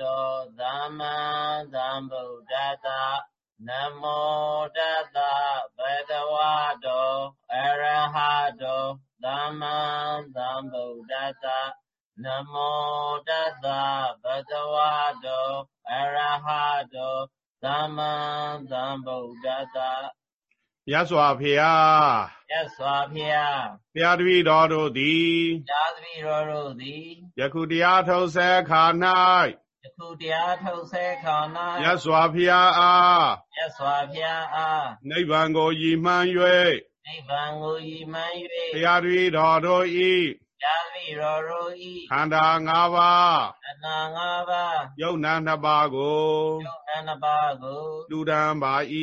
တောသမ္မာသမ္ဗုဒ္ဓတ္တနမောတတ္တဘဂဝတောအရဟတောသမ္မာသမ္ဗုဒ္ဓတ္တနမောတတ္တဘဂဝတောအရဟတောသမ္မာသမ္ဗုဒ္ဓတ္တမြတ်စွာဘုရားမြတ်စွာဘုရားဘုရားတပည့်တော်တို့သည်တ ရားတပည့်တော်တို့သည်ယခုတရားထုတ်ဆဲခါ၌ယခုတရားထုတ်ဆဲခါ၌မြတ်စွာဘုရားအားမြတ်စွာဘုရားအားနိဗ္ဗာန်ကိုရည်မှန်း၍နိဗ္ဗာန်ကိုရည်မှန်း၍ဘုရားတပည့်တော်တို့၏ယာမိရောတို့ဤခန္ဓာ၅ပါးခန္ဓာ၅ပါးယုတ်နာနှစ်ပါးကိုယုတ်နာနှစ်ပါးကိုလူဒံပါ၏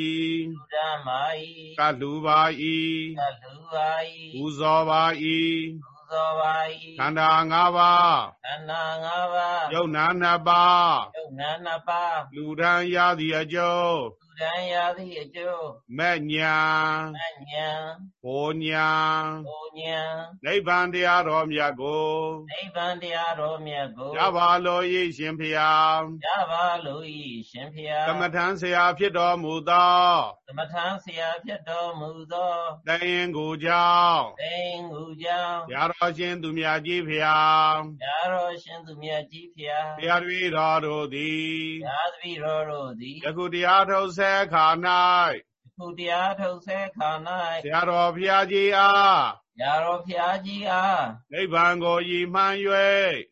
လူဒံပါ၏ကလူပါ၏ကလူပါ၏ပူဇော်ပါ၏ပူ ဇော်ပါ၏ခန္ဓာ၅ပါးခန္ဓာ၅ပါးယုတ်နာနှစ်ပါးယုတ်နာနှစ်ပါးလူဒံရသည်အကျိုးဒံရသည့်အကျိုးမဲ့ညာမဲ့ညာဘောညာဘောညာနိဗ္ဗာန်တရားတော်မြတ်ကိုနိဗ္ဗာန်တရားတော်မြတ်ကိုရပါလို့ဤရှင်ဖျားရပါလို့ဤရှင်ဖျားသမထံဆရာဖြစ်တော်မူသောသ မထံဆရာဖြစ်တော်မူသောတရင်ကိုကြောင့်တရင်ကိုကြောင့်ဘုရားတော်ရှင်သူမြတ်ကြီးဖျားဘုရားတော်ရှင်သူမြတ်ကြီးဖျားဘုရားတွေတော်တို့သည်ဘုရားတပည့်တော်တို့သည်ယခုတရားထုတ်ဆဲခါ၌ခုတရားထုတ်ဆဲခါ၌ဆရာတော်ဘုရားကြီးအားရာတော်ဖျားကြီးအားနိဗ္ဗာန်ကိုရည်မှန်း၍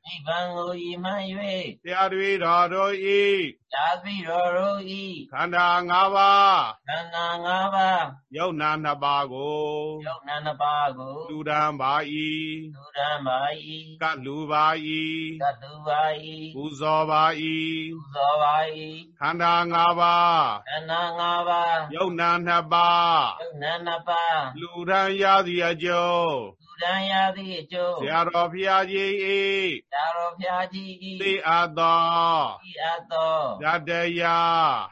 နိဗ္ဗာန်ကိုရည်မှန်း၍တရားတွေတော်တို့၏ တရားပြီတော်တို့၏ခန္ဓာ၅ပါးခန္ဓာ၅ပါးယုတ်နာနှစ်ပါးကိုယုတ်နာနှစ်ပါးကိုလူဒံပါ၏လူဒံပါ၏ကလူပါ၏ကလူပါ၏ပူဇော်ပါ၏ပူဇော်ပါ၏ခန္ဓာ၅ပါးခန္ဓာ၅ပါးယုတ်နာနှစ်ပါးယုတ်နာနှစ်ပါးလူဒံရသည်အကျိုး တန်ရသည့်အကျိုးဆရာတော်ဘုရားကြီး၏ဆရာတော်ဘုရားကြီး၏သိအပ်သောသိအပ်သောဓတ္တယ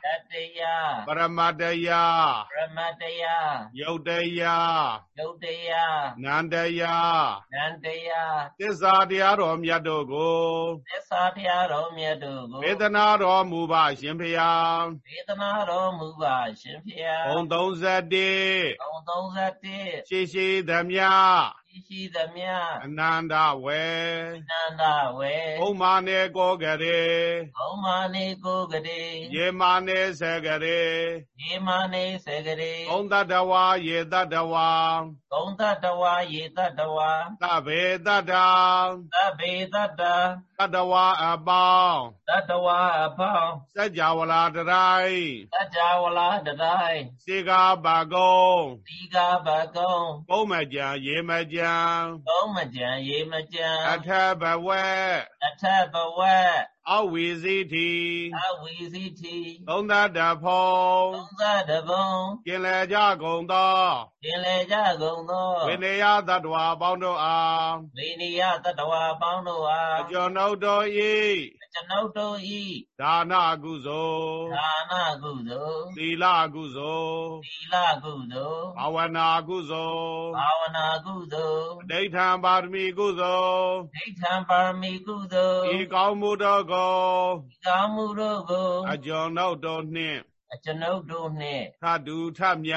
ဓတ္တယပရမတ္တယပရမတ္တယယုတ်တယယုတ်တယနန္တယနန္တယသစ္စာတရားတော်မြတ်တို့ကိုသစ္စာတရားတော်မြတ်တို့ကိုဝေဒနာတော်မူပါရှင်ဖျားဝေဒနာတော်မူပါရှင်ဖျားဘုံ31ဘုံ31ရှိရှိသမျှ ရှိသမျှအနန္တဝေအနန္တဝေဘုံမာနေကိုကရေဘုံမာနေကိုကရေယေမာနေစကရေယေမာနေစကရေဘုံတတဝါယေတတဝါဘုံတတဝါယေတတဝါသဗေတတံသဗေတတံ တတဝါအပေါင်းတတဝါအပေါင်းစัจ java လာတရိုင်းစัจ java လာတရိုင်းစေကာဘာကုံစီကာဘာကုံဘုံမကြံရေမကြံသုံးမကြံရေမကြံအထဘဝအထဘဝ အဝီစီတိအဝီစီတိသုံးသတဖုံသုံးသတဖုံကျင်လေကြကုန်သောကျင်လေကြကုန်သောဝိနည်းသတ္တဝါပေါင်းတို့အားဝိနည်းသတ္တဝါပေါင်းတို့အားအကျွန်ုပ်တို့၏ကျွန်ုပ်တို့ဤဒါနကုသိုလ်ဒါနကုသိုလ်သီလကုသိုလ်သီလကုသိုလ်ဘာဝနာကုသိုလ်ဘာဝနာကုသိုလ်ဒိဋ္ဌံပါရမီကုသိုလ်ဒိဋ္ဌံပါရမီကုသိုလ်ဤကောင်းမှုတို့ကိုဤကောင်းမှုတို့ကိုအကျွန်ုပ်တို့နှင့်အကျွန်ုပ်တို့နှင့်ထတုထမြ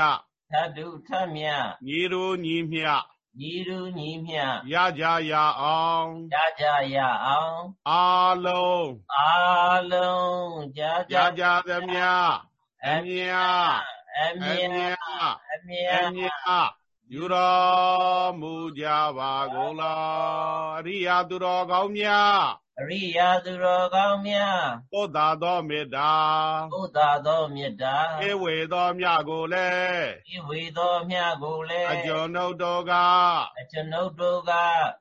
ထတုထမြညီတို့ညီမြညီလူညီမျှရကြရအောင်ရကြရအောင်အာလုံးအာလုံးကြကြကြသမျှအမြအမြအမြအမြယူတော်မူကြပါကုန်လားအရိယာသူတော်ကောင်းများ အရိယာသူတော်ကောင်းများပုဒ္ဒါသောမေတ္တာပုဒ္ဒါသောမေတ္တာဧဝေသောမြကိုလည်းဧဝေသောမြကိုလည်းအကျွန်ုပ်တို့ကအကျွန်ုပ်တို့က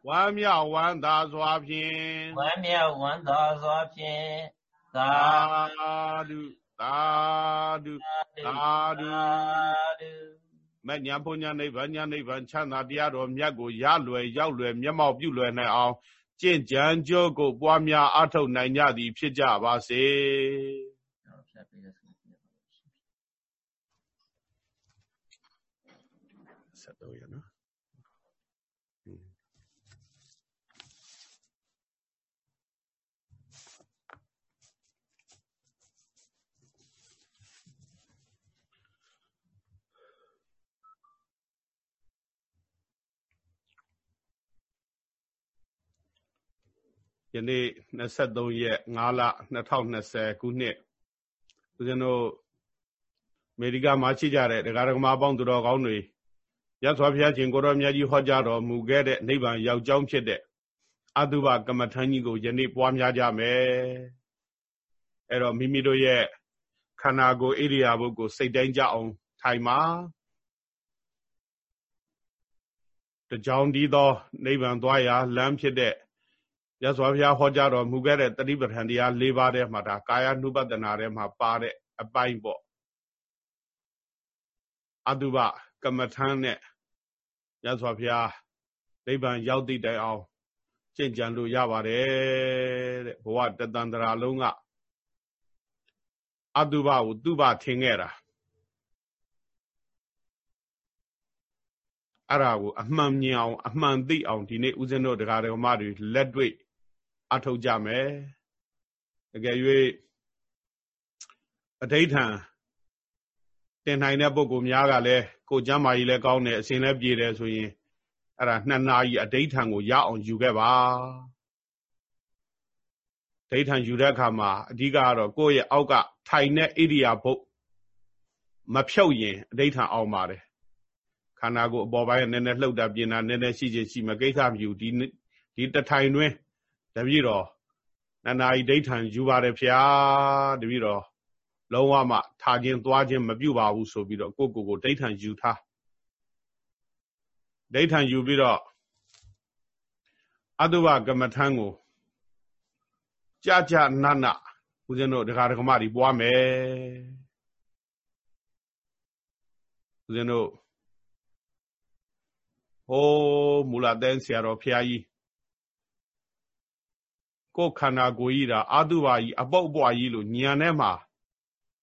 ဝမ်းမြောက်ဝမ်းသာစွာဖြင့်ဝမ်းမြောက်ဝမ်းသာစွာဖြင့်သာဓုသာဓုသာဓုမညာပုညာနိဗ္ဗာန်ညာနိဗ္ဗာန်ချမ်းသာတရားတော်မြတ်ကိုရလွယ်ရောက်လွယ်မျက်မှောက်ပြုလွယ်နိုင်အောင် ကျင့်ကြံကြိုးကို ပွားများအထောက်နိုင်ကြသည် ဖြစ်ကြပါစေဆက်တော့ရနော် ယနေ့23ရက်5လ2020ခုနှစ်ဦးဇင်းတို့အမေရိကမှာရှိကြတဲ့ဒကာဒကမအပေါင်းသူတော်ကောင်းတွေရသော်ဘုရားရှင်ကိုရောမြတ်ကြီးဟောကြားတော်မူခဲ့တဲ့နိဗ္ဗာန်ရောက်ကြောင်းဖြစ်တဲ့အတုပကမ္မထမ်းကြီးကိုယနေ့ပွားများကြမယ်အဲ့တော့မိမိတို့ရဲ့ခန္ဓာကိုယ်ဣရိယာပုကိုစိတ်တိုင်းကြအောင်ထိုင်ပါတကြောင်ဒီသောနိဗ္ဗာန်သွားရာလမ်းဖြစ်တဲ့ ရသော်ဘုရားဟောကြားတော်မူခဲ့တဲ့တတိပဋ္ဌာန်တရား၄ပါးထဲမှာဒါကာယ ानु ပတနာထဲမှာပါတဲ့အပိုင်းပေါ့အတုပကမ္မထမ်းနဲ့ရသော်ဘုရားနိဗ္ဗာန်ရောက်သည့်တိုင်အောင်ကျင့်ကြံလို့ရပါတယ်တဲ့ဘဝတတန္တရာလုံးကအတုပကိုသူပထင်ခဲ့တာအဲ့ဒါကိုအမှန်မြင်အောင်အမှန်သိအောင်ဒီနေ့ဦးဇင်းတို့တရားတော်မတွေလက်တွေ့ အထုတ်ကြမယ်တကယ်၍အဋိဋ္ဌံတင်နိုင်တဲ့ပုဂ္ဂိုလ်များကလည်းကိုကျမ်းမာကြီးလည်းကောင်းတယ်အစဉ်လည်းပြေတယ်ဆိုရင်အဲ့ဒါနှစ်နာရီအဋိဋ္ဌံကိုရအောင်ယူခဲ့ပါဒိဋ္ဌံယူတဲ့အခါမှာအဓိကကတော့ကိုယ့်ရဲ့အောက်ကထိုင်တဲ့ဣရိယာပုတ်မဖြုတ်ရင်အဋိဋ္ဌံအောင်ပါတယ်ခန္ဓာကိုယ်အပေါ်ပိုင်းနည်းနည်းလှုပ်တာပြင်တာနည်းနည်းရှိချင်းရှိမကိစ္စမယူဒီဒီတထိုင်တွင်း တပည့်တော်နန္ဒာဤဒိဋ္ဌံယူပါတယ်ဖျားတပည့်တော်လုံးဝမှထားခြင်းသွားခြင်းမပြုပါဘူးဆိုပြီးတော့ကိုကိုကိုဒိဋ္ဌံယူထားဒိဋ္ဌံယူပြီးတော့အတုပကမ္မထံကိုကြာကြာနနဦးဇင်းတို့ဒကာဒကမတွေပွားမယ်ဦးဇင်းတို့ဟိုးမူလာတဲ့ဆရာတော်ဖျားကြီး ကိုယ်ခန္ဓာကိုယ်ကြီးတာအာတုပါကြီးအပုတ်ပွားကြီးလို့ညံထဲမှာ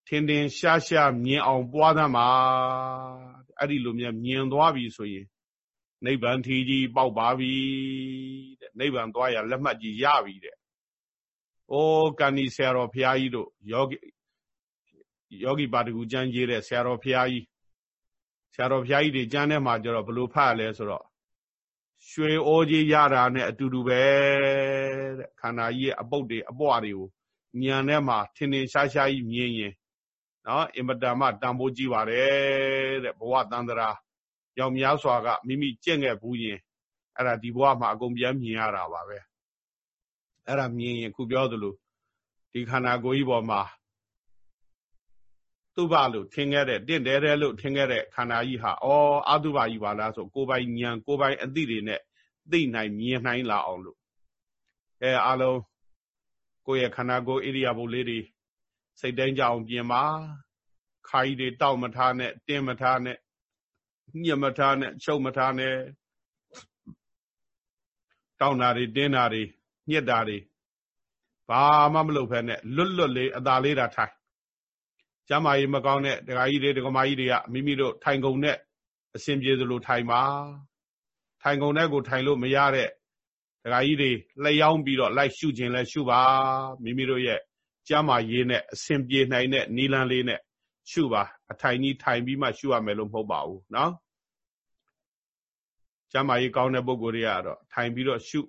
ထင်ထင်ရှားရှားမြင်အောင်ပွားသမှာအဲ့ဒီလိုမြမြင်သွားပြီဆိုရင်နိဗ္ဗာန်ထီကြီးပေါက်ပါပြီတဲ့နိဗ္ဗာန်သွားရလက်မှတ်ကြီးရပြီတဲ့။အိုးကန္ဒီဆရာတော်ဖျားကြီးတို့ယောဂီယောဂီပါတကူကျမ်းကြီးတဲ့ဆရာတော်ဖျားကြီးဆရာတော်ဘုရားကြီးတွေကျမ်းထဲမှာကျတော့ဘလို့ဖတ်ရလဲဆိုတော့ ရွှေအိုးကြီးရတာနဲ့အတူတူပဲတဲ့ခန္ဓာကြီးရဲ့အပုတ်တွေအပွားတွေကိုဉာဏ်ထဲမှာထင်ထင်ရှားရှားကြီးမြင်ရင်နော်အင်မတန်မှတန်ဖိုးကြီးပါတယ်တဲ့ဘဝတန်တရာရောက်များစွာကမိမိကြင့်ခဲ့ဘူးရင်အဲ့ဒါဒီဘဝမှာအကုန်ပြန်မြင်ရတာပါပဲအဲ့ဒါမြင်ရင်ခုပြောသလိုဒီခန္ဓာကိုယ်ကြီးပေါ်မှာ သူ့ဘလို့ထင်ခဲ့တဲ့တင့်တယ်တယ်လို့ထင်ခဲ့တဲ့ခန္ဓာကြီးဟာဩအာတုဘကြီးပါလားဆိုကိုယ်ပိုင်ဉာဏ်ကိုယ်ပိုင်အသိတွေနဲ့သိနိုင်မြင်နိုင်လာအောင်လို့အဲအလုံးကိုယ့်ရဲ့ခန္ဓာကိုယ်ဣရိယာပုလေးတွေစိတ်တိုင်းကြအောင်ပြင်ပါခါကြီးတွေတောက်မထားနဲ့တင်းမထားနဲ့ညှက်မထားနဲ့ချုပ်မထားနဲ့တောင်းတာတွေတင်းတာတွေညှက်တာတွေဘာမှမလုပ်ဖဲနဲ့လွတ်လွတ်လေးအသာလေးတာထိုင် ကျမ်းမာရေးမကောင်းတဲ့ဒကာကြီးတွေဒကာမကြီးတွေကမိမိတို့ထိုင်ကုန်နဲ့အစဉ်ပြေသလိုထိုင်ပါထိုင်ကုန်တဲ့ကိုထိုင်လို့မရတဲ့ဒကာကြီးတွေလျှောင်းပြီးတော့လိုက်ရှုခြင်းလဲရှုပါမိမိတို့ရဲ့ကျမ်းမာရေးနဲ့အစဉ်ပြေနိုင်တဲ့နီလန်းလေးနဲ့ရှုပါအထိုင်ကြီးထိုင်ပြီးမှရှုရမယ်လို့မဟုတ်ပါဘူးเนาะကျမ်းမာရေးကောင်းတဲ့ပုဂ္ဂိုလ်တွေကတော့ထိုင်ပြီးတော့ရှု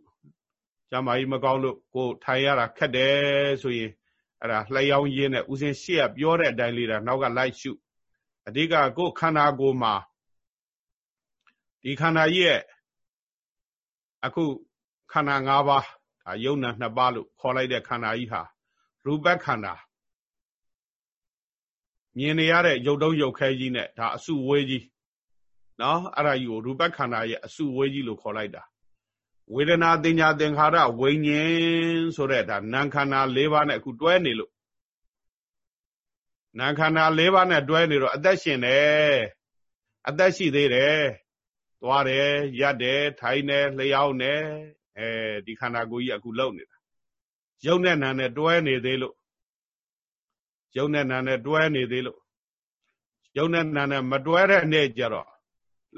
ကျမ်းမာရေးမကောင်းလို့ကိုထိုင်ရတာခက်တယ်ဆိုရင် အဲ့ဒါလှယောင်းရင်းနဲ့ဦးစင်းရှေ့ကပြောတဲ့အတိုင်းလေးတာနောက်ကလိုက်ရှုအဓိကကိုယ်ခန္ဓာကိုယ်မှာဒီခန္ဓာကြီးရဲ့အခုခန္ဓာ၅ပါးဒါယုံနာနှစ်ပါးလို့ခေါ်လိုက်တဲ့ခန္ဓာကြီးဟာရူပခန္ဓာမြင်နေရတဲ့ရုပ်တုံးရုပ်ခဲကြီးနဲ့ဒါအစုဝေးကြီးနော်အဲ့ဒါကြီးကိုရူပခန္ဓာရဲ့အစုဝေးကြီးလို့ခေါ်လိုက်တာ ဝေဒနာတင်ညာသင်္ခါရဝိညာဉ်ဆိုတဲ့ဒါနာခန္ဓာ၄ပါးနဲ့အခုတွဲနေလို့နာခန္ဓာ၄ပါးနဲ့တွဲနေတော့အသက်ရှင်တယ်အသက်ရှိသေးတယ်သွားတယ်ရက်တယ်ထိုင်တယ်လျှောက်တယ်အဲဒီခန္ဓာကိုယ်ကြီးအခုလုံနေတာယုံနဲ့နာနဲ့တွဲနေသေးလို့ယုံနဲ့နာနဲ့တွဲနေသေးလို့ယုံနဲ့နာနဲ့မတွဲတဲ့နေ့ကျတော့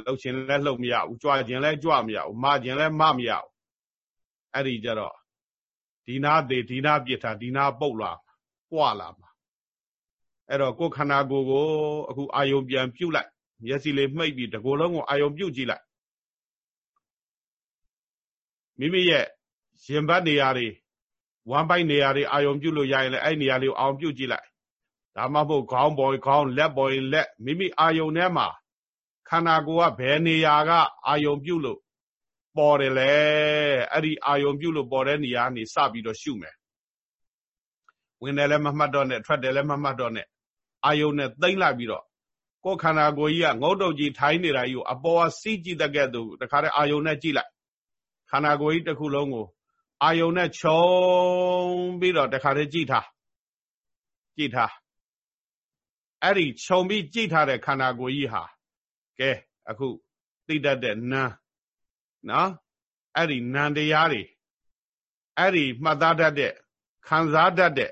လှုပ်ရှင်လည်းလှုပ်မရဘူးကြွခြင်းလည်းကြွမရဘူးမခြင်းလည်းမမရဘူးအဲ့ဒီကြတော့ဒီနာသေးဒီနာပြစ်တာဒီနာပုတ်လာပွာလာမှာအဲ့တော့ကိုယ်ခန္ဓာကိုယ်ကိုအခုအာယုံပြန်ပြုတ်လိုက်မျက်စိလေးမှိတ်ပြီးတကိုယ်လုံးကိုအာယုံပြုတ်ကြည့်လိုက်မိမိရဲ့ရင်ဘတ်နေရာတွေဝမ်းပိုက်နေရာတွေအာယုံပြုတ်လို့ရရင်လည်းအဲ့နေရာလေးကိုအောင်ပြုတ်ကြည့်လိုက်ဒါမှမဟုတ်ခေါင်းပေါ်ခေါင်းလက်ပေါ်လက်မိမိအာယုံထဲမှာ ခန္ဓာကိုယ်ကဘယ်နေရာက အာယုံပြုတ်လို့ပေါ်တယ်လေအဲ့ဒီအာယုံပြုတ်လို့ပေါ်တဲ့နေရာကနေစပြီးတော့ရှုမယ်ဝင်တယ်လည်းမမှတ်တော့နဲ့ထွက်တယ်လည်းမမှတ်တော့နဲ့အာယုံနဲ့သိမ့်လိုက်ပြီးတော့ကိုယ်ခန္ဓာကိုယ်ကြီးကငုတ်တုတ်ကြီးထိုင်းနေတာကြီးကိုအပေါ်ကစီးကြည့်တဲ့ကဲ့သို့တခါတည်းအာယုံနဲ့ကြည့်လိုက်ခန္ဓာကိုယ်ကြီးတစ်ခုလုံးကိုအာယုံနဲ့ခြုံပြီးတော့တခါတည်းကြည့်ထားကြည့်ထားအဲ့ဒီခြုံပြီးကြည့်ထားတဲ့ခန္ဓာကိုယ်ကြီးဟာ ကဲအခုသိတတ်တဲ့နာနော်အဲ့ဒီနံတရားတွေအဲ့ဒီမှတ်သားတတ်တဲ့ခံစားတတ်တဲ့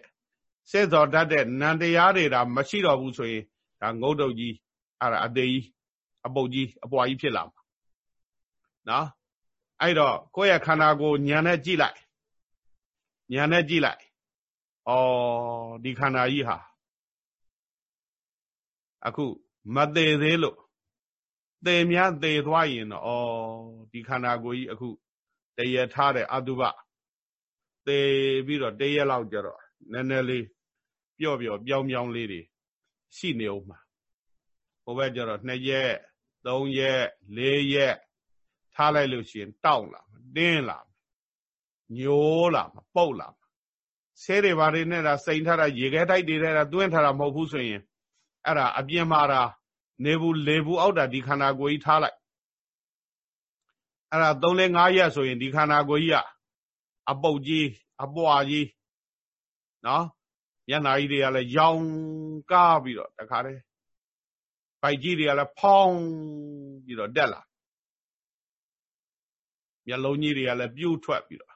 စေသောတတ်တဲ့နံတရားတွေဒါမရှိတော့ဘူးဆိုရင်ဒါငုတ်တုတ်ကြီးအဲ့ဒါအသေးကြီးအပုတ်ကြီးအပွားကြီးဖြစ်လာမှာနော်အဲ့တော့ကိုယ့်ရဲ့ခန္ဓာကိုယ်ညာနဲ့ကြည့်လိုက်ညာနဲ့ကြည့်လိုက်ဩဒီခန္ဓာကြီးဟာအခုမသေးသေးလို့ သေများသေသွားရင်တော့ဩဒီခန္ဓာကိုယ်ကြီးအခုတရထားတဲ့အတုပသေပြီးတော့တရလောက်ကြတော့နည်းနည်းလေးပျော့ပျော့ပြောင်းပြောင်းလေးတွေရှိနေဦးမှာဟိုဘက်ကျတော့2ရက်3ရက်4ရက်ထားလိုက်လို့ရှိရင်တောက်လာတင်းလာညိုးလာပုတ်လာဆဲတွေဘာတွေနဲ့ဒါစိန်ထားတာရေခဲတိုက်တွေနဲ့ဒါတွင်းထားတာမဟုတ်ဘူးဆိုရင်အဲ့ဒါအပြင်းမာတာ နေဘူးလေဘူးအောက်တာဒီခန္ဓာကိုယ်ကြီးထားလိုက်အဲ့ဒါ3 4 5ရက်ဆိုရင်ဒီခန္ဓာကိုယ်ကြီးကအပုတ်ကြီးအပွားကြီးနော်မျက်နှာကြီးတွေကလည်းရောင်ကားပြီးတော့တခါတည်းပိုက်ကြီးတွေကလည်းဖောင်းပြီးတော့တက်လာမျက်လုံးကြီးတွေကလည်းပြိုးထွက်ပြီးတော့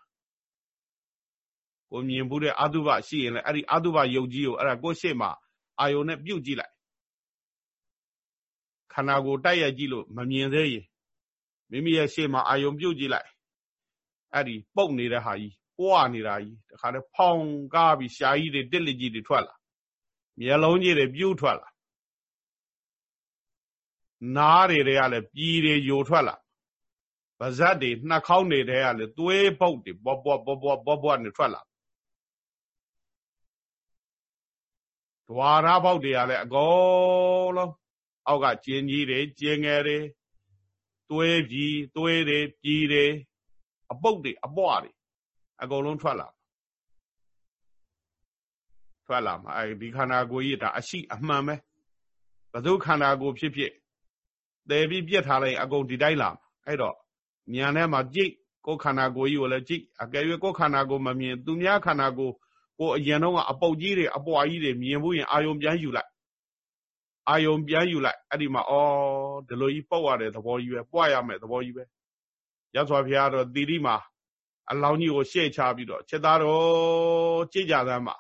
ကိုမြင်ဘူးတဲ့အတုပရှိရင်လည်းအဲ့ဒီအတုပယုတ်ကြီးကိုအဲ့ဒါကိုရှေ့မှာအာယုံနဲ့ပြုတ်ကြည့်လိုက် ခန္ဓာကိုယ်တိုက်ရိုက်ကြည့်လို့မမြင်သေးရင်မိမိရဲ့ရှေ့မှာအာယုံပြုတ်ကြည့်လိုက်အဲ့ဒီပုတ်နေတဲ့ဟာကြီးပွားနေတာကြီးတခါတည်းဖောင်ကားပြီးရှားကြီးတွေတစ်လက်ကြီးတွေထွက်လာမျက်လုံးကြီးတွေပြူးထွက်လာနားတွေတွေကလည်းပြည်တွေယိုထွက်လာပါဇက်တွေနှာခေါင်းတွေတဲကလည်းသွေးပုတ်တွေဘောဘောဘောဘောဘောဘောနဲ့ထွက်လာဒွါရပေါက်တွေကလည်းအကုန်လုံး အောက်ကကျင်းကြီးတွေကျင်းငယ်တွေသွေးပြည်သွေးတွေပြည်တွေအပုတ်တွေအပွားတွေအကုန်လုံးထွက်လာထွက်လာမှာအဲဒီခန္ဓာကိုယ်ကြီးဒါအရှိအမှန်ပဲဘယ်သူခန္ဓာကိုယ်ဖြစ်ဖြစ်တည်ပြီးပြက်ထားလိုက်အကုန်ဒီတိုင်းလာအဲ့တော့ညာထဲမှာကြိတ်ကိုယ်ခန္ဓာကိုယ်ကြီးကိုလည်းကြိတ်အကယ်၍ကိုယ်ခန္ဓာကိုယ်မမြင်သူများခန္ဓာကိုယ်ကိုအရင်တော့ကအပုတ်ကြီးတွေအပွားကြီးတွေမြင်ဘူးရင်အာယုံပြန်ယူလိုက် အာယုံပြန်ယူလိုက်အဲ့ဒီမှာဩဒီလိုကြီးပုတ်ရတဲ့သဘောကြီးပဲပွားရမယ်သဘောကြီးပဲရသော်ဘုရားတော့တိတိမှာအလောင်းကြီးကိုရှေ့ချပြီးတော့ချက်သားတော်ကြည်ကြသမ်းမှာ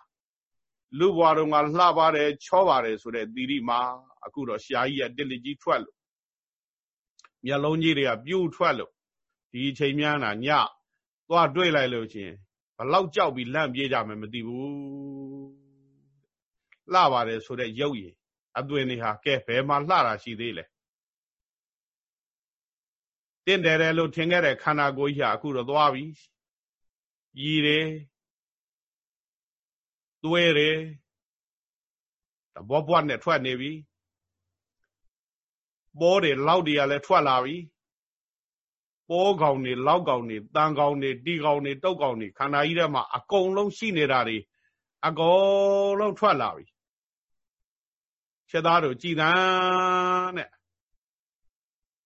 လူဘွားတော်ကလှပါတယ်ချောပါတယ်ဆိုတဲ့တိတိမှာအခုတော့ရှားကြီးကတစ်လက်ကြီးထွက်လို့မျက်လုံးကြီးတွေကပြူးထွက်လို့ဒီချိန်များနာညသွားတွေ့လိုက်လို့ချင်းဘလောက်ကြောက်ပြီးလန့်ပြေးကြမယ်မသိဘူးလှပါတယ်ဆိုတဲ့ရုပ်ရည် အသွင်တွေဟာကဲဘယ်မှာလှတာရှိသေးလဲတင့်တယ်တယ်လို့ထင်ခဲ့တဲ့ခန္ဓာကိုယ်ကြီးဟာအခုတော့သွားပြီကြီးတယ်သွဲတယ်တဘောဘွားနဲ့ထွက်နေပြီပိုးတွေလောက်တွေကလည်းထွက်လာပြီပိုးကောင်တွေလောက်ကောင်တွေတန်ကောင်တွေတီကောင်တွေတုတ်ကောင်တွေခန္ဓာကြီးထဲမှာအကုန်လုံးရှိနေတာတွေအကုန်လုံးထွက်လာပြီ ရှင်းသားတို့ကြည်သန်းတဲ့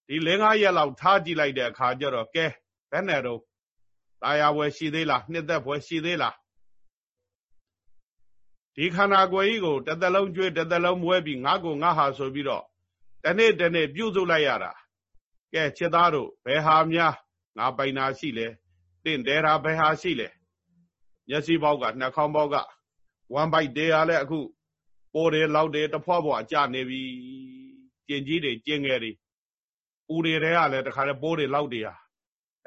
ဒီ၄၅ရက်လောက်ထားကြည့်လိုက်တဲ့အခါကျတော့ကဲဘယ်နဲ့တော့တာယာဝယ်ရှိသေးလားနှစ်သက်ဖွယ်ရှိသေးလားဒီခန္ဓာကိုယ်ကြီးကိုတစ်သလုံးကျွေးတစ်သလုံးမွဲပြီးငါ့ကိုငါ့ဟာဆိုပြီးတော့တနေ့တနေ့ပြုစုလိုက်ရတာကဲချစ်သားတို့ဘယ်ဟာများငါပိုင်နာရှိလဲတင့်တဲတာဘယ်ဟာရှိလဲမျက်စိပေါက်ကနှာခေါင်းပေါက်ကဝမ်ပိုက်တဲရလဲအခု ပိုးတယ်လောက်တယ်တဖွားဖွားကြနေပြီကျင်ကြီးတွေကျင်ငယ်တွေဦးတွေတဲကလည်းတခါတည်းပိုးတွေလောက်တွေဟာ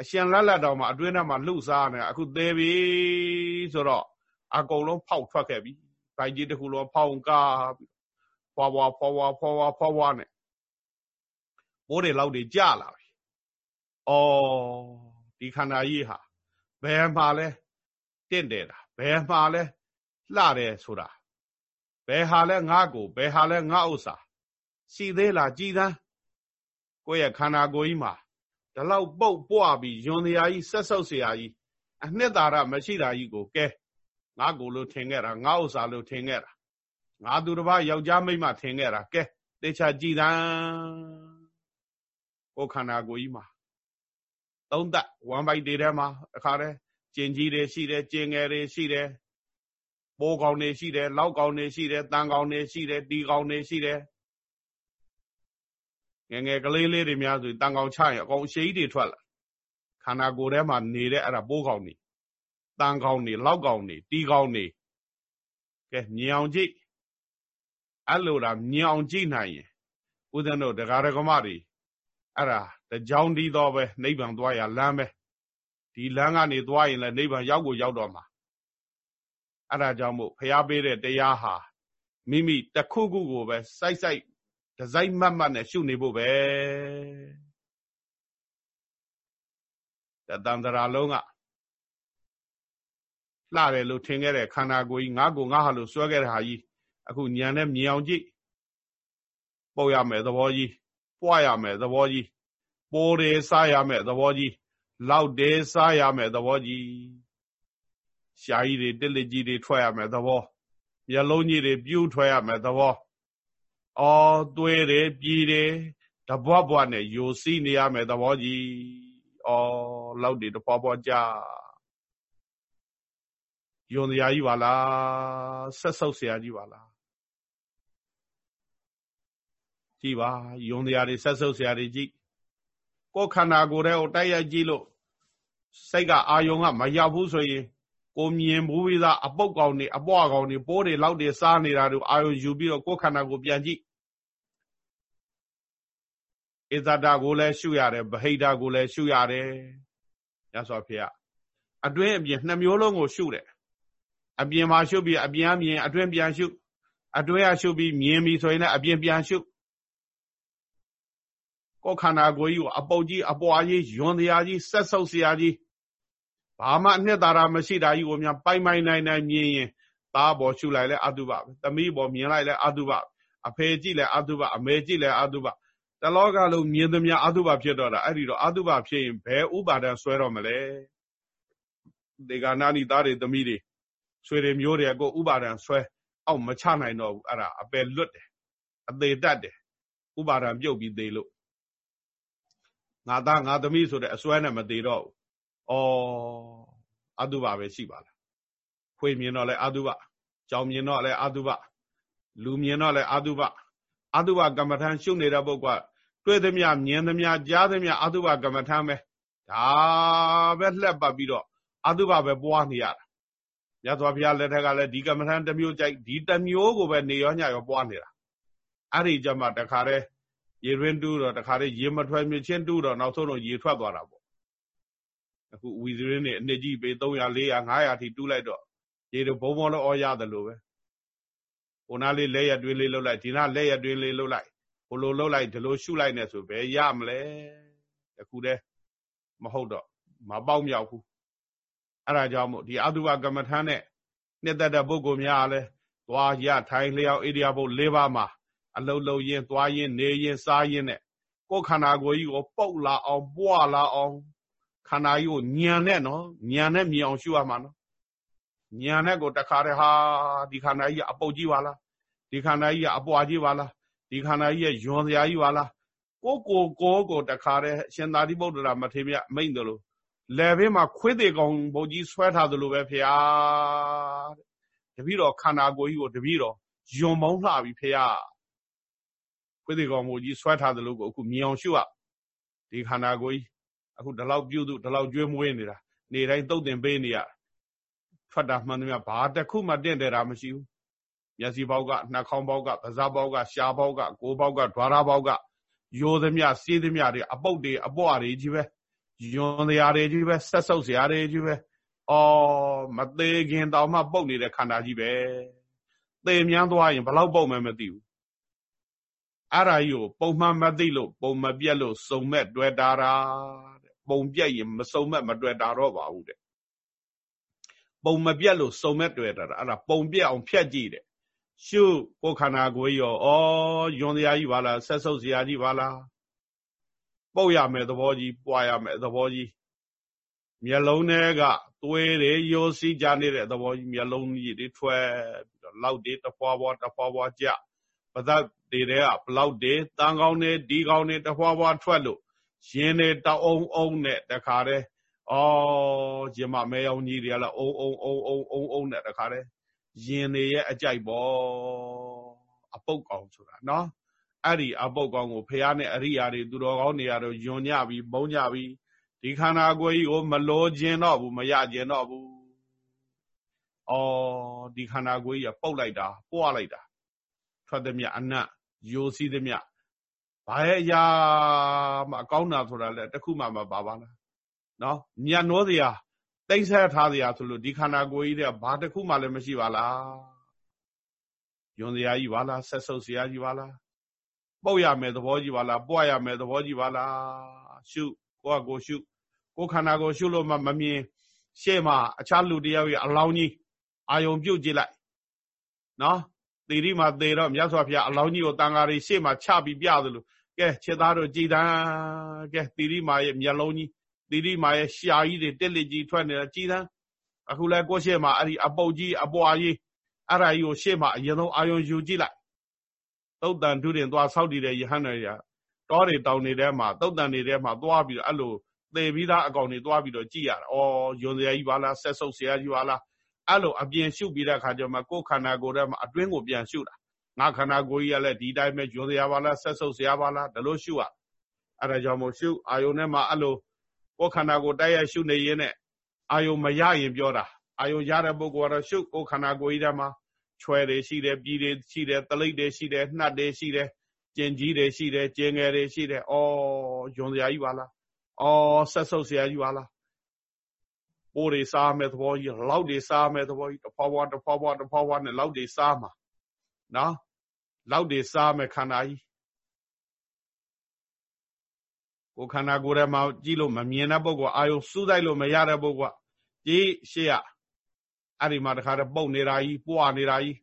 အရှင်လက်လက်တော်မှာအတွင်းထဲမှာလှုပ်စားနေအခုသေးပြီဆိုတော့အကုန်လုံးဖောက်ထွက်ခဲ့ပြီဘိုင်ကြီးတစ်ခုလုံးဖောင်းကားဖွာဖွာဖွာဖွာဖွာဖွာဖွာဖွာနဲ့ပိုးတွေလောက်တွေကြလာပြီ။အော်ဒီခန္ဓာကြီးဟာဘယ်မှာလဲတင့်တယ်တာဘယ်မှာလဲလှတယ်ဆိုတာ ဘယ်ဟာလဲငါ့ကိုဘယ်ဟာလဲငါ့ဥစ္စာရှိသေးလားကြည်သန်းကိုယ့်ရဲ့ခန္ဓာကိုယ်ကြီးမှာဒီလောက်ပုတ်ပွားပြီးယွန်တရားကြီးဆက်ဆုပ်เสียကြီးအနှစ်သာရမရှိတာကြီးကိုကဲငါကိုလို့ထင်ခဲ့တာငါဥစ္စာလို့ထင်ခဲ့တာငါသူတစ်ပါးယောက်ျားမိန်းမထင်ခဲ့တာကဲတေချာကြည်သန်းကိုခန္ဓာကိုယ်ကြီးမှာသုံးသက်ဝမ်ပိုက်တွေထဲမှာအခါတည်းကျင်ကြီးတွေရှိတယ်ကျင်ငယ်တွေရှိတယ် ပိုးကောင်တွေရှိတယ်လောက်ကောင်တွေရှိတယ်တန်ကောင်တွေရှိတယ်တီကောင်တွေရှိတယ်ငယ်ငယ်ကလေးလေးတွေများဆိုတန်ကောင်ချရင်အကောင်ရှေးကြီးတွေထွက်လာခန္ဓာကိုယ်ထဲမှာနေတဲ့အဲ့ဒါပိုးကောင်တွေတန်ကောင်တွေလောက်ကောင်တွေတီကောင်တွေကဲမြင်အောင်ကြည့်အဲ့လိုလားမြင်အောင်ကြည့်နိုင်ရင်ဦးဇင်းတို့တရားဓမ္မတွေအဲ့ဒါတကြောင်ဒီတော့ပဲနိဗ္ဗာန်သွားရလမ်းပဲဒီလမ်းကနေသွားရင်လည်းနိဗ္ဗာန်ရောက်ကိုရောက်တော့မှာ အဲ့ဒါကြောင့်မို့ဖျားပေးတဲ့တရားဟာမိမိတခုခုကိုပဲစိုက်စိုက်ဒီဇိုင်းမတ်မတ်နဲ့ရှုနေဖို့ပဲတတန်တရာလုံးကလှတယ်လို့ထင်ခဲ့တဲ့ခန္ဓာကိုယ်ကြီးငါ့ကိုငါဟာလို့စွဲခဲ့တဲ့ဟာကြီးအခုညံနဲ့မြင်အောင်ကြည့်ပုတ်ရမယ်သဘောကြီးပွားရမယ်သဘောကြီးပိုးတယ်စားရမယ်သဘောကြီးလောက်တယ်စားရမယ်သဘောကြီး ရှားကြီးတွေတစ်လက်ကြီးတွေထွက်ရမယ်သဘောမျက်လုံးကြီးတွေပြူးထွက်ရမယ်သဘောအော်သွေးတယ်ပြည်တယ်တပွားပွားနဲ့ယိုစီးနေရမယ်သဘောကြီးအော်လောက်တွေတပွားပွားကြယွန်တရားကြီးပါလားဆက်ဆုပ်ဆရာကြီးပါလားကြည်ပါယွန်တရားတွေဆက်ဆုပ်ဆရာတွေကြည်ကိုယ်ခန္ဓာကိုယ်ထဲကိုတိုက်ရိုက်ကြည့်လို့စိတ်ကအာယုံကမရောက်ဘူးဆိုရင် ကိုမြင်ဘူးပြီးသားအပုတ်ကောင်တွေအပွားကောင်တွေပိုးတွေလောက်တွေစားနေတာတို့အာယုံယူပြီးတော့ကိုယ်ခန္ဓာကိုပြန်ကြည့်ဣဇဒကိုလည်းရှုရတယ်ဗဟိတကိုလည်းရှုရတယ်ညဆိုဖေရအတွင်းအပြင်နှစ်မျိုးလုံးကိုရှုတယ်အပြင်မှာရှုပြီးအပြင်အမြင်အတွင်းပြန်ရှုအတွင်းကရှုပြီးမြင်ပြီးဆိုရင်လည်းအပြင်ပြန်ရှုကိုယ်ခန္ဓာကိုယ်ကြီးကိုအပုတ်ကြီးအပွားကြီးယွန်တရားကြီးဆက်ဆုပ်စရာကြီး ဘာမှအနှစ်သာရမရှိတာကြီးကိုများပိုင်ပိုင်နိုင်နိုင်မြင်ရင်သားပေါ်ရှုလိုက်လဲအတုပပဲသမီးပေါ်မြင်လိုက်လဲအတုပအဖေကြည့်လဲအတုပအမေကြည့်လဲအတုပတလောကလုံးမြင်သမျှအတုပဖြစ်တော့တာအဲ့ဒီတော့အတုပဖြစ်ရင်ဘယ်ဥပါဒံဆွဲတော့မလဲဒေဂာနာနီသားတွေသမီးတွေဆွေတွေမျိုးတွေကကိုဥပါဒံဆွဲအောက်မချနိုင်တော့ဘူးအဲ့ဒါအပယ်လွတ်တယ်အသေးတတ်တယ်ဥပါဒံပြုတ်ပြီးသေးလို့ငါသားငါသမီးဆိုတဲ့အစွဲနဲ့မသေးတော့ဘူးဩ အတုပပဲရှိပါလားခွေမြင်တော့လဲအတုပကြောင်မြင်တော့လဲအတုပလူမြင်တော့လဲအတုပအတုပကမ္မထံရှုနေတဲ့ပုဂ္ဂိုလ်ကတွေ့သမျှမြင်သမျှကြားသမျှအတုပကမ္မထံပဲဒါပဲလှက်ပတ်ပြီးတော့အတုပပဲပွားနေရတာမြတ်စွာဘုရားလက်ထက်ကလည်းဒီကမ္မထံတစ်မျိုးကြိုက်ဒီတစ်မျိုးကိုပဲနေရောညရောပွားနေတာအဲ့ဒီကြမှာတခါတည်းရေရင်းတူးတော့တခါတည်းရေမထွက်မြချင်းတူးတော့နောက်ဆုံးတော့ရေထွက်သွားတာပေါ့ အခုဝီဇရင်းနေအနှစ်ကြီးပေ300 400 500ထိတူးလိုက်တော့ရေတော့ဘုံဘုံတော့အော်ရတယ်လို့ပဲဟိုနားလေးလက်ရတွင်းလေးလှုပ်လိုက်ဒီနားလက်ရတွင်းလေးလှုပ်လိုက်ဟိုလိုလှုပ်လိုက်ဒီလိုရှုလိုက်နေဆိုဘယ်ရမလဲတခုတည်းမဟုတ်တော့မပေါက်မြောက်ဘူးအဲ့ဒါကြောင့်မို့ဒီအတုဝကမ္မထမ်းနဲ့နှစ်သက်တဲ့ပုဂ္ဂိုလ်များလည်းသွားရထိုင်လျောက်ဣရိယာပုတ်၄ပါးမှာအလုံးလုံးရင်သွားရင်နေရင်စားရင်နဲ့ကိုယ်ခန္ဓာကိုယ်ကြီးကိုပုတ်လာအောင်ပွားလာအောင် ခန္ဓာကြီးကိုညံနဲ့နော်ညံနဲ့မြင်အောင်ရှုရမှာနော်ညံနဲ့ကိုတခါတည်းဟာဒီခန္ဓာကြီးကအပုတ်ကြီးပါလားဒီခန္ဓာကြီးကအပွားကြီးပါလားဒီခန္ဓာကြီးရဲ့ယွန်စရာကြီးပါလားကိုကိုကိုကိုတခါတည်းရှင်သာတိဗုဒ္ဓရာမထေရအမိန့်တယ်လို့လယ်ဘေးမှာခွေးသေးကောင်ဘုတ်ကြီးဆွဲထားသလိုပဲဖေဟာတပည့်တော်ခန္ဓာကိုယ်ကြီးကိုတပည့်တော်ယွန်မောင်းလှပြီဖေဟာခွေးသေးကောင်ဘုတ်ကြီးဆွဲထားသလိုကိုအခုမြင်အောင်ရှုရဒီခန္ဓာကိုယ်ကြီး အခုဒီလောက်ပြုတ်သူဒီလောက်ကျွေးမွေးနေတာနေတိုင်းတုတ်တင်ပေးနေရထွက်တာမှန်သမျှဘာတစ်ခုမှတင့်တယ်တာမရှိဘူးမျက်စိပေါက်ကနှာခေါင်းပေါက်ကပါးစပ်ပေါက်ကရှားပေါက်ကကိုယ်ပေါက်ကဓွာရပေါက်ကယိုသမျှစေးသမျှတွေအပုတ်တွေအပွားတွေကြီးပဲယွန်တရားတွေကြီးပဲဆက်ဆုပ်စရာတွေကြီးပဲအော်မသေးခင်တောင်မှပုတ်နေတဲ့ခန္ဓာကြီးပဲသေမြန်းသွားရင်ဘလောက်ပုတ်မှမသိဘူးအဲ့ဒါကြီးကိုပုံမှန်မသိလို့ပုံမပြက်လို့စုံမဲ့တွေ့တာတာ ပုံပြက်ရင်မစုံမဲ့မတွေ့တာတော့ပါဘူးတဲ့ပုံမပြတ်လို့စုံမဲ့တွေ့တာအဲ့ဒါပုံပြတ်အောင်ဖြတ်ကြည့်တယ်ရှုကိုခန္ဓာကိုယ်ရောဩယွန်တရားကြီးပါလားဆက်ဆုပ်စရာကြီးပါလားပုတ်ရမယ်သဘောကြီးပွာရမယ်သဘောကြီးမျက်လုံးထဲကသွေးတွေရိုးစီးကြနေတဲ့သဘောကြီးမျက်လုံးကြီးတွေထွက်ပြီးတော့လောက်တွေတဖွာဖွာတဖွာဖွာကြပဒတ်တွေတဲ့ကဘလောက်တွေတန်ကောင်းတွေဒီကောင်းတွေတဖွာဖွာထွက်လို့ ရင်တွေတောက်အောင်အောင်နဲ့တခါတည်းအော်ရင်မမဲအောင်ကြီးတွေကလည်းအုံအုံအုံအုံအုံအုံနဲ့တခါတည်းရင်တွေရဲ့အကြိုက်ပေါ့အပုတ်ကောင်ဆိုတာနော်အဲ့ဒီအပုတ်ကောင်ကိုဖះနဲ့အရိယာတွေသူတော်ကောင်းတွေကတော့ယွန်ညပြီးဘုံညပြီးဒီခန္ဓာကိုယ်ကြီးကိုမလိုခြင်းတော့ဘူးမရခြင်းတော့ဘူး။အော်ဒီခန္ဓာကိုယ်ကြီးကပုတ်လိုက်တာပွားလိုက်တာထွက်သည်မြအနတ်ယိုစီးသည်မြ ဘာရဲ့အရာမှအကောင်းတာဆိုတာလဲတခုမှမပါပါလား။နော်ညံနောစရာတိမ့်ဆက်ထားစရာဆိုလို့ဒီခန္ဓာကိုယ်ကြီးတဲ့ဘာတခုမှလည်းမရှိပါလား။ယွန်စရာကြီးပါလားဆက်ဆုပ်စရာကြီးပါလား။ပုတ်ရမယ်သဘောကြီးပါလားပွားရမယ်သဘောကြီးပါလား။ရှုကိုကကိုရှုကိုခန္ဓာကိုရှုလို့မှမမြင်ရှေ့မှာအခြားလူတယောက်ရဲ့အလောင်းကြီးအာယုံပြုတ်ကြည့်လိုက်နော်သီရိမှာသေတော့မြတ်စွာဘုရားအလောင်းကြီးကိုတန်ဃာတွေရှေ့မှာချပြီးပြသလို ကဲခြေသားတို့ကြည်တန်းကဲသီရိမာရဲ့မျက်လုံးကြီးသီရိမာရဲ့ရှာကြီးတွေတက်လက်ကြီးထွက်နေတာကြည်တန်းအခုလဲကိုရှေ့မှာအဲ့ဒီအပုတ်ကြီးအပွားကြီးအဲ့ဒါကြီးကိုရှေ့မှာအရင်ဆုံးအာယုံယူကြည့်လိုက်သုတ်တန်ဒုရင်သွားဆောက်တည်တဲ့ယဟန်တွေတောတွေတောင်တွေထဲမှာသုတ်တန်တွေထဲမှာသွားပြီးတော့အဲ့လိုသေပြီးသားအကောင်တွေသွားပြီးတော့ကြည့်ရတာ။အော်ယွန်စရာကြီးပါလားဆက်ဆုပ်စရာကြီးပါလားအဲ့လိုအပြင်ရှုပြီးတဲ့အခါကျမှကိုယ်ခန္ဓာကိုယ်ထဲမှာအတွင်းကိုပြန်ရှုတာ။ ငါခန္ဓာကိုယ်ကြီးကလည်းဒီတိုင်းပဲယွန်စရာပါလားဆက်ဆုပ်စရာပါလားဒါလို့ရှုရ။အဲ့ဒါကြောင့်မို့ရှုအာယုန်ထဲမှာအဲ့လိုကိုယ်ခန္ဓာကိုယ်တိုက်ရိုက်ရှုနေရင်နဲ့အာယုန်မရရင်ပြောတာအာယုန်ရတဲ့ပုဂ္ဂိုလ်ကတော့ရှုကိုယ်ခန္ဓာကိုယ်ကြီးထဲမှာချွဲတွေရှိတယ်ပြည်တွေရှိတယ်တလိပ်တွေရှိတယ်နှတ်တွေရှိတယ်ကျင်ကြီးတွေရှိတယ်ကျင်ငယ်တွေရှိတယ်။အော်ယွန်စရာကြီးပါလားအော်ဆက်ဆုပ်ဆရာကြီးပါလားပိုးတွေစားမယ်သဘောကြီးလောက်တွေစားမယ်သဘောကြီးတဖွာဖွာတဖွာဖွာတဖွာဖွာနဲ့လောက်တွေစားမှာနော် လောက်တွေစားမယ်ခန္ဓာကြီးကိုခန္ဓာကိုယ်ထဲမှာကြည့်လို့မမြင်တဲ့ပုဂ္ဂိုလ်အာယုစူးတိုက်လို့မရတဲ့ပုဂ္ဂိုလ်ကကြည့်ရှေ့ရအဲ့ဒီမှာတခါတည်းပုတ်နေတာကြီးပွားနေတာကြီး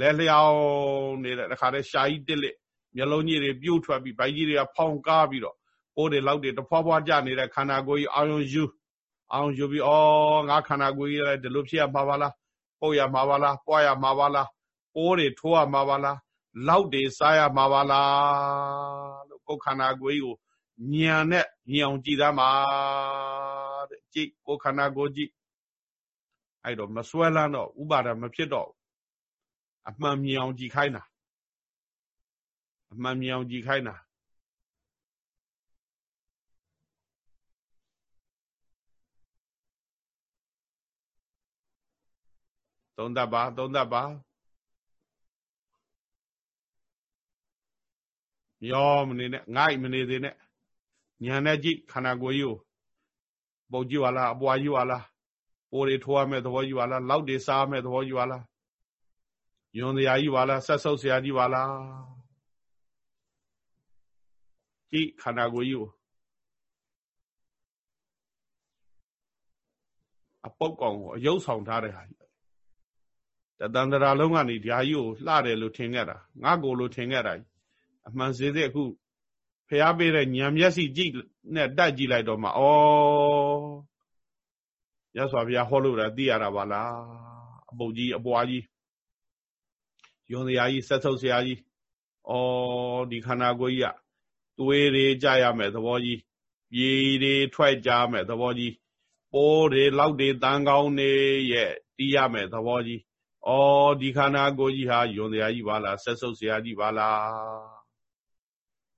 လဲလျောင်းနေတဲ့တခါတည်းရှာကြီးတစ်လက်မျက်လုံးကြီးတွေပြုတ်ထွက်ပြီးဗိုက်ကြီးတွေကဖောင်ကားပြီးတော့ပိုးတွေလောက်တွေတဖွာဖွာကြနေတဲ့ခန္ဓာကိုယ်ကြီးအာယုံယူအာယုံယူပြီးဩငါခန္ဓာကိုယ်ကြီးလည်းဒီလိုဖြစ်ရမှာပါလားပုတ်ရမှာပါလားပွားရမှာပါလား ပိုးတွေထိုးရမှာပါလားလောက်တွေစားရမှာပါလားလို့ကိုယ်ခန္ဓာကိုယ်ကြီးကိုညံနဲ့ညံအောင်ကြည်သားမှာတဲ့ကြည်ကိုယ်ခန္ဓာကိုယ်ကြည်အဲ့တော့မစွဲလန်းတော့ဥပါဒမဖြစ်တော့အမှန်မြင်အောင်ကြည်ခိုင်းတာအမှန်မြင်အောင်ကြည်ခိုင်းတာသုံးသပ်ပါသုံးသပ်ပါ ရောမနေနဲ့ငိုက်မနေသေးနဲ့ညာနဲ့ကြည့်ခန္ဓာကိုယ်ကြီးကိုပုတ်ကြည့်ပါလားအပွားကြီးပါလားပိုးတွေထိုးရမယ့်သဘောကြီးပါလားလောက်တွေစားရမယ့်သဘောကြီးပါလားယွန်စရာကြီးပါလားဆက်ဆုပ်စရာကြီးပါလားကြည့်ခန္ဓာကိုယ်ကြီးကိုအပုတ်ကောင်ကိုအယုတ်ဆောင်ထားတဲ့ဟာကြီးတတန္တရာလုံးကနေဓာကြီးကိုလှတယ်လို့ထင်ခဲ့တာငါကိုလို့ထင်ခဲ့တာ အမှန်စေတဲ့အခုဖျားပေးတဲ့ညံမျက်စိကြည့်နဲ့တက်ကြည့်လိုက်တော့မှဩရသော်ဘုရားဟောလို့တာသိရတာပါလားအပုတ်ကြီးအပွားကြီးယွန်စရာကြီးဆက်ဆုပ်စရာကြီးဩဒီခန္ဓာကိုယ်ကြီးကသွေးတွေကြရမယ်သဘောကြီးပြေးတွေထွက်ကြမယ်သဘောကြီးပိုးတွေလောက်တွေတန်ကောင်းနေရဲ့တီးရမယ်သဘောကြီးဩဒီခန္ဓာကိုယ်ကြီးဟာယွန်စရာကြီးပါလားဆက်ဆုပ်စရာကြီးပါလား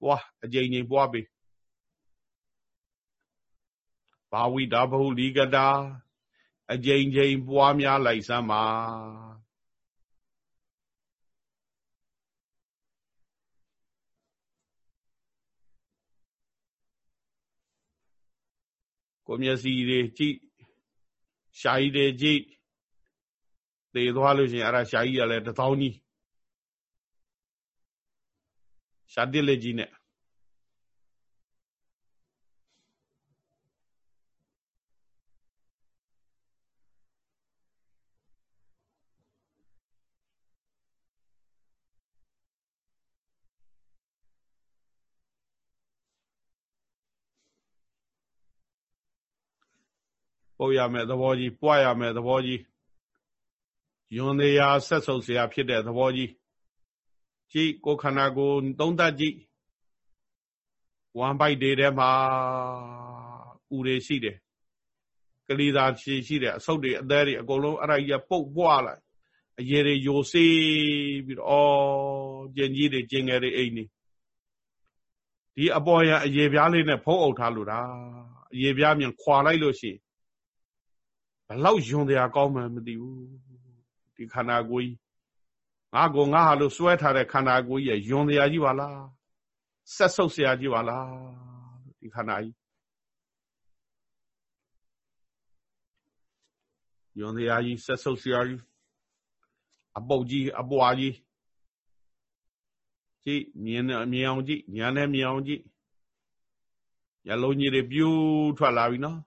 ပွားအကြိမ်ကြိမ်ပွားပြီဘာဝိတာဘဟုလီကတာအကြိမ်ကြိမ်ပွားများလိုက်စမ်းပါကိုမျက်စိတွေကြည့်ရှားတွေကြည့်သေသွားလို့ရှိရင်အဲ့ဒါရှာကြီးကလည်းတသောင်းကြီးရှာတစ်လက်ကြီးနဲ့ ပုတ်ရမယ်သဘောကြီးပွားရမယ်သဘောကြီးယွန်တရားဆက်ဆုပ်เสียဖြစ်တဲ့သဘောကြီးကြည့်ကိုခန္ဓာကိုယ်သုံးသပ်ကြည့်ဝမ်ပိုက်တွေထဲမှာဥတွေရှိတယ်ကလေးသာရှိရှိတယ်အဆုတ်တွေအသေးတွေအကုန်လုံးအဲ့ဒါကြီးပုတ်ပွားလိုက်အရေတွေယိုစေးပြီးတော့ဩကျင်ကြီးတွေကျင်ငယ်တွေအိမ်နေဒီအပေါ်ရအရေပြားလေးနဲ့ဖုံးအုပ်ထားလို့တာအရေပြားမြန်ခွာလိုက်လို့ရှိရင် ဘလောက်ယွန်တရားကောင်းမှမသိဘူးဒီခန္ဓာကိုယ်ကြီးငါကောငါဟာလို့စွဲထားတဲ့ခန္ဓာကိုယ်ကြီးရဲ့ယွန်တရားကြီးပါလားဆက်ဆုပ်ဆရာကြီးပါလားဒီခန္ဓာကြီးယွန်တရားကြီးဆက်ဆုပ်ဆရာကြီးအပုတ်ကြီးအပွားကြီးကြည့်မြင်မြင်အောင်ကြည့်ညာနဲ့မြင်အောင်ကြည့်ရလုံးကြီးတွေပြူးထွက်လာပြီနော်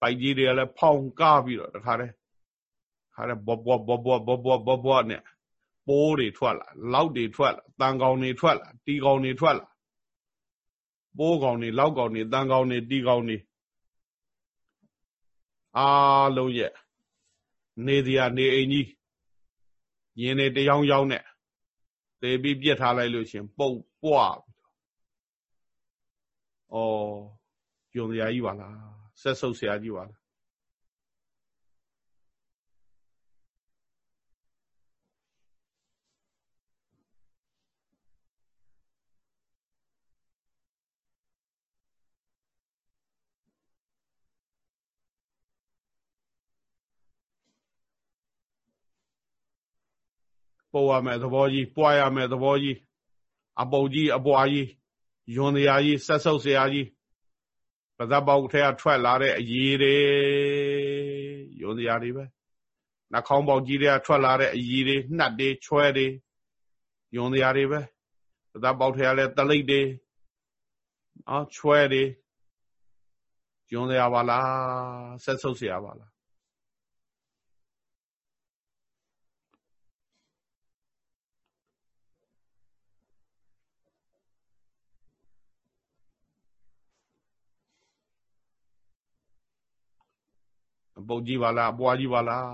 ပိုက်ကြီးတွေကလည်းဖောင်ကားပြီးတော့တခါတည်းခါတည်းဘောဘောဘောဘောဘောဘောဘောဘောနဲ့ပိုးတွေထွက်လာလောက်တွေထွက်လာတန်ကောင်တွေထွက်လာတီကောင်တွေထွက်လာပိုးကောင်တွေလောက်ကောင်တွေတန်ကောင်တွေတီကောင်တွေအားလုံးရဲ့နေတရားနေအိမ်ကြီးရင်းနေတယောင်ယောင်နဲ့သေပြီးပြစ်ထားလိုက်လို့ရှင်ပုတ်ပွားဩယုံစရာကြီးပါလား ဆက်ဆုပ်စရာကြီးပါလားပုတ်ရမယ်သဘောကြီးပွားရမယ်သဘောကြီးအပုတ်ကြီးအပွားကြီးယွန်တရားကြီးဆက်ဆုပ်စရာကြီး ပဇက်ပေါက်ထဲကထွက်လာတဲ့အရည်တွေယွန်တရားတွေပဲနှာခေါင်းပေါက်ကြီးတွေကထွက်လာတဲ့အရည်တွေနှက်တွေချွဲတွေယွန်တရားတွေပဲပဇက်ပေါက်ထဲကလည်းတလိပ်တွေအော်ချွဲတွေယွန်တရားပါလားဆက်ဆုပ်စရာပါလား ပုတ်ကြီးပါလားအပွားကြီးပါလား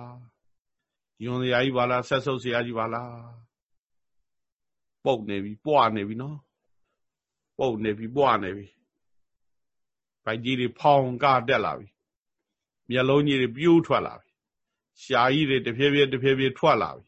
ယွန်စရာကြီးပါလားဆက်ဆုပ်စရာကြီးပါလားပုတ်နေပြီပွားနေပြီနော်ပုတ်နေပြီပွားနေပြီဗိုက်ကြီးတွေဖောင်ကတက်လာပြီမျက်လုံးကြီးတွေပြိုးထွက်လာပြီရှားကြီးတွေတဖြည်းဖြည်းတဖြည်းဖြည်းထွက်လာပြီ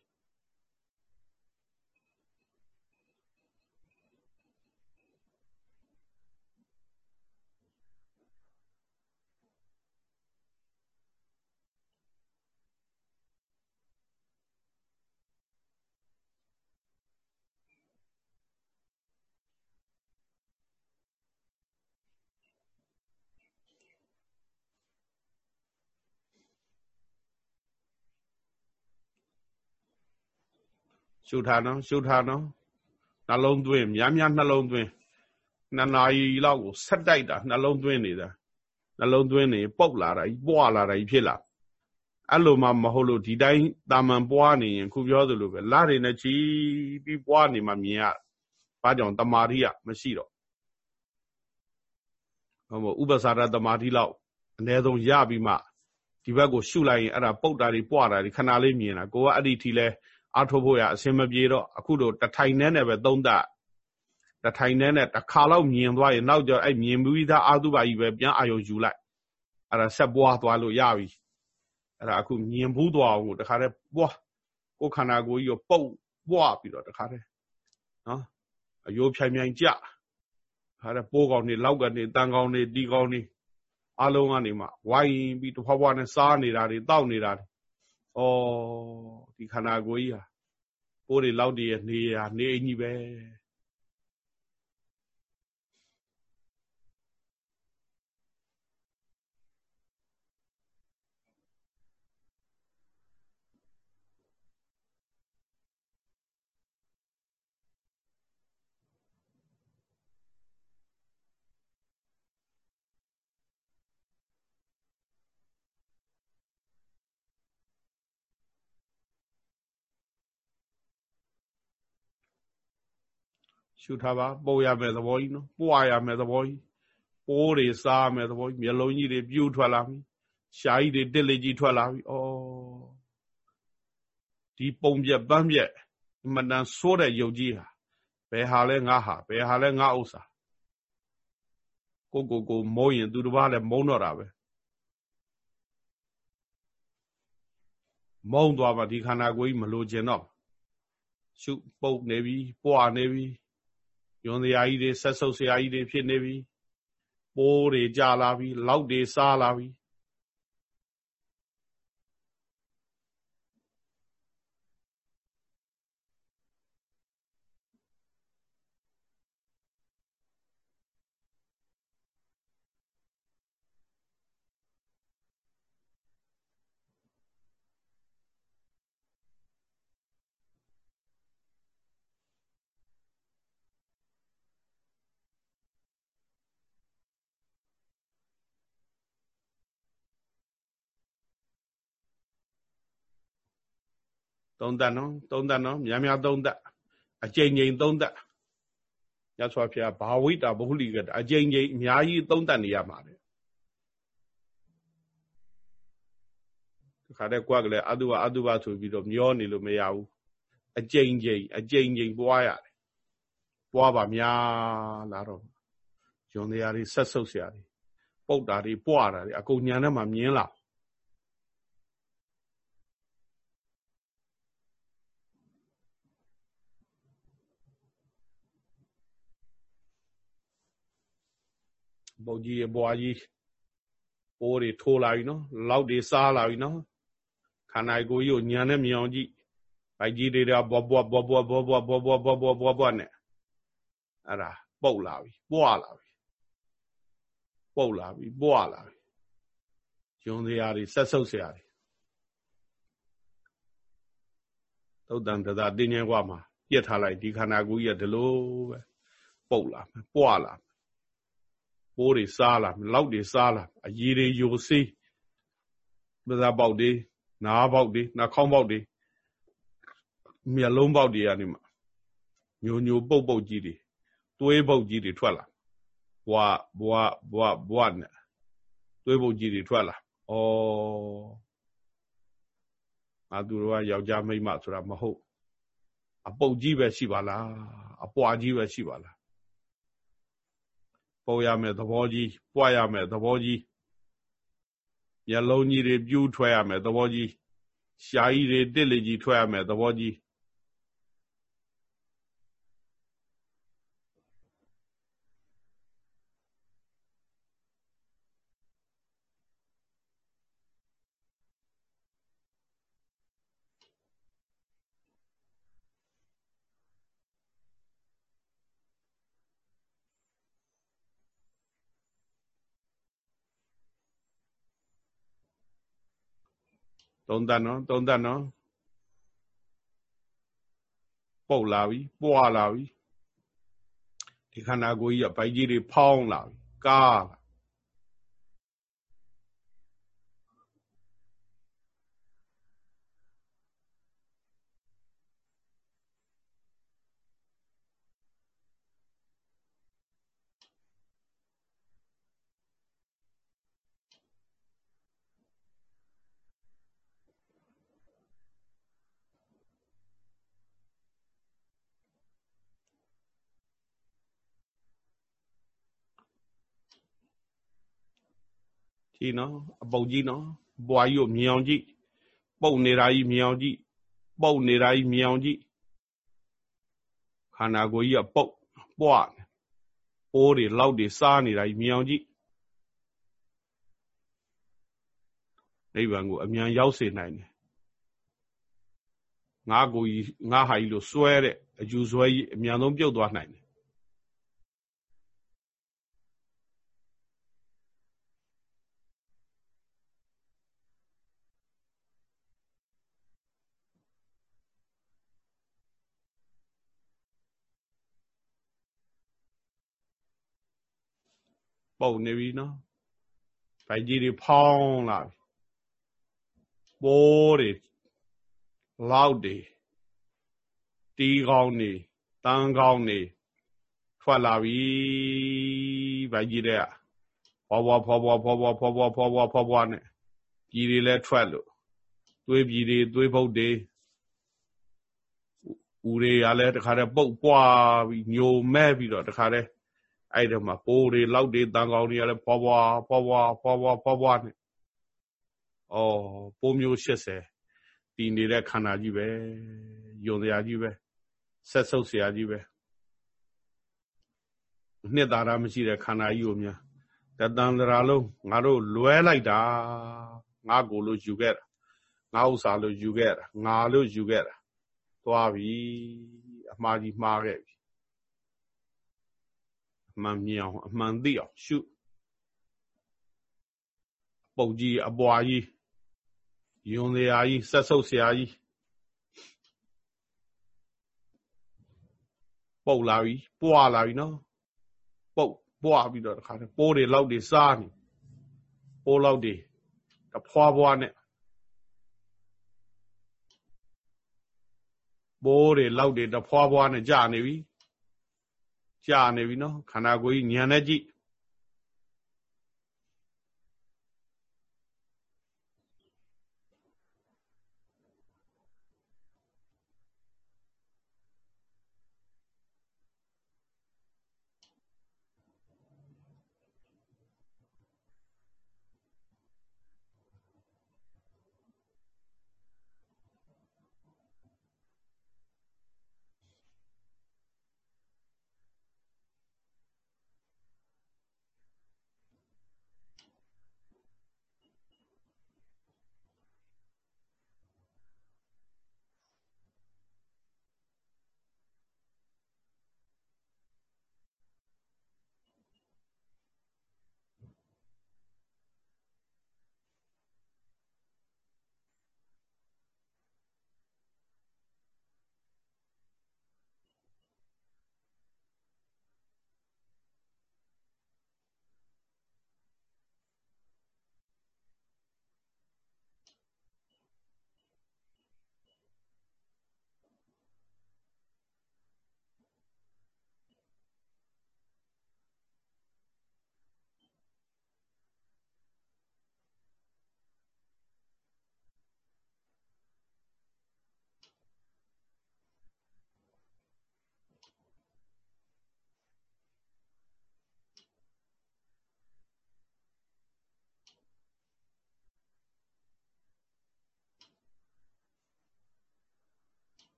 ရှုထားနော်ရှုထားနော်နှလုံးသွင်းများများနှလုံးသွင်းနှစ်နာရီလောက်ကိုဆက်တိုက်တာနှလုံးသွင်းနေတာနှလုံးသွင်းနေပုတ်လာတာကြီးပွားလာတာကြီးဖြစ်လာအဲ့လိုမှမဟုတ်လို့ဒီတိုင်းတာမန်ပွားနေရင်ခုပြောသလိုပဲလာတွေနဲ့ချီပြီးပွားနေမှမြင်ရဘာကြောင့်တမာတိကမရှိတော့ဟုတ်မို့ဥပ္ပစာရတမာတိလောက်အ ਨੇ ဆုံးရပြီးမှဒီဘက်ကိုရှုလိုက်ရင်အဲ့ဒါပုတ်တာတွေပွားတာတွေခဏလေးမြင်တာကိုကအဲ့ဒီထီလဲ အထုတ်ဖို့ရအစင်မပြေတော့အခုတော့တထိုင်နဲ့နဲ့ပဲသုံးသပ်တထိုင်နဲ့နဲ့တစ်ခါလောက်မြင်သွားရင်နောက်ကျအဲ့မြင်ပြီးသားအာသုဘကြီးပဲပြန်အာယုံယူလိုက်အဲ့ဒါဆက်ပွားသွားလို့ရပြီအဲ့ဒါအခုမြင်ဘူးသွားအောင်တခါတည်းပွားကိုခန္ဓာကိုယ်ကြီးကိုပုတ်ပွားပြီးတော့တခါတည်းနော်အယိုးဖြိုင်ဖြိုင်ကြခါတည်းပိုးကောင်တွေလောက်ကနေတန်ကောင်တွေတီကောင်တွေအလုံးကနေမှဝိုင်းပြီးတဖွာဖွာနဲ့စားနေတာတွေတောက်နေတာတွေ ဩဒီခန္ဓာကိုယ်ကြီးဟာပိုးတွေလောက်တည်းနေရနေအကြီးပဲ ရှုထားပါပို့ရမယ်သဘောကြီးနော်ပွားရမယ်သဘောကြီးပိုးတွေစားမယ်သဘောကြီးမျက်လုံးကြီးတွေပြူးထွက်လာပြီရှားကြီးတွေတစ်လေကြီးထွက်လာပြီဩဒီပုံပြက်ပန်းပြက်အမှန်တန်ဆိုးတဲ့ယုတ်ကြီးဟာဘယ်ဟာလဲငါဟာဘယ်ဟာလဲငါဥစ္စာကိုကိုကိုမုံရင်သူတစ်ပါးလည်းမုံတော့တာပဲမုံသွားမှဒီခန္ဓာကိုယ်ကြီးမလိုချင်တော့ရှုပုတ်နေပြီပွားနေပြီ ယွန်စရာကြီးတွေဆက်ဆုပ်စရာကြီးတွေဖြစ်နေပြီပိုးတွေကြလာပြီလောက်တွေစားလာပြီ သုံးသပ်နော်သုံးသပ်နော်များများသုံးသပ်အကြိမ်ကြိမ်သုံးသပ်ရသော်ဖျားဘာဝိတာဘဟုလိကအကြိမ်ကြိမ်အများကြီးသုံးသပ်နေရမှာလေဒီခါတဲ့ကွက်ကလည်းအတုဝအတုဝဆိုပြီးတော့မျောနေလို့မရဘူးအကြိမ်ကြိမ်အကြိမ်ကြိမ်ပွားရတယ်ပွားပါများလာတော့ယွန်တရားတွေဆက်ဆုပ်စရာတွေပုတ်တာတွေပွားတာတွေအကုန်ညာထဲမှာမြင်လာ ဘုတ်ကြီးအပွားကြီးပိုးတွေထိုးလာပြီနော်လောက်တွေစားလာပြီနော်ခန္ဓာကိုယ်ကြီးကိုညံနဲ့မြောင်ကြည့်ဗိုက်ကြီးတွေကဘောဘောဘောဘောဘောဘောဘောဘောဘောဘောဘောဘောနဲ့အဲ့ဒါပုတ်လာပြီပွားလာပြီပုတ်လာပြီပွားလာပြီယုံစရာတွေဆက်ဆုပ်စရာတွေသုတ်တန်တသာတင်းញဲကွာမှာပြက်ထားလိုက်ဒီခန္ဓာကိုယ်ကြီးကဒီလိုပဲပုတ်လာမယ်ပွားလာမယ် ပိုးတွေစားလာလောက်တွေစားလာအရည်တွေယိုစေးပဇာပေါက်တွေနားပေါက်တွေနှာခေါင်းပေါက်တွေမျက်လုံးပေါက်တွေကနေမှညိုညိုပုတ်ပုတ်ကြီးတွေသွေးပုတ်ကြီးတွေထွက်လာဘွားဘွားဘွားဘွားနဲ့သွေးပုတ်ကြီးတွေထွက်လာဩငါသူတို့ကယောက်ျားမိန်းမဆိုတာမဟုတ်အပုတ်ကြီးပဲရှိပါလားအပွားကြီးပဲရှိပါလား ပေါ်ရမယ်သဘောကြီးပွားရမယ်သဘောကြီးမျက်လုံးကြီးတွေပြူးထွက်ရမယ်သဘောကြီးရှားကြီးတွေတစ်လေကြီးထွက်ရမယ်သဘောကြီး သုံးတတ်နော်သုံးတတ်နော်ပုတ်လာပြီပွာလာပြီဒီခန္ဓာကိုယ်ကြီးကဗိုက်ကြီးတွေဖောင်းလာပြီကားလာ ကြည့်နော်အပုတ်ကြီးနော်ဘွားကြီးကိုမြောင်ကြည့်ပုတ်နေတာကြီးမြောင်ကြည့်ပုတ်နေတာကြီးမြောင်ကြည့်ခန္ဓာကိုယ်ကြီးကပုတ်ပွားပိုးတွေလောက်တွေစားနေတာကြီးမြောင်ကြည့်နိဗ္ဗာန်ကိုအမြန်ရောက်စေနိုင်တယ်ငါကိုကြီးငါဟာကြီးလို့စွဲတဲ့အယူစွဲကြီးအမြန်ဆုံးပြုတ်သွားနိုင်တယ် ပုံနေပြီနော်ဗိုက်ကြီးတွေဖောင်းလာပြီပိုးတွေလောက်တွေတီးကောင်းနေတန်းကောင်းနေထွက်လာပြီဗိုက်ကြီးတွေကဘောဘောဖောဘောဖောဘောဖောဘောဖောဘောဖောဘောနဲ့ပြည်တွေလည်းထွက်လို့သွေးပြည်တွေသွေးဖုတ်တွေဦးတွေကလည်းတခါတည်းပုတ်ပွားပြီးညိုမဲ့ပြီးတော့တခါတည်း အဲ့တော့မှပိုးတွေလောက်တွေတန်ကောင်တွေကလည်းဖွာဖွာဖွာဖွာဖွာဖွာဖွာဖွာနဲ့ဩပိုးမျိုး80တည်နေတဲ့ခန္ဓာကြီးပဲယုံစရာကြီးပဲဆက်ဆုပ်စရာကြီးပဲနှစ်သာရမရှိတဲ့ခန္ဓာကြီးကိုများတတန်တရာလုံးငါတို့လွဲလိုက်တာငါကိုလို့ယူခဲ့တာငါဥစ္စာလို့ယူခဲ့တာငါလို့ယူခဲ့တာသွားပြီအမှားကြီးမှားခဲ့ပြီအ မှန်မြင်အောင်အမှန်သိအောင်ရှုပုတ်ကြီးအပွားကြီးယွန်စရာကြီးဆက်ဆုပ်စရာကြီးပုတ်လာပြီပွားလာပြီနော်ပုတ်ပွားပြီးတော့တခါတည်းပိုးတွေလောက်တွေစားနေပိုးလောက်တွေတဖွာဖွာနဲ့ပိုးတွေလောက်တွေတဖွာဖွာနဲ့ကြာနေပြီ ကြာနေပြီနော်ခန္ဓာကိုယ်ကြီးညံနဲ့ကြည့်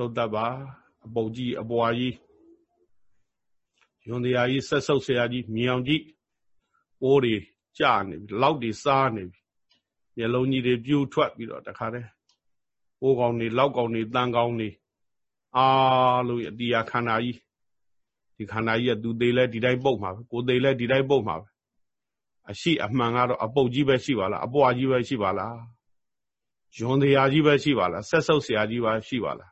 သုတ်တပါအပုတ်ကြီးအပွားကြီးယွန်တရားကြီးဆက်ဆုပ်ဆရာကြီးမြောင်ကြီးပိုးတွေကြာနေပြီလောက်တွေစားနေပြီမျက်လုံးကြီးတွေပြူးထွက်ပြီးတော့တခါတည်းပိုးကောင်တွေလောက်ကောင်တွေတန်ကောင်တွေအားလို့အတရားခန္ဓာကြီးဒီခန္ဓာကြီးကသူသေးလဲဒီတိုင်းပုတ်မှာပဲကိုသေးလဲဒီတိုင်းပုတ်မှာပဲအရှိအမှန်ကတော့အပုတ်ကြီးပဲရှိပါလားအပွားကြီးပဲရှိပါလားယွန်တရားကြီးပဲရှိပါလားဆက်ဆုပ်ဆရာကြီးပါရှိပါလား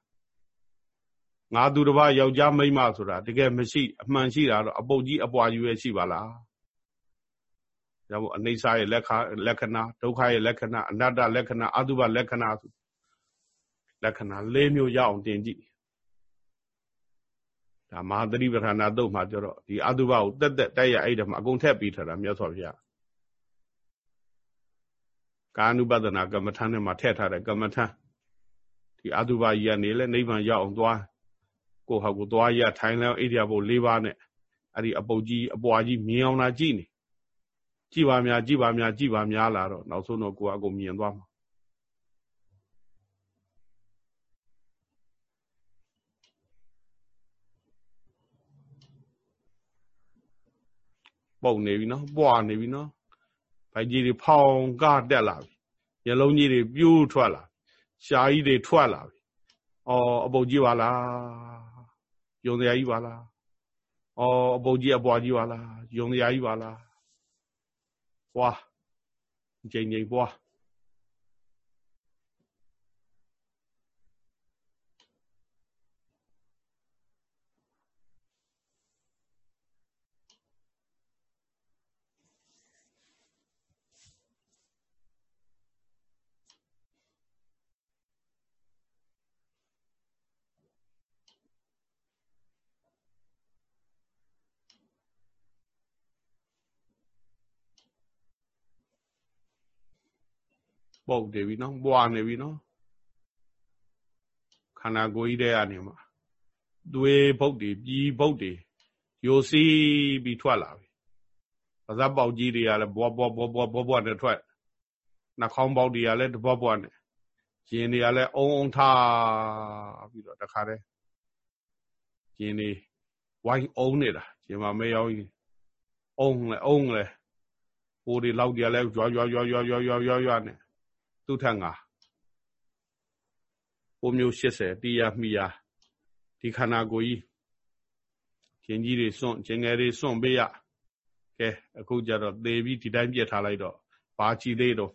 ငါသူတစ်ပါးယောက်ျားမိန်းမဆိုတာတကယ်မရှိအမှန်ရှိတာတော့အပုတ်ကြီးအပွားကြီးပဲရှိပါလားဒါမို့အနိစ္စရဲ့လက်ခလက္ခဏာဒုက္ခရဲ့လက္ခဏာအနတ္တလက္ခဏာအတုပလက္ခဏာဆိုလက္ခဏာ၄မျိုးရအောင်တင်ကြည့်ဒါမဟာသတိပဋ္ဌာနာတုတ်မှာပြောတော့ဒီအတုပကိုတက်တက်တိုက်ရအဲ့ဒါမှာအကုန်ထက်ပြီးထားတာမြတ်စွာဘုရားကာနုပဒနာကမ္မထာနဲ့မှာထည့်ထားတဲ့ကမ္မထာဒီအတုပကြီးကနေလဲနိဗ္ဗာန်ရောက်အောင်သွား ကိုဟာကိုသွားရထိုင်လဲအိဒီယာဘုတ်၄ပါးနဲ့အဲ့ဒီအပုတ်ကြီးအပွားကြီးမြင်အောင်လာကြည့်နေကြည့်ပါများကြည့်ပါများကြည့်ပါများလာတော့နောက်ဆုံးတော့ကိုကအကုန်မြင်သွားမှာပုံနေပြီနော်ပွားနေပြီနော်ဗိုက်ကြီးတွေဖောင်ကတက်လာပြီမျက်လုံးကြီးတွေပြိုးထွက်လာရှားကြီးတွေထွက်လာပြီအော်အပုတ်ကြီးပါလား ယုံတရားကြီးပါလားဩအပုတ်ကြီးအပွားကြီးပါလားယုံတရားကြီးပါလားပွားကြိမ်ကြိမ်ပွား ပုတ်နေပြီနော်ပွာနေပြီနော်ခန္ဓာကိုယ်ကြီးတဲ့အနေမှာသွေးဘုတ်တွေပြီးဘုတ်တွေယိုစီးပြီးထွက်လာပြီပါဇက်ပေါက်ကြီးတွေကလည်းဘွားဘွားဘွားဘွားဘွားဘွားနဲ့ထွက်နှာခေါင်းပေါက်တွေကလည်းတပွားပွားနဲ့ရင်တွေကလည်းအုံအုံထားပြီးတော့တခါတည်းရင်တွေဝိုင်းအုံနေတာရင်မမဲရောက်ကြီးအုံလဲအုံလဲိုးတွေလောက်ကြလဲကြွားကြွားကြွားကြွားကြွားကြွားကြွားနဲ့ သူ့ထက်ငါဟိုမျိုး80တီးရမိရဒီခန္ဓာကိုယ်ကြီးရှင်ကြီးတွေစွန့်ရှင်ငယ်တွေစွန့်ပေးရကဲအခုကြတော့သေပြီးဒီတိုင်းပြက်ထားလိုက်တော့ဘာချီသေးတော့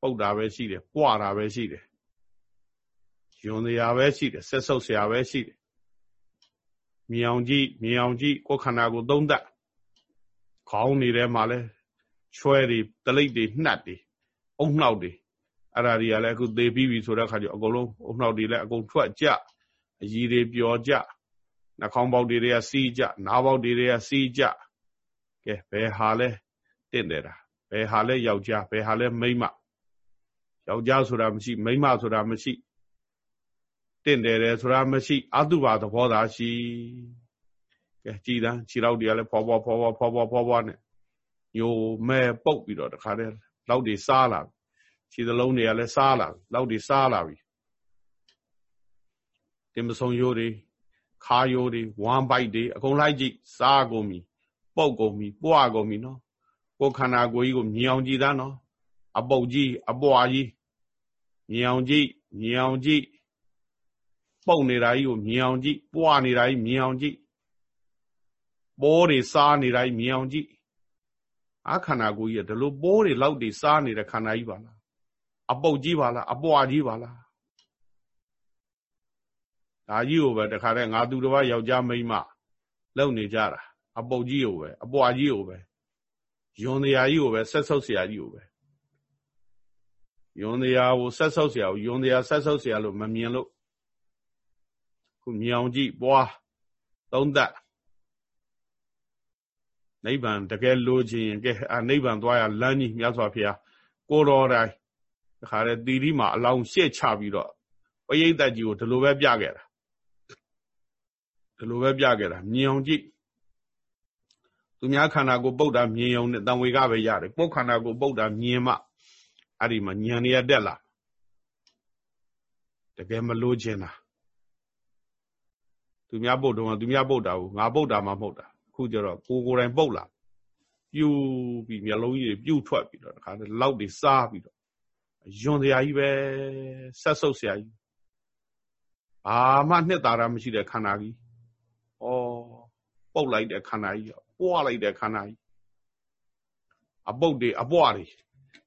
ပုတ်တာပဲရှိတယ်ပွားတာပဲရှိတယ်ယွန်စရာပဲရှိတယ်ဆက်ဆုပ်စရာပဲရှိတယ်မြောင်ကြည့်မြောင်ကြည့်ကိုယ်ခန္ဓာကိုသုံးသပ်ခေါင်းနေထဲမှာလဲချွဲတွေတလိပ်တွေနှက်တွေအုံနှောက်တွေ အဲ့ဒါတွေကလည်းအခုသေပြီးပြီဆိုတဲ့ခါကျအကုန်လုံးအုံနှောက်တွေလည်းအကုန်ထွက်ကြအကြီးတွေပျော်ကြနှာခေါင်းပေါက်တွေကစီးကြနားပေါက်တွေကစီးကြကဲဘယ်ဟာလဲတင့်တယ်တာဘယ်ဟာလဲယောက်ျားဘယ်ဟာလဲမိန်းမယောက်ျားဆိုတာမရှိမိန်းမဆိုတာမရှိတင့်တယ်တယ်ဆိုတာမရှိအတုပါသဘောသာရှိကဲကြည်တန်းခြေထောက်တွေကလည်းဖောဖောဖောဖောဖောဖောဖောဖောနဲ့ညိုမဲပုတ်ပြီးတော့တခါတည်းလောက်တွေစားလာ ခြေသလုံးတွေကလည်းစားလာလောက်တွေစားလာပြီတင်မဆုံရိုးတွေခါရိုးတွေဝမ်ပိုက်တွေအကုန်လိုက်ကြည့်စားကုန်ပြီပုတ်ကုန်ပြီပွားကုန်ပြီနော်ကိုယ်ခန္ဓာကိုယ်ကြီးကိုမြင်အောင်ကြည့်သားနော်အပုတ်ကြီးအပွားကြီးမြင်အောင်ကြည့်မြင်အောင်ကြည့်ပုတ်နေတာကြီးကိုမြင်အောင်ကြည့်ပွားနေတာကြီးမြင်အောင်ကြည့်ပိုးတွေစားနေတာကြီးမြင်အောင်ကြည့်အခန္ဓာကိုယ်ကြီးကဒီလိုပိုးတွေလောက်တွေစားနေတဲ့ခန္ဓာကြီးပါလား အပုတ်ကြီးပါလားအပွားကြီးပါလားဒါကြီးကိုပဲတခါတည်းငါသူတစ်ပါးယောက်ျားမိန်းမလုံနေကြတာအပုတ်ကြီးကိုပဲအပွားကြီးကိုပဲယွန်တရားကြီးကိုပဲဆက်ဆုပ်ဆရာကြီးကိုပဲယွန်တရားကိုဆက်ဆုပ်ဆရာကိုယွန်တရားဆက်ဆုပ်ဆရာလို့မမြင်လို့ခုမြောင်ကြည့်ပွားသုံးသက်နိဗ္ဗာန်တကယ်လိုချင်ရင်ကဲအာနိဗ္ဗာန်သွားရလမ်းကြီးမြတ်စွာဘုရားကိုတော်တိုင်း တခါတည်းတီရီမှာအလောင်းရှေ့ချပြီးတော့ပရိသတ်ကြီးကိုဒီလိုပဲပြခဲ့တာဒီလိုပဲပြခဲ့တာမြင်အောင်ကြည့်သူများခန္ဓာကိုပုတ်တာမြင်အောင်နဲ့တံဝေကပဲရတယ်ကိုယ်ခန္ဓာကိုပုတ်တာမြင်မှအဲ့ဒီမှာဉာဏ်ရတက်လာတကယ်မလို့ခြင်းတာသူများပုတ်တော့သူများပုတ်တာကိုငါပုတ်တာမှမဟုတ်တာခုကျတော့ကိုကိုယ်တိုင်ပုတ်လာပြူပြီးမျက်လုံးကြီးတွေပြူထွက်ပြီးတော့တခါတည်းလောက်တွေစားပြီးတော့ ယွန်စရာကြီးပဲဆက်ဆုပ်စရာကြီးဘာမှနှစ်သာရမရှိတဲ့ခန္ဓာကြီးဩပုတ်လိုက်တဲ့ခန္ဓာကြီးပွားလိုက်တဲ့ခန္ဓာကြီးအပုတ်တွေအပွားတွေ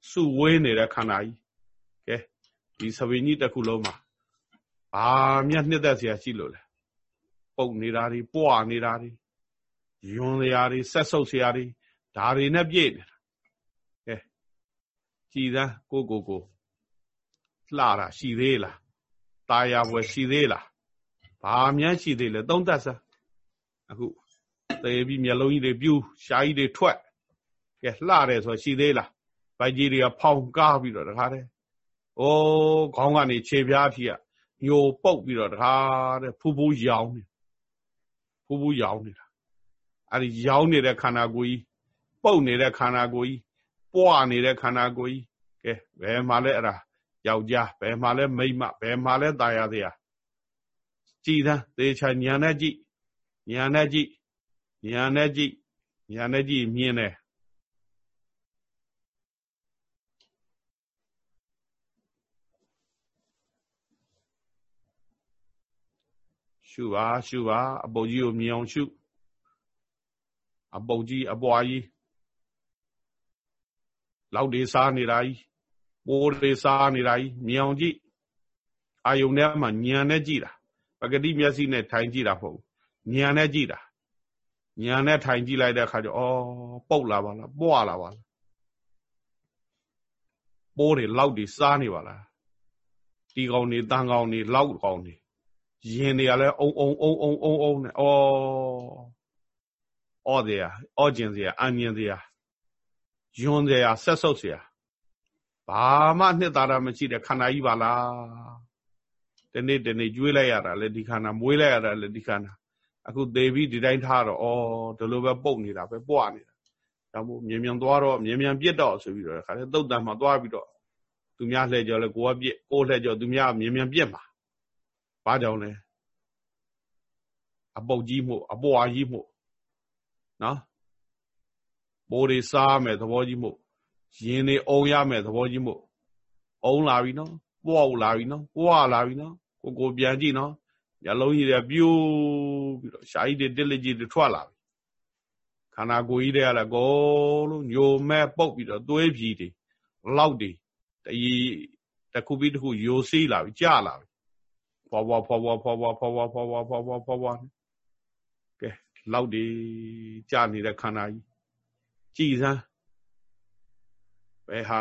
စုဝေးနေတဲ့ခန္ဓာကြီးကဲဒီသဘင်ကြီးတစ်ခုလုံးမှာဘာမျက်နှစ်သက်စရာရှိလို့လဲပုတ်နေတာတွေပွားနေတာတွေယွန်စရာတွေဆက်ဆုပ်စရာတွေဒါတွေနဲ့ပြည့်နေတာကဲ ကြည်သားကိုကိုကိုလှတာရှိသေးလားตาရပွဲရှိသေးလားဘာမှရှိသေးလဲသုံးသက်စားအခုသေပြီးမျက်လုံးကြီးတွေပြူးရှားကြီးတွေထွက်ကဲလှတယ်ဆိုရှိသေးလားဗိုက်ကြီးတွေကဖောင်ကားပြီးတော့တခါတည်းအိုးခေါင်းကနေခြေပြားဖြီးကညိုပုတ်ပြီးတော့တခါတည်းဖူးဖူးရောင်နေဖူးဖူးရောင်နေတာအဲ့ဒီရောင်နေတဲ့ခန္ဓာကိုယ်ကြီးပုတ်နေတဲ့ခန္ဓာကိုယ်ကြီး ပွားနေတဲ့ခန္ဓာကိုယ်ကြီးကဲဘယ်မှာလဲအဲ့ဒါယောက်ျားဘယ်မှာလဲမိန်းမဘယ်မှာလဲตายရသေးရကြည်သမ်းသေချာညာနဲ့ကြည့်ညာနဲ့ကြည့်ညာနဲ့ကြည့်ညာနဲ့ကြည့်မြင်တယ်ရှုပါရှုပါအပုတ်ကြီးကိုမြင်အောင်ရှုအပုတ်ကြီးအပွားကြီး လောက်တွေစားနေတာကြီးပိုးတွေစားနေတာကြီးမြင်အောင်ကြည့်အာယုန်ထဲမှာညံနဲ့ကြည့်တာပဂတိမျက်စိနဲ့ထိုင်ကြည့်တာမဟုတ်ညံနဲ့ကြည့်တာညံနဲ့ထိုင်ကြည့်လိုက်တဲ့အခါကျဩပုတ်လာပါလားပွားလာပါလားပိုးတွေလောက်တွေစားနေပါလားတီကောင်တွေတန်ကောင်တွေလောက်ကောင်တွေရင်တွေကလည်းအုံအုံအုံအုံအုံအုံနဲ့ဩဩတယ်ဩကျင်စရာအမြင်စရာ ယွန်းစရာဆက်ဆုပ်စရာဘာမှနှစ်သာရမရှိတဲ့ခန္ဓာကြီးပါလားတနေ့တနေ့ကျွေးလိုက်ရတာလေဒီခန္ဓာမွေးလိုက်ရတာလေဒီခန္ဓာအခုသေပြီးဒီတိုင်းထားတော့ဩဒီလိုပဲပုတ်နေတာပဲပွားနေတာဒါမို့မြင်မြန်သွားတော့မြင်မြန်ပြစ်တော့ဆိုပြီးတော့ခါလေတုတ်တန်မှာသွားပြီးတော့သူများလှည့်ကြော်လဲကိုကပြစ်ကိုလှည့်ကြော်သူများမြင်မြန်ပြစ်မှာဘာကြောင့်လဲအပုတ်ကြီးမှုအပွားကြီးမှုနော် ပိုးတွေစားမယ်သဘောကြီးမှုရင်တွေအုံရမယ်သဘောကြီးမှုအုံလာပြီနော်ပွားလာပြီနော်ပွားလာပြီနော်ကိုကိုပြန်ကြည့်နော်ညလုံးကြီးတွေပြိုးပြီးတော့ရှားကြီးတွေတစ်လက်ကြီးတွေထွက်လာပြီခန္ဓာကိုယ်ကြီးတွေကလည်းကိုလုံးညိုမဲ့ပုတ်ပြီးတော့သွေးဖြီတွေလောက်တွေတရီတစ်ခုပြီးတစ်ခုယိုစီးလာပြီကြလာပြီဖွာဖွာဖွာဖွာဖွာဖွာဖွာဖွာဖွာဖွာဖွာဖွာဖွာဖွာကဲလောက်တွေကြနေတဲ့ခန္ဓာကြီး ကြည်စမ်းဘယ်ဟာ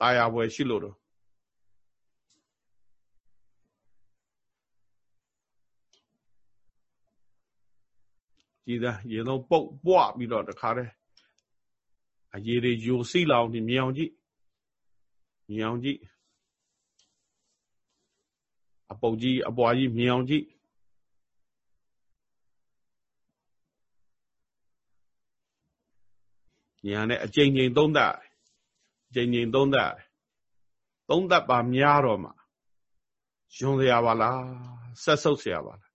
ตายရပွဲရှိလို့တော့ကြည်သားရေလုံးပုတ်ပွားပြီးတော့တခါတည်းအရေတွေယိုစီးလောင်နေမြောင်ကြည့်မြောင်ကြည့်အပုတ်ကြီးအပွားကြီးမြောင်ကြည့် ညာနဲ့အကြိမ်ကြိမ်သုံးတတ်အကြိမ်ကြိမ်သုံးတတ်သုံးတတ်ပါများတော့မှယွန်စရာပါလားဆက်ဆုပ်စရာပါလား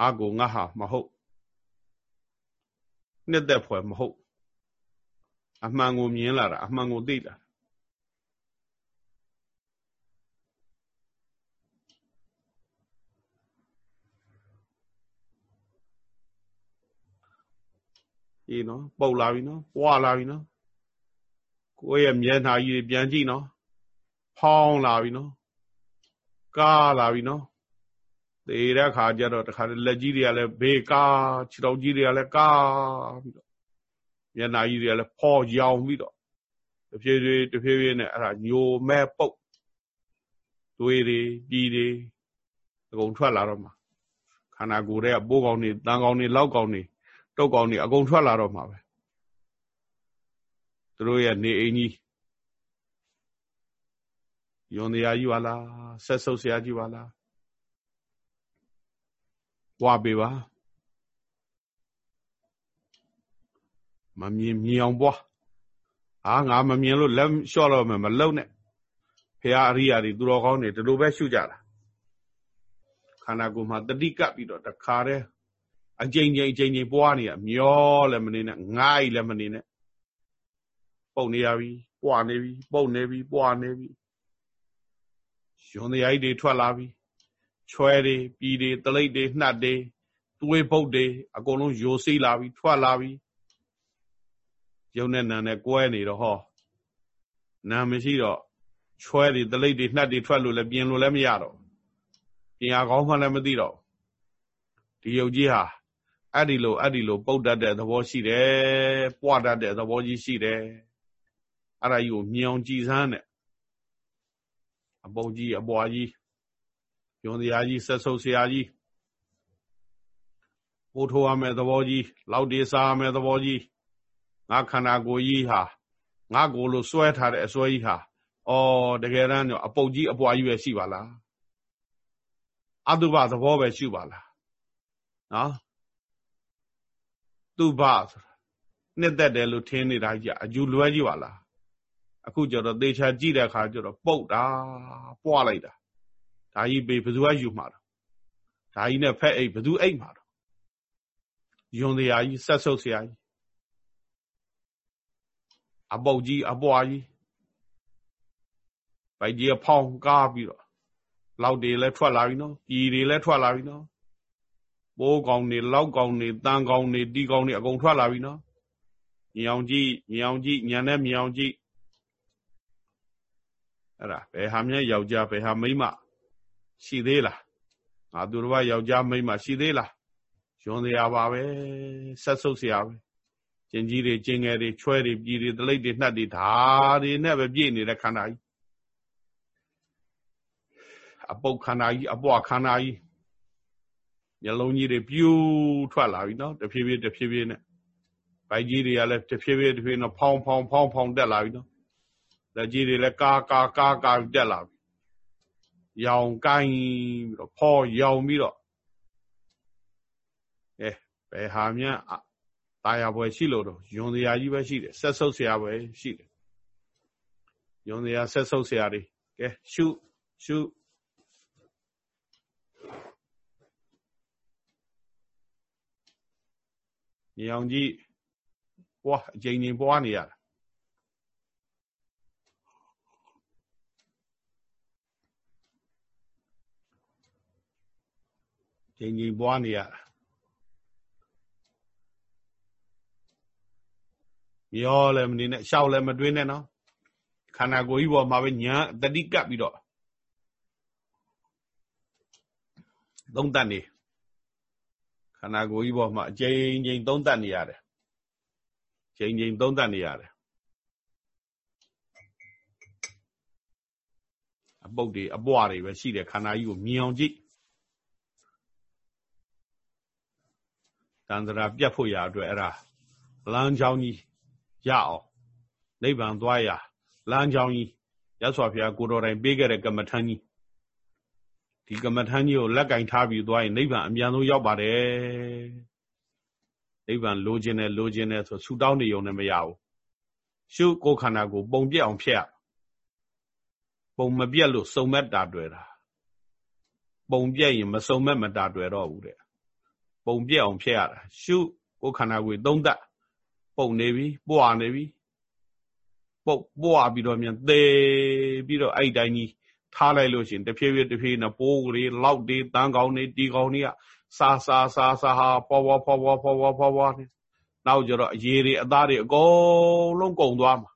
အာကိုငါဟာမဟုတ်နှစ်သက်ဖွယ်မဟုတ်အမှန်ကိုမြင်လာတာအမှန်ကိုသိလာ အေးနော်ပုတ်လာပြီနော်ပွားလာပြီနော်ကိုယ့်ရဲ့မျက်နှာကြီးပြန်ကြည့်နော်ဖောင်းလာပြီနော်ကားလာပြီနော်သေတဲ့ခါကျတော့တခါလက်ကြီးတွေကလည်းဘေးကားခြေတော်ကြီးတွေကလည်းကားပြီးတော့မျက်နှာကြီးတွေကလည်းဖော်ရောင်ပြီးတော့တဖြည်းဖြည်းတဖြည်းဖြည်းနဲ့အဲ့ဒါညိုမဲ့ပုတ်သွေးတွေပြည်တွေအကုန်ထွက်လာတော့မှာခန္ဓာကိုယ်တွေကပိုးကောင်တွေတန်ကောင်တွေလောက်ကောင်တွေ တုတ်ကောင်တွေအကုန်ထွက်လာတော့မှာပဲသူတို့ရဲ့နေအိမ်ကြီးယွန်တရားကြီးပါလားဆက်ဆုပ်ဆရာကြီးပါလားပွားပေးပါမမြင်မြင်အောင်ပွားအာငါမမြင်လို့လက်လျှော့တော့မယ်မလုံနဲ့ဖះအရိယာတွေသူတော်ကောင်းတွေဒီလိုပဲရှုကြတာခန္ဓာကိုယ်မှာတတိကပ်ပြီးတော့တခါတည်း အကြိမ်ကြိမ်အကြိမ်ကြိမ်ပွားနေရမျောလည်းမနေနဲ့ငားကြီးလည်းမနေနဲ့ပုတ်နေရပြီပွားနေပြီပုတ်နေပြီပွားနေပြီယွန်တရားကြီးတွေထွက်လာပြီချွဲတွေပြည်တွေတလိပ်တွေနှက်တွေသွေးပုတ်တွေအကုန်လုံးယိုစီးလာပြီထွက်လာပြီရုံနဲ့နံနဲ့ကွဲနေတော့ဟောနာမရှိတော့ချွဲတွေတလိပ်တွေနှက်တွေထွက်လို့လည်းပြင်လို့လည်းမရတော့ပြင်ရကောင်းမှလည်းမသိတော့ဒီယုတ်ကြီးဟာ အဲ့ဒီလိုအဲ့ဒီလိုပုတ်တတ်တဲ့သဘောရှိတယ်ပွားတတ်တဲ့သဘောကြီးရှိတယ်အဲ့ဒါကြီးကိုမြင်အောင်ကြည်စမ်းတယ်အပုတ်ကြီးအပွားကြီးယွန်တရားကြီးဆက်ဆုပ်ဆရာကြီးပို့ထိုးရမယ်သဘောကြီးလောက်တေးစားရမယ်သဘောကြီးငါခန္ဓာကိုယ်ကြီးဟာငါကိုယ်လိုစွဲထားတဲ့အစွဲကြီးဟာအော်တကယ်တမ်းတော့အပုတ်ကြီးအပွားကြီးပဲရှိပါလားအတုပသဘောပဲရှိပါလားနော် သူဘဆိုတာနှစ်သက်တယ်လို့ထင်နေတာကြီးအကျူလွဲကြီးပါလားအခုကျတော့သေချာကြည့်တဲ့အခါကျတော့ပုတ်တာပွားလိုက်တာဒါကြီးပေဘယ်သူကယူမှာတော့ဒါကြီးနဲ့ဖက်အိတ်ဘယ်သူအိတ်မှာတော့ယွန်တရားကြီးဆက်ဆုပ်ဆရာကြီးအပုတ်ကြီးအပွားကြီးဗိုက်ကြီးဖောင်းကားပြီးတော့လောက်တွေလည်းထွက်လာပြီနော်ပြည်တွေလည်းထွက်လာပြီနော် ပိုးကောင်တွေလောက်ကောင်တွေတန်ကောင်တွေတီကောင်တွေအကုန်ထွက်လာပြီနော်မြောင်ကြီးမြောင်ကြီးညံနဲ့မြောင်ကြီးအဲ့ဒါဘယ်ဟာမြဲယောက်ျားဘယ်ဟာမိန်းမရှိသေးလားငါသူတော်ဘာယောက်ျားမိန်းမရှိသေးလားယွန်စရာပါပဲဆက်ဆုပ်စရာပဲကျင်ကြီးတွေကျင်ငယ်တွေချွဲတွေပြည်တွေတလိပ်တွေနှက်တွေဓာတွေနဲ့ပဲပြည့်နေတဲ့ခန္ဓာကြီးအပုတ်ခန္ဓာကြီးအပွားခန္ဓာကြီး မျိုးလုံးကြီးတွေပြူထွက်လာပြီနော်တဖြည်းဖြည်းတဖြည်းဖြည်းနဲ့ဗိုက်ကြီးတွေကလည်းတဖြည်းဖြည်းတဖြည်းနဲ့ဖောင်းဖောင်းဖောင်းဖောင်းတက်လာပြီနော်လက်ကြီးတွေလည်းကာကာကာကာတက်လာပြီရောင်ကိုင်းပြီးတော့ဖော်ရောင်ပြီးတော့အဲဘယ်ဟာမြတ်တာယာပွဲရှိလို့တော့ယွန်တရားကြီးပဲရှိတယ်ဆက်ဆုပ်ဆရာပဲရှိတယ်ယွန်တရားဆက်ဆုပ်ဆရာတွေကဲရှုရှု ညောင်ကြီးပွားအချိန်ချင်းပွားနေရတာချိန်ချိန်ပွားနေရတာရောလည်းမနေနဲ့ရှောက်လည်းမတွင်းနဲ့နော်ခန္ဓာကိုယ်ကြီးပေါ်မှာပဲညာတတိကပ်ပြီးတော့သုံးတတ်နေခ န္ဓာကိုယ်ကြီးပေါ်မှာအချိန်ချင်းသုံးတတ်နေရတယ်ချိန်ချိန်သုံးတတ်နေရတယ်အပုတ်တွေအပွားတွေပဲရှိတယ်ခန္ဓာကြီးကိုမြင်အောင်ကြည့်တန်ត្រာပြတ်ဖို့ရအတွက်အဲ့ဒါလမ်းကြောင်းကြီးရအောင်နိဗ္ဗာန်သွားရလမ်းကြောင်းကြီးရသော်ဖျားကိုတော်တိုင်ပေးခဲ့တဲ့ကမ္မထမ်းကြီး ဒီကမ္မထမ်းကြီးကိုလက်ကင်ထားပြီးသွားရင်နိဗ္ဗာန်အမြန်ဆုံးရောက်ပါတယ်နိဗ္ဗာန်လိုချင်တယ်လိုချင်တယ်ဆိုဆူတောင်းနေုံနဲ့မရဘူးရှုကိုယ်ခန္ဓာကိုပုံပြက်အောင်ဖျက်ပုံမပြက်လို့စုံမက်တာတွေ့တာပုံပြက်ရင်မစုံမက်မတာတွေ့တော့ဘူးတဲ့ပုံပြက်အောင်ဖျက်ရတာရှုကိုယ်ခန္ဓာကိုယ်သုံးသပ်ပုံနေပြီပွာနေပြီပုတ်ပွာပြီးတော့မြန်သေပြီးတော့အဲ့တိုင်းကြီး ထားလိုက်လို့ရှင်တဖြည်းဖြည်းတဖြည်းနဲ့ပိုးကလေးလောက်တွေတန်းကောင်းတွေတီကောင်းတွေကစာစာစာစာဟာဖွာဖွာဖွာဖွာဖွာဖွာဖွာဖွာနေနောက်ကျတော့အရေးတွေအသားတွေအကုန်လုံးကုန်သွားမှာ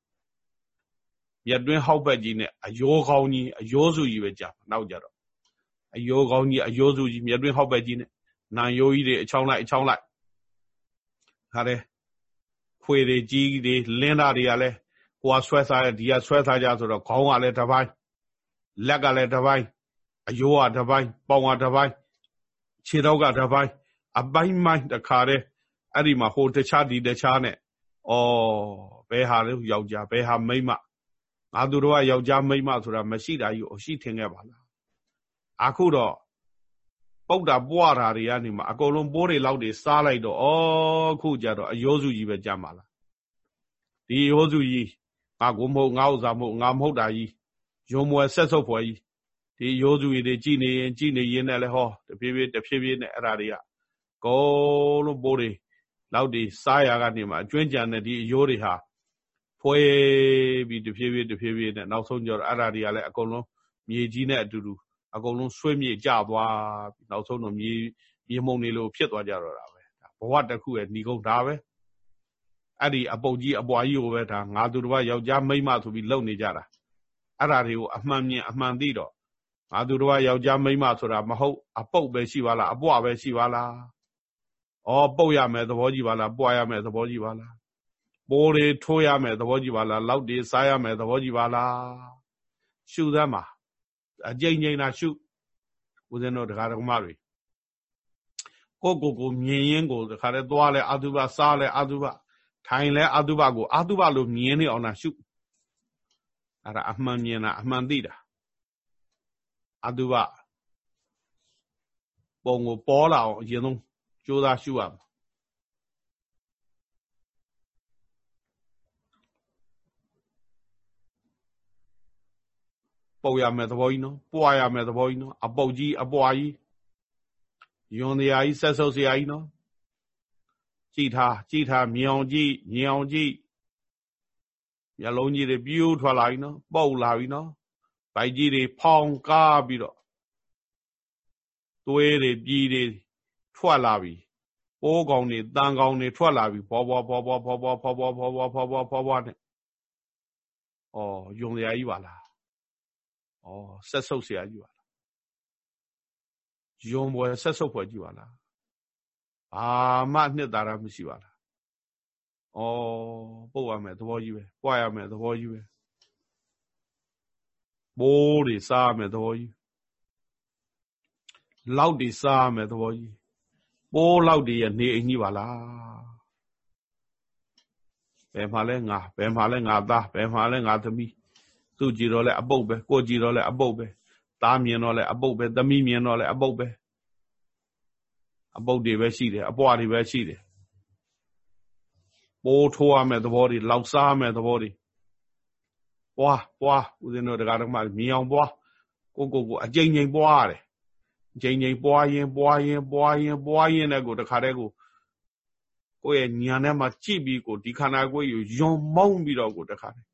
မြတ်တွင်းဟောက်ဘက်ကြီးနဲ့အယောကောင်းကြီးအယောစုကြီးပဲကြာနောက်ကြတော့အယောကောင်းကြီးအယောစုကြီးမြတ်တွင်းဟောက်ဘက်ကြီးနဲ့နန်ယိုးကြီးတွေအချောင်းလိုက်အချောင်းလိုက်ဟာတယ်ခွေတွေကြီးတွေလင်းတာတွေကလည်းဟိုကဆွဲစားတယ်ဒီကဆွဲစားကြဆိုတော့ခေါင်းကလည်းတစ်ပိုင်း လက်ကလည်းတစ်ပိုင်းအယိုးကတစ်ပိုင်းပေါင်ကတစ်ပိုင်းခြေတော့ကတစ်ပိုင်းအပိုင်းမိုင်းတခါတည်းအဲ့ဒီမှာဟိုတခြားဒီတခြားနဲ့ဩဘယ်ဟာလဲယောက်ျားဘယ်ဟာမိန်းမငါတို့ကယောက်ျားမိန်းမဆိုတာမရှိတာကြီးအရှိထင်ခဲ့ပါလားအခုတော့ပုတ်တာပွားတာတွေကနေမှအကုန်လုံးပိုးတွေလောက်တွေစားလိုက်တော့ဩခုကြတော့အယောစုကြီးပဲကြမ်းပါလားဒီအယောစုကြီးငါကိုမဟုတ်ငါဥစားမဟုတ်ငါမဟုတ်တာကြီး ယုံမွယ်ဆက်ဆုပ်ဖွယ်ကြီးဒီရိုးစုတွေကြည်နေရင်ကြည်နေရင်လည်းဟောတဖြည်းဖြည်းတဖြည်းဖြည်းနဲ့အဲ့ဓာတွေကကောလို့ပိုးတွေလောက်ဒီစားရကနေမှအကျွင်းကြံတဲ့ဒီအရိုးတွေဟာဖွဲပြီးတဖြည်းဖြည်းတဖြည်းဖြည်းနဲ့နောက်ဆုံးကျတော့အဲ့ဓာတွေကလည်းအကုန်လုံးမြေကြီးနဲ့အတူတူအကုန်လုံးဆွေးမြေကျသွားပြီးနောက်ဆုံးတော့မြေမြေမုံနေလို့ဖြစ်သွားကြတော့တာပဲဘဝတစ်ခုရဲ့ဏီကုန်းဒါပဲအဲ့ဒီအပုတ်ကြီးအပွားကြီးကိုပဲဒါငါသူတစ်ပါးယောက်ျားမိန်းမဆိုပြီးလုံနေကြတာ အဲ့ဓာတွေကိုအမှန်မြင်အမှန်သိတော့ငါသူတစ်ပါးယောက်ျားမိန်းမဆိုတာမဟုတ်အပုတ်ပဲရှိပါလားအပွားပဲရှိပါလားဩပုတ်ရမယ်သဘောကြီးပါလားပွားရမယ်သဘောကြီးပါလားပိုးတွေထိုးရမယ်သဘောကြီးပါလားလောက်တွေစားရမယ်သဘောကြီးပါလားရှုသမ်းပါအကြိမ်ကြိမ်သာရှုဦးဇင်းတို့တရားဓမ္မတွေကိုကိုကိုမြင်ရင်ကိုတခါတည်းသွားလဲအတုပစားလဲအတုပထိုင်လဲအတုပကိုအတုပလို့မြင်နေအောင်သာရှု အဲ့ဒါအမှန်မြင်တာအမှန်သိတာအတုပပုံကိုပေါ်လာအောင်အရင်ဆုံးကြိုးစားရှုရမှာပုတ်ရမယ်သဘောကြီးနော်ပွားရမယ်သဘောကြီးနော်အပုတ်ကြီးအပွားကြီးယွန်တရားကြီးဆက်ဆုပ်စရာကြီးနော်ကြည်ထားကြည်ထားမြောင်ကြည့်ညင်အောင်ကြည့် မျက်လုံးကြီးတွေပြူးထွက်လာပြီနော်ပုပ်လာပြီနော်ဗိုက်ကြီးတွေဖောင်းကားပြီးတော့သွေးတွေပြည်တွေထွက်လာပြီပိုးကောင်တွေတန်ကောင်တွေထွက်လာပြီဘောဘောဘောဘောဘောဘောဘောဘောဘောဘောဘောဘောဘောဘောနဲ့ဩယွံစရာကြီးပါလားဩဆက်ဆုပ်စရာကြီးပါလားယုံပွဲဆက်ဆုပ်ပွဲကြီးပါလားဘာမှနှစ်သာရမရှိပါလား ဩပုတ်ရမယ်သဘောကြီးပဲပွားရမယ်သဘောကြီးပဲဘိုးတွေစားရမယ်သဘောကြီးလောက်တွေစားရမယ်သဘောကြီးပိုးလောက်တွေရဲ့နေအိမ်ကြီးပါလားဘယ်မှာလဲငါဘယ်မှာလဲငါသားဘယ်မှာလဲငါသမီးသူကြည့်တော့လဲအပုတ်ပဲကိုကြည့်တော့လဲအပုတ်ပဲသားမြင်တော့လဲအပုတ်ပဲသမီးမြင်တော့လဲအပုတ်ပဲအပုတ်တွေပဲရှိတယ်အပွားတွေပဲရှိတယ် ပိုးထိုးရမယ့်သဘောတွေလောက်စားရမယ့်သဘောတွေပွားပွားဦးဇင်းတို့တရားတော်မှာမြင်အောင်ပွားကိုကိုကိုအကြိမ်ကြိမ်ပွားရတယ်အကြိမ်ကြိမ်ပွားရင်ပွားရင်ပွားရင်ပွားရင်လည်းကိုတခါတည်းကိုကိုယ့်ရဲ့ညာထဲမှာကြည့်ပြီးကိုဒီခန္ဓာကိုယ်ကိုယွန်မုံပြီးတော့ကိုတခါတည်း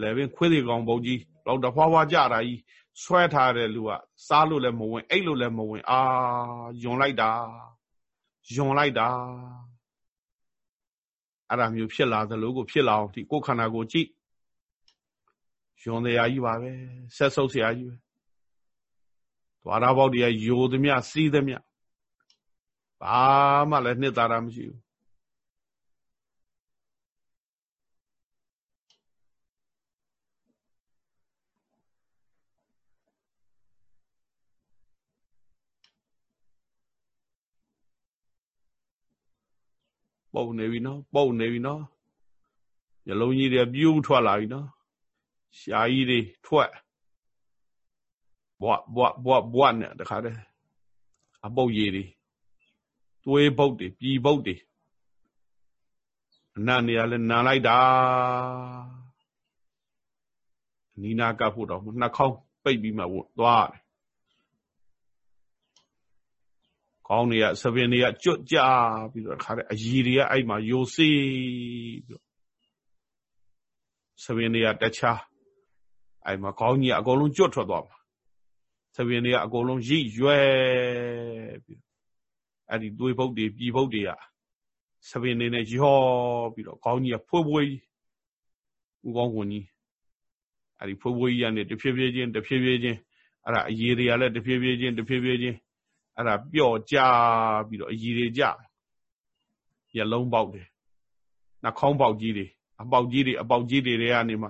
လည်းပင်ခွေးတွေကောင်ပုတ်ကြီးလောက်တဖွာဖွာကြတာကြီးဆွဲထားတဲ့လူကစားလို့လည်းမဝင်အိတ်လို့လည်းမဝင်အာယွန်လိုက်တာယွန်လိုက်တာ အဲ့ဒါမျိုးဖြစ်လာသလိုကိုဖြစ်လာအောင်ဒီကိုယ်ခန္ဓာကိုကြည့်ယွန်တရားကြီးပါပဲဆက်ဆုပ်ဆရာကြီးပဲသွားရပေါက်တရားယိုသည်မြစီးသည်မြဘာမှလည်းနှစ်သာရမရှိဘူး ပုတ်နေပြီနော် ပုတ်နေပြီနော်ညလုံးကြီးတွေပြူးထွက်လာပြီနော်ရှားကြီးတွေထွက်ဘွားဘွားဘွားဘွားနဲ့တခါတည်းအပုတ်ရည်တွေသွေးပုတ်တွေပြည်ပုတ်တွေအနတ်နေရာလဲနန်လိုက်တာနီနာကပ်ဖို့တော့နှာခေါင်းပိတ်ပြီးမှသွားတယ် ကောင်းတွေကသပင်တွေကကြွတ်ကြပြီးတော့ခါတဲ့အည်တွေကအဲ့မှာယိုစီးပြီးတော့သပင်တွေကတခြားအဲ့မှာကောင်းကြီးအကုန်လုံးကြွတ်ထွက်သွားမှာသပင်တွေကအကုန်လုံးရိရွယ်ပြီးအဲ့ဒီသွေးပုတ်တွေပြည်ပုတ်တွေကသပင်တွေနဲ့ရောပြီးတော့ကောင်းကြီးကဖွေးဖွေးဦးကောင်းဝင်ကြီးအဲ့ဒီဖွေးဖွေးကြီးကနေတဖြည်းဖြည်းချင်းတဖြည်းဖြည်းချင်းအဲ့ဒါအည်တွေကလည်းတဖြည်းဖြည်းချင်းတဖြည်းဖြည်းချင်း အဲ့ဒါပျော့ကြပြီးတော့အည်တွေကြရလုံးပေါက်တယ်နှာခေါင်းပေါက်ကြီးတွေအပေါက်ကြီးတွေအပေါက်ကြီးတွေတွေကနေမှ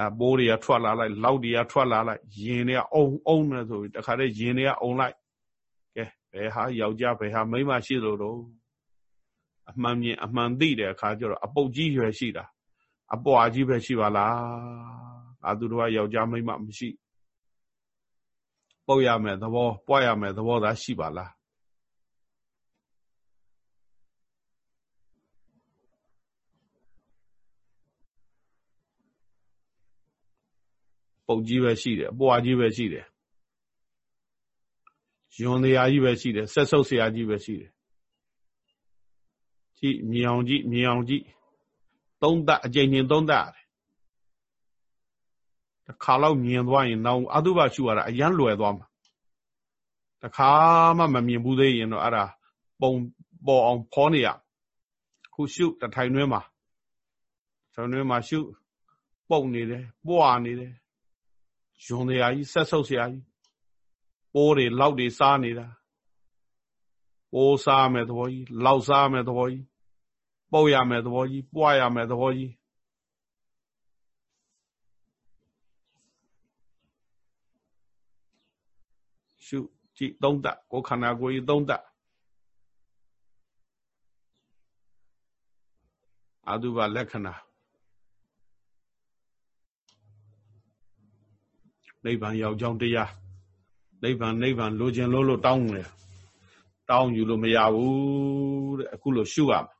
အပိုးတွေကထွက်လာလိုက်လောက်တွေကထွက်လာလိုက်ရင်တွေကအုံအုံနဲ့ဆိုပြီးတခါတည်းရင်တွေကအုံလိုက်ကဲဘယ်ဟာယောက်ျားဘယ်ဟာမိန်းမရှိလို့တော့အမှန်မြင်အမှန်သိတဲ့အခါကျတော့အပုတ်ကြီးရွယ်ရှိတာအပွားကြီးပဲရှိပါလားအာသူတို့ကယောက်ျားမိန်းမမရှိ ပုတ်ရမယ်သဘောပွားရမယ်သဘောသာရှိပါလားပုတ်ကြီးပဲရှိတယ်အပွားကြီးပဲရှိတယ်ယွန်တရားကြီးပဲရှိတယ်ဆက်ဆုပ်ဆရာကြီးပဲရှိတယ်ကြည့်မြေအောင်ကြည့်မြေအောင်ကြည့်သုံးသပ်အကျဉ်းချင်းသုံးသပ်ရတယ် တစ်ခါလောက်မြင်သွားရင်တော့အတုပရှုရတာအရန်လွယ်သွားမှာတစ်ခါမှမမြင်ဘူးသေးရင်တော့အဲ့ဒါပုံပေါ်အောင်ဖောနေရခုရှုတထိုင်တွင်းမှာထိုင်တွင်းမှာရှုပုံနေတယ်ပွားနေတယ်ယွန်တရားကြီးဆက်ဆုပ်ဆရာကြီးပိုးတွေလောက်တွေစားနေတာပိုးစားမယ်သဘောကြီးလောက်စားမယ်သဘောကြီးပုတ်ရမယ်သဘောကြီးပွားရမယ်သဘောကြီး ရှုကြည့်သုံးတကိုခန္ဓာကိုယ်ကြီးသုံးတအတုပလက္ခဏာနိဗ္ဗာန်ရောက်ကြောင်းတရားနိဗ္ဗာန်နိဗ္ဗာန်လိုချင်လို့လို့တောင်းတယ်တောင်းယူလို့မရဘူးတဲ့အခုလို့ရှုရမှာ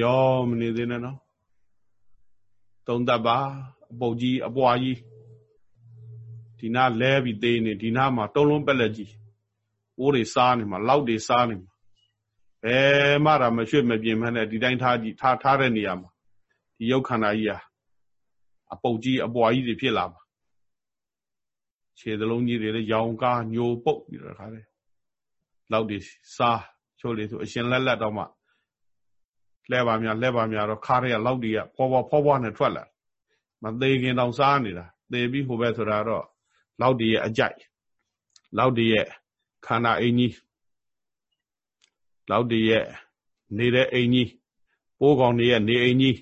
ရောမနေသေးနဲ့နော်သုံးသက်ပါအပုတ်ကြီးအပွားကြီးဒီနာလဲပြီးသေးနေဒီနာမှာတုံးလုံးပက်လက်ကြီးအိုးတွေစားနေမှာလောက်တွေစားနေမှာဘယ်မှတော့မရွှေ့မပြင်းမနဲ့ဒီတိုင်းထားကြည့်ထားထားတဲ့နေရာမှာဒီရုပ်ခန္ဓာကြီးဟာအပုတ်ကြီးအပွားကြီးတွေဖြစ်လာမှာခြေသလုံးကြီးတွေလည်းရောင်ကားညိုပုတ်ပြီးတော့ခါတယ်လောက်တွေစားချို့လေဆိုအရှင်လက်လက်တော့မှ လဲပါများလဲပါများတော့ခါးတွေကလောက်တွေကဖွာဖွာဖွာဖွာနဲ့ထွက်လာမသေးခင်တောင်စားနေတာသေပြီးဟိုဘက်ဆိုတာတော့လောက်တွေရဲ့အကြိုက်လောက်တွေရဲ့ခန္ဓာအိမ်ကြီးလောက်တွေရဲ့နေတဲ့အိမ်ကြီးပိုးကောင်တွေရဲ့နေအိမ်ကြီး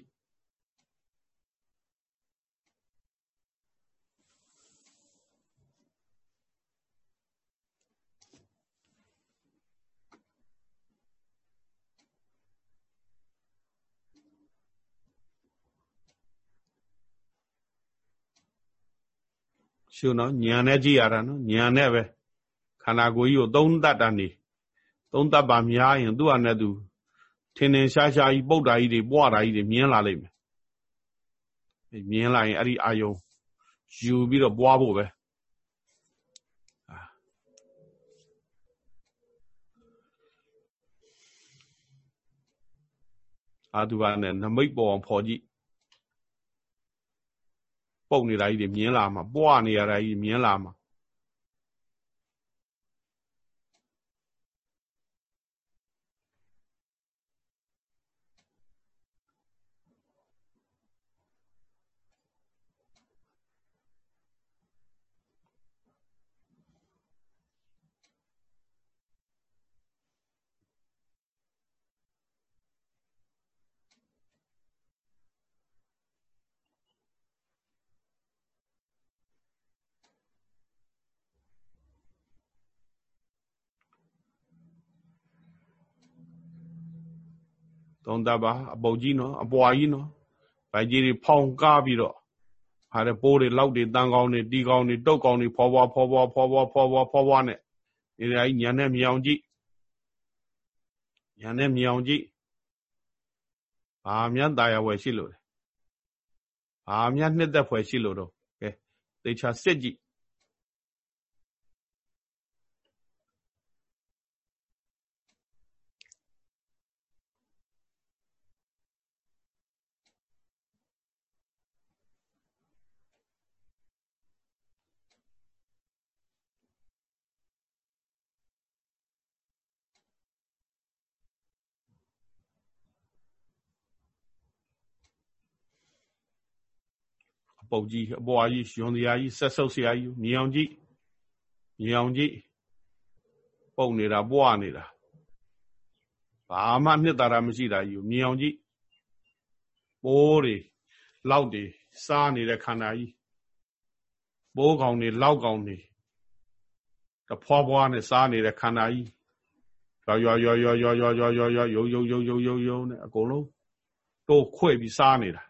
ရှုနော်ညံနဲ့ကြည့်ရတာနော်ညံနဲ့ပဲခန္ဓာကိုယ်ကြီးကိုသုံးတတ်တာနေသုံးတတ်ပါများရင်သူ့ဟာနဲ့သူထင်ထင်ရှားရှားကြီးပုတ်တာကြီးတွေပွားတာကြီးတွေမြင်လာလိမ့်မယ်မြင်လာရင်အဲ့ဒီအာယုံယူပြီးတော့ပွားဖို့ပဲအာသူကနဲ့နမိတ်ပေါ်အောင်ဖော်ကြည့် ပုတ်နေတာကြီးတွေမြင်လာမှာပွားနေရတာကြီးမြင်လာမှာ သုံးသပ်ပါအပုတ်ကြီးနော်အပွားကြီးနော်ဗိုက်ကြီးတွေဖောင်းကားပြီးတော့ဟာတဲ့ပိုးတွေလောက်တွေတန်ကောင်းတွေတီကောင်းတွေတုတ်ကောင်းတွေဖောဖွားဖောဖွားဖောဖွားဖောဖွားဖောဖွားနဲ့ဒီတိုင်းညံနဲ့မြောင်ကြည့်ညံနဲ့မြောင်ကြည့်ဘာမြတ်တာယာဝယ်ရှိလို့လဲဘာမြတ်နှစ်သက်ဖွယ်ရှိလို့တော့ကဲတေချာစစ်ကြည့် ပုတ်ကြီးအပွားကြီးရွန်စရာကြီးဆက်ဆုပ်စရာကြီးမြေအောင်ကြီးမြေအောင်ကြီးပုတ်နေတာပွားနေတာဘာမှနှစ်သာရမရှိတာကြီးမြေအောင်ကြီးပိုးတွေလောက်တွေစားနေတဲ့ခန္ဓာကြီးပိုးကောင်တွေလောက်ကောင်တွေတဖွာဖွာနဲ့စားနေတဲ့ခန္ဓာကြီးရွာရွာရွာရွာရွာရွာရွာရွာရွာယုံယုံယုံယုံယုံယုံနဲ့အကုန်လုံးတိုးခွဲ့ပြီးစားနေတာ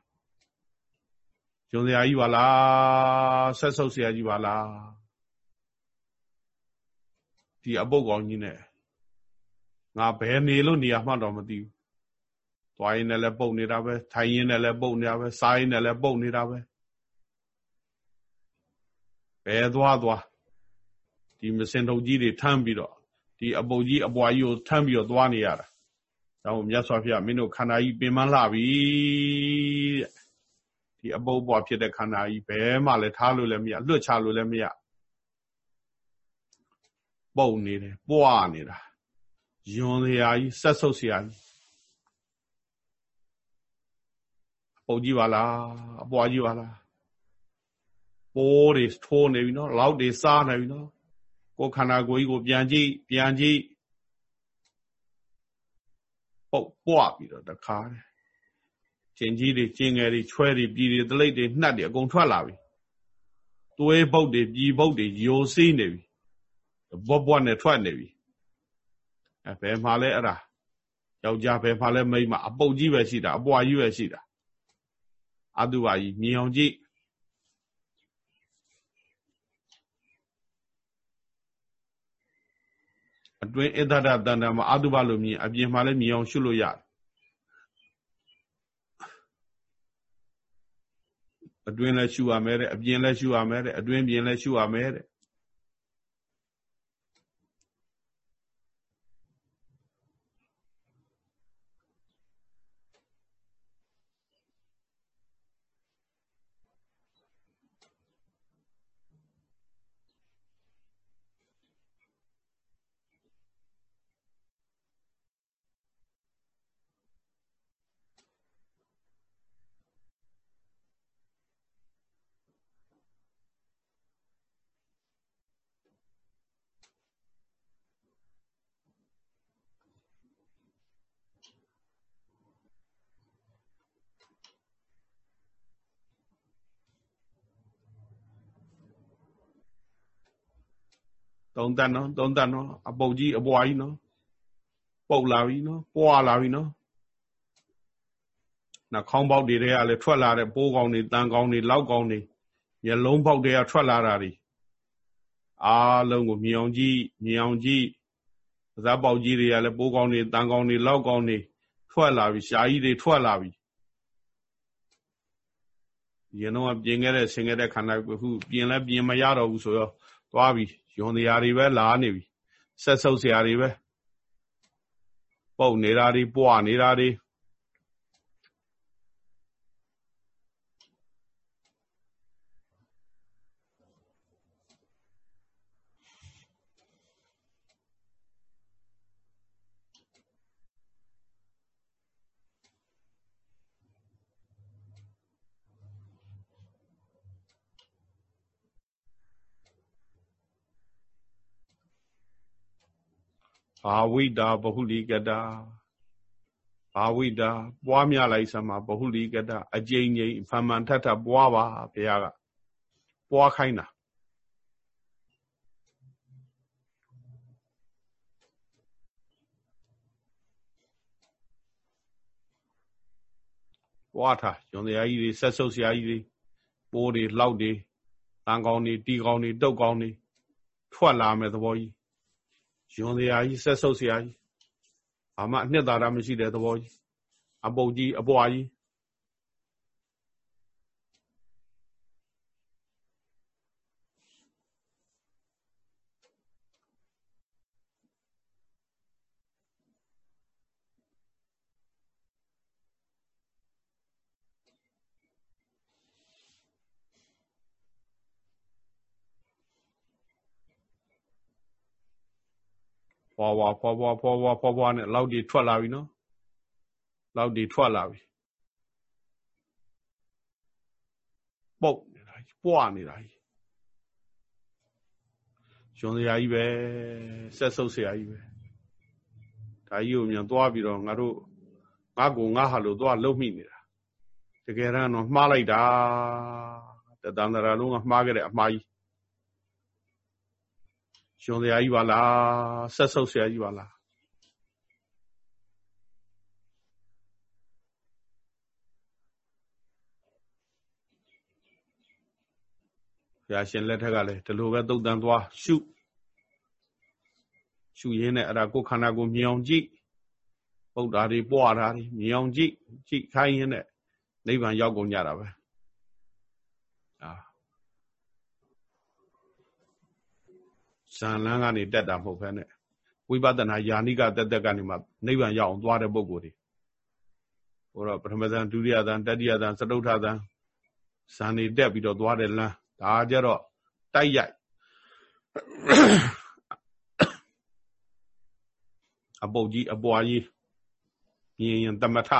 ဂျုံစရာကြီးပါလားဆက်ဆုပ်စရာကြီးပါလားဒီအပုတ်ကောင်ကြီးနဲ့ငါဘယ်နေလို့နေရာမှတော့မသိဘူးသွားရင်လည်းပုတ်နေတာပဲထိုင်ရင်လည်းပုတ်နေတာပဲစားရင်လည်းပုတ်နေတာပဲဘယ်သွားသွားဒီမစင်ထုတ်ကြီးတွေထမ်းပြီးတော့ဒီအပုတ်ကြီးအပွားကြီးကိုထမ်းပြီးတော့သွားနေရတာဒါမို့မြတ်စွာဘုရားမင်းတို့ခန္ဓာကြီးပင်မလှပြီတဲ့ ဒီအပုပ်ပွားဖြစ်တဲ့ခန္ဓာကြီးဘယ်မှလည်းထားလို့လည်းမရလွတ်ချလို့လည်းမရပုံနေတယ်ပွားနေတာယွန်စရာကြီးဆက်ဆုပ်စရာကြီးအပုပ်ကြီးပါလားအပွားကြီးပါလားပိုးတွေထိုးနေပြီနော်လောက်တွေစားနေပြီနော်ကိုယ်ခန္ဓာကိုယ်ကြီးကိုပြန်ကြည့်ပြန်ကြည့်ပုတ်ပွားပြီးတော့တခါတယ် ကျင်ကြီးတွေကျင်ငယ်တွေချွဲတွေပြည်တွေတလိပ်တွေနှက်တွေအကုန်ထွက်လာပြီသွေးပုတ်တွေပြည်ပုတ်တွေယိုစီးနေပြီဘွက်ဘွက်နဲ့ထွက်နေပြီအဲဘယ်မှာလဲအဲ့ဒါယောက်ျားဘယ်မှာလဲမိန်းမအပုတ်ကြီးပဲရှိတာအပွားကြီးပဲရှိတာအတုပါကြီးမြင်အောင်ကြည့်အတွင်းအဋ္ဌဒတန္တမှာအတုပါလို့မြင်အပြင်မှာလည်းမြင်အောင်ရှုလို့ရတယ် အတွင်းလည်းရှုရမယ်တဲ့ အပြင်လည်းရှုရမယ်တဲ့ အတွင်းပြင်လည်းရှုရမယ်တဲ့ သုံးတတ်နော်သုံးတတ်နော်အပုတ်ကြီးအပွားကြီးနော်ပုတ်လာပြီနော်ပွားလာပြီနော်နှာခေါင်းပေါက်တွေတွေကလည်းထွက်လာတဲ့ပိုးကောင်တွေတန်ကောင်တွေလောက်ကောင်တွေမျက်လုံးပေါက်တွေကထွက်လာတာတွေအားလုံးကိုမြင်အောင်ကြည့်မြင်အောင်ကြည့်ဇာပေါက်ကြီးတွေကလည်းပိုးကောင်တွေတန်ကောင်တွေလောက်ကောင်တွေထွက်လာပြီရှားကြီးတွေထွက်လာပြီရင်တော့ပြင်ခဲ့တဲ့ဆင်ခဲ့တဲ့ခန္ဓာကိုခုပြင်လဲပြင်မရတော့ဘူးဆိုတော့သွားပြီ ယွန်တရားတွေပဲလာနေပြီဆက်ဆုပ်စရာတွေပဲပုတ်နေတာတွေပွားနေတာတွေ ဘာဝိတာဘဟုလိကတာဘာဝိတာပွားများလိုက်စမ်းမှာဘဟုလိကတာအကျိန်ကျိန်ဖန်မှန်ထထပွားပါဘုရားကပွားခိုင်းတာပွားထားညွန်တရားကြီးတွေဆက်ဆုပ်ဆရာကြီးတွေပိုးတွေလောက်တွေတန်ကောင်းတွေတီကောင်းတွေတုတ်ကောင်းတွေထွက်လာမယ်သဘောကြီး ယွန်စရာကြီးဆက်ဆုပ်စရာကြီးဘာမှအနှစ်သာရမရှိတဲ့သဘောကြီးအပုတ်ကြီးအပွားကြီး ဖွာဖွာဖွာဖွာဖွာဖွာဖွာဖွာနဲ့လောက်ဒီထွက်လာပြီနော်လောက်ဒီထွက်လာပြီပုတ်နေတာကြီးပွားနေတာကြီးရှင်စရာကြီးပဲဆက်ဆုပ်စရာကြီးပဲဒါကြီးကိုမြန်သွားပြီးတော့ငါတို့ငါကိုငါဟာလို့သွားလှုပ်မိနေတာတကယ်တော့မှားလိုက်တာတတန်တရာလုံးကမှားခဲ့တဲ့အမှားကြီး ရှင်စရာကြီးပါလားဆက်ဆုပ်စရာကြီးပါလားဘုရားရှင်လက်ထက်ကလည်းဒီလိုပဲသုတ်တန်သွားရှုရှုရင်းနဲ့အဲ့ဒါကိုယ်ခန္ဓာကိုမြင်အောင်ကြည့်ပုဒ္ဓါတွေပွားတာတွေမြင်အောင်ကြည့်ကြည့်ခိုင်းရင်းနဲ့နိဗ္ဗာန်ရောက်ကုန်ကြတာပဲ ဇန်လန်းကနေတက်တာမဟုတ်ဘဲနဲ့ဝိပဿနာယာနိကတက်တက်ကနေမှနိဗ္ဗာန်ရောက်အောင်သွားတဲ့ပုဂ္ဂိုလ်တွေဟိုတော့ပထမဇန်ဒုတိယဇန်တတိယဇန်စတုထဇန်ဇန်နေတက်ပြီးတော့သွားတဲ့လမ်းဒါကြတော့တိုက်ရိုက်အပုတ်ကြီးအပွားကြီးမြင်ရင်တမထ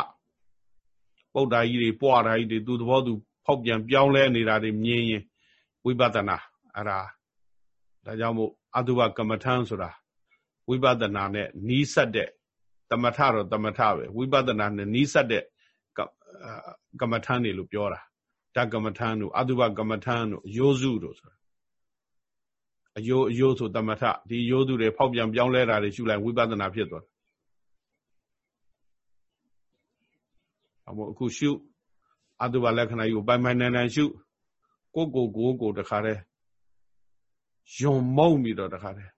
ပုဒ္ဓါကြီးတွေပွားဓာကြီးတွေသူသဘောသူဖောက်ပြန်ပြောင်းလဲနေတာတွေမြင်ရင်ဝိပဿနာအဲ့ဒါဒါကြောင့်မို့ အတုပကမ္မထံဆိုတာဝိပဿနာနဲ့နီးစပ်တဲ့တမထတော့တမထပဲဝိပဿနာနဲ့နီးစပ်တဲ့ကမ္မထံတွေလို့ပြောတာဓကမ္မထံတို့အတုပကမ္မထံတို့အယိုးစုတို့ဆိုတာအယိုးအယိုးဆိုတမထဒီယိုးစုတွေဖောက်ပြန်ပြောင်းလဲတာတွေရှုလိုက်ဝိပဿနာဖြစ်သွားတယ်အမို့အခုရှုအတုပလက္ခဏာကြီးကိုပိုင်ပိုင်နိုင်နိုင်ရှုကိုကိုကိုကိုတခါတည်း ယွန်မုံပြီးတော့တခါတည်း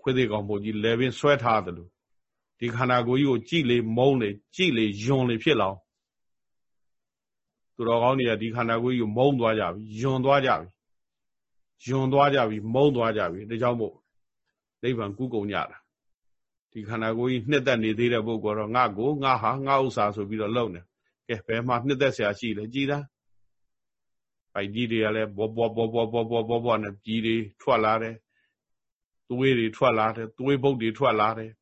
ခွေးသေးကောင်ပုံကြီးလဲပင်ဆွဲထားတယ်လို့ဒီခန္ဓာကိုယ်ကြီးကိုကြည်လေမုံလေကြည်လေယွန်လေဖြစ်လောင်သူတော်ကောင်းတွေကဒီခန္ဓာကိုယ်ကြီးကိုမုန်းသွားကြပြီယွန်သွားကြပြီယွန်သွားကြပြီမုန်းသွားကြပြီဒါကြောင့်မို့နိဗ္ဗာန်ကူးကုန်ကြတာဒီခန္ဓာကိုယ်ကြီးနှစ်သက်နေသေးတဲ့ပုဂ္ဂိုလ်တော့ငါကိုငါဟာငါဥစ္စာဆိုပြီးတော့လုံနေကဲဘယ်မှာနှစ်သက်ဆရာရှိလဲကြည်သား ပိုက်ကြီးတွေကလည်းဘောဘောဘောဘောဘောဘောဘောဘောနဲ့ကြီးတွေထွက်လာတယ်သွေးတွေထွက်လာတယ်သွေးပုတ်တွေထွက်လာတယ်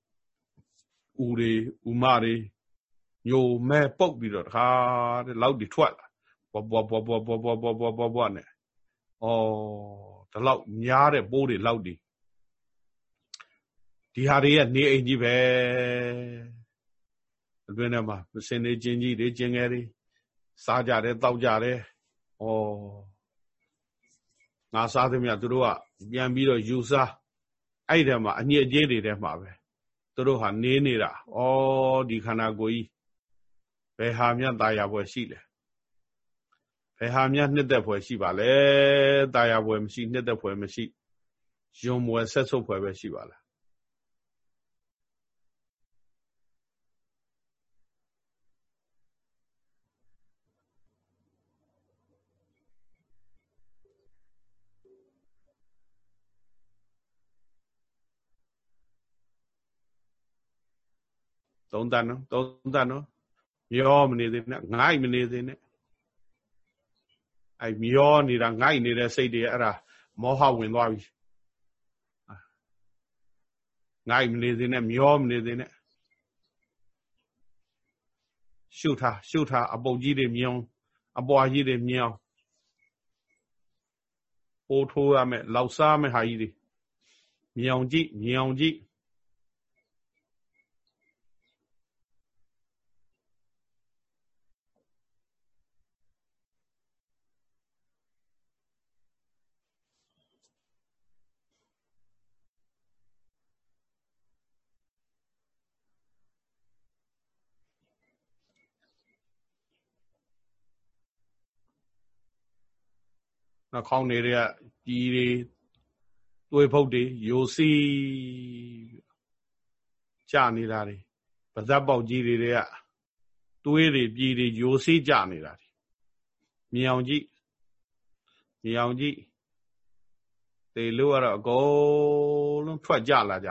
ဥတွေဥမတွေညိုမဲပုတ်ပြီးတော့တခါတဲ့လောက်တွေထွက်လာဘောဘောဘောဘောဘောဘောဘောဘောဘောဘောနဲ့ဩဒီလောက်များတဲ့ပိုးတွေလောက်တွေဒီဟာတွေရဲ့နေအိမ်ကြီးပဲအတွင်းထဲမှာမစင်နေချင်းကြီးတွေကျင်ငယ်တွေစားကြတယ်တောက်ကြတယ် ဩငါစားသမျှသူတို့ကပြန်ပြီးတော့ယူစားအဲ့ဒီမှာအညစ်အကြေးတွေထဲမှာပဲသူတို့ဟာနေနေတာဩဒီခန္ဓာကိုယ်ကြီးဘယ်ဟာမြတ်ตายရပွဲရှိလဲဘယ်ဟာမြတ်နှစ်သက်ဖွယ်ရှိပါလဲตายရပွဲမရှိနှစ်သက်ဖွယ်မရှိယုံမွယ်ဆက်ဆုပ်ဖွယ်ပဲရှိပါလား သုံးတန်နော်သုံးတန်နော်မျောမနေသေးနဲ့ငိုက်မနေသေးနဲ့အဲမျောနေတာငိုက်နေတဲ့စိတ်တွေအဲ့ဒါမောဟဝင်သွားပြီငိုက်မနေသေးနဲ့မျောမနေသေးနဲ့ရှုထားရှုထားအပုတ်ကြီးတွေမြောင်းအပွားကြီးတွေမြောင်းပိုးထိုးရမယ်လောက်စားမယ်ဟာကြီးတွေမြောင်ကြည့်မြောင်ကြည့် နှာခေါင်းတွေကကြီးတွေသွေးဖုတ်တွေယိုစီးကြနေတာတွေပါဇက်ပေါက်ကြီးတွေကသွေးတွေပြည်တွေယိုစီးကြနေတာတွေမြောင်ကြည့်မြောင်ကြည့်တေလို့ကတော့အကုန်လုံးထွက်ကြလာကြ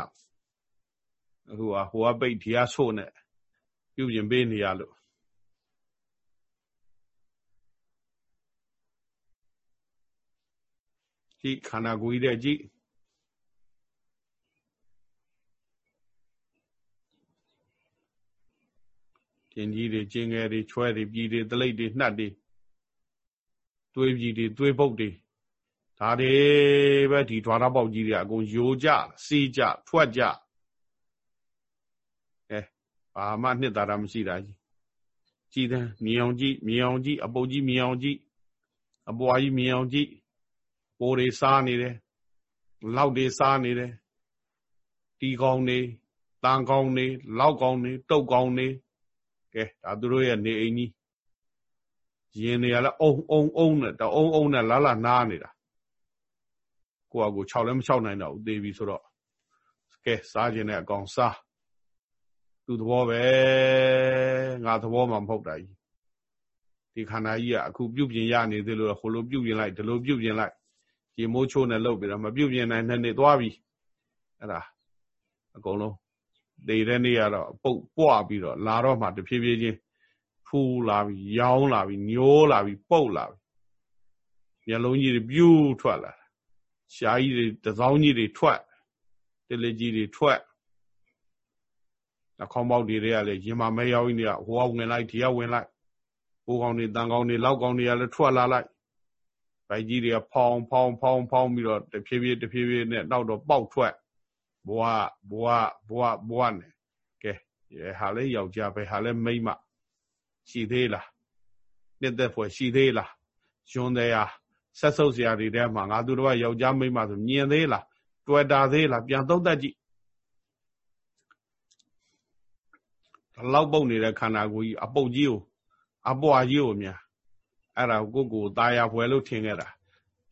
အခုကဟိုကပိတ်ဒီကဆို့နဲ့ပြုပြင်ပေးနေရလို့ ကြည့်ခန္ဓာကိုယ်ကြီးတဲ့ကြည့်ကျင်ကြီးတွေကျင်ငယ်တွေချွဲတွေပြည်တွေတလိပ်တွေနှက်တွေသွေးပြည်တွေသွေးပုတ်တွေဒါတွေပဲဒီဓွာရပေါက်ကြီးတွေအကုန်ယိုကြစီးကြထွက်ကြအဲဘာမှနှစ်သာရမရှိတာကြီးကြည်တယ်မြေအောင်ကြည့်မြေအောင်ကြည့်အပုတ်ကြီးမြေအောင်ကြည့်အပွားကြီးမြေအောင်ကြည့် ပိုးတွေစားနေတယ်လောက်တွေစားနေတယ်တီကောင်းနေတန်ကောင်းနေလောက်ကောင်းနေတုတ်ကောင်းနေကဲဒါသူတို့ရဲ့နေအိမ်ကြီးရင်တွေကလည်းအုံအုံအုံနဲ့တအုံအုံနဲ့လာလာနားနေတာကိုကကို6လည်းမ6နိုင်တော့ဘူးသေပြီဆိုတော့ကဲစားခြင်းနဲ့အကောင်စားသူသဘောပဲငါသဘောမှမဟုတ်တာကြီးဒီခန္ဓာကြီးကအခုပြုတ်ပြင်ရနေသေးလို့ဟိုလိုပြုတ်ပြင်လိုက်ဒီလိုပြုတ်ပြင်လိုက် ရေမိုးချိုးနဲ့လှုပ်ပြီးတော့မပြုတ်ပြင်နိုင်နှစ်နှစ်သွားပြီအဲ့ဒါအကုန်လုံးဒေတဲ့နေ့ကတော့ပုတ်ပွားပြီးတော့လာတော့မှတဖြည်းဖြည်းချင်းဖူးလာပြီးရောင်းလာပြီးညိုးလာပြီးပုတ်လာပြီးမျက်လုံးကြီးတွေပြူးထွက်လာရှားကြီးတွေတစောင်းကြီးတွေထွက်တလေကြီးတွေထွက်အခေါင်းပေါက်တွေတွေကလည်းရင်မမဲရောက်ကြီးတွေကဟိုကဝင်လိုက်ဒီကဝင်လိုက်ပိုးကောင်းတွေတန်ကောင်းတွေလောက်ကောင်းတွေကလည်းထွက်လာလိုက် ဗိုက်ကြီးတွေကဖောင်းဖောင်းဖောင်းဖောင်းပြီးတော့တဖြည်းဖြည်းတဖြည်းဖြည်းနဲ့နောက်တော့ပေါက်ထွက်ဘွားဘွားဘွားဘွားနဲ့ကဲဟာလဲယောက်ျားပဲဟာလဲမိန်းမရှိသေးလားနှစ်သက်ဖွယ်ရှိသေးလားရှင်သေးဟာဆက်ဆုပ်စရာတွေထဲမှာငါတို့တော့ယောက်ျားမိန်းမဆိုမြင်သေးလားတွေ့တာသေးလားပြန်သုံးသပ်ကြည့်လောက်ပုတ်နေတဲ့ခန္ဓာကိုယ်ကြီးအပုတ်ကြီးကိုအပွားကြီးကိုများ အဲ့ဒါကိုကိုตายရဖွယ်လို့ထင်ခဲ့တာ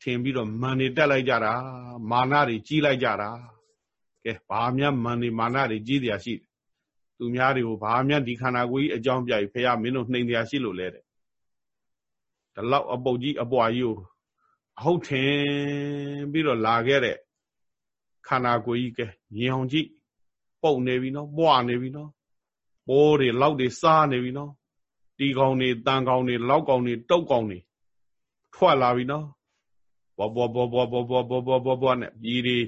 ထင်ပြီးတော့မန်နေတက်လိုက်ကြတာမာနတွေကြီးလိုက်ကြတာကဲဘာများမန်နေမာနတွေကြီးတရားရှိသူများတွေကိုဘာများဒီခန္ဓာကိုယ်ကြီးအကြောင်းပြပြီးဖះမင်းတို့နှိမ်တရားရှိလို့လဲတဲ့ ဒီလောက်အပုတ်ကြီးအပွားကြီးကိုအဟုတ်ထင်ပြီးတော့လာခဲ့တဲ့ခန္ဓာကိုယ်ကြီးကမြင်အောင်ကြည့်ပုတ်နေပြီနော်ပွားနေပြီနော်ပိုးတွေလောက်တွေစားနေပြီနော် တီကောင်တွေတန်ကောင်တွေလောက်ကောင်တွေတုတ်ကောင်တွေထွက်လာပြီနော်ဘောဘောဘောဘောဘောဘောဘောဘောဘောဘောနဲ့ပြည်တွေ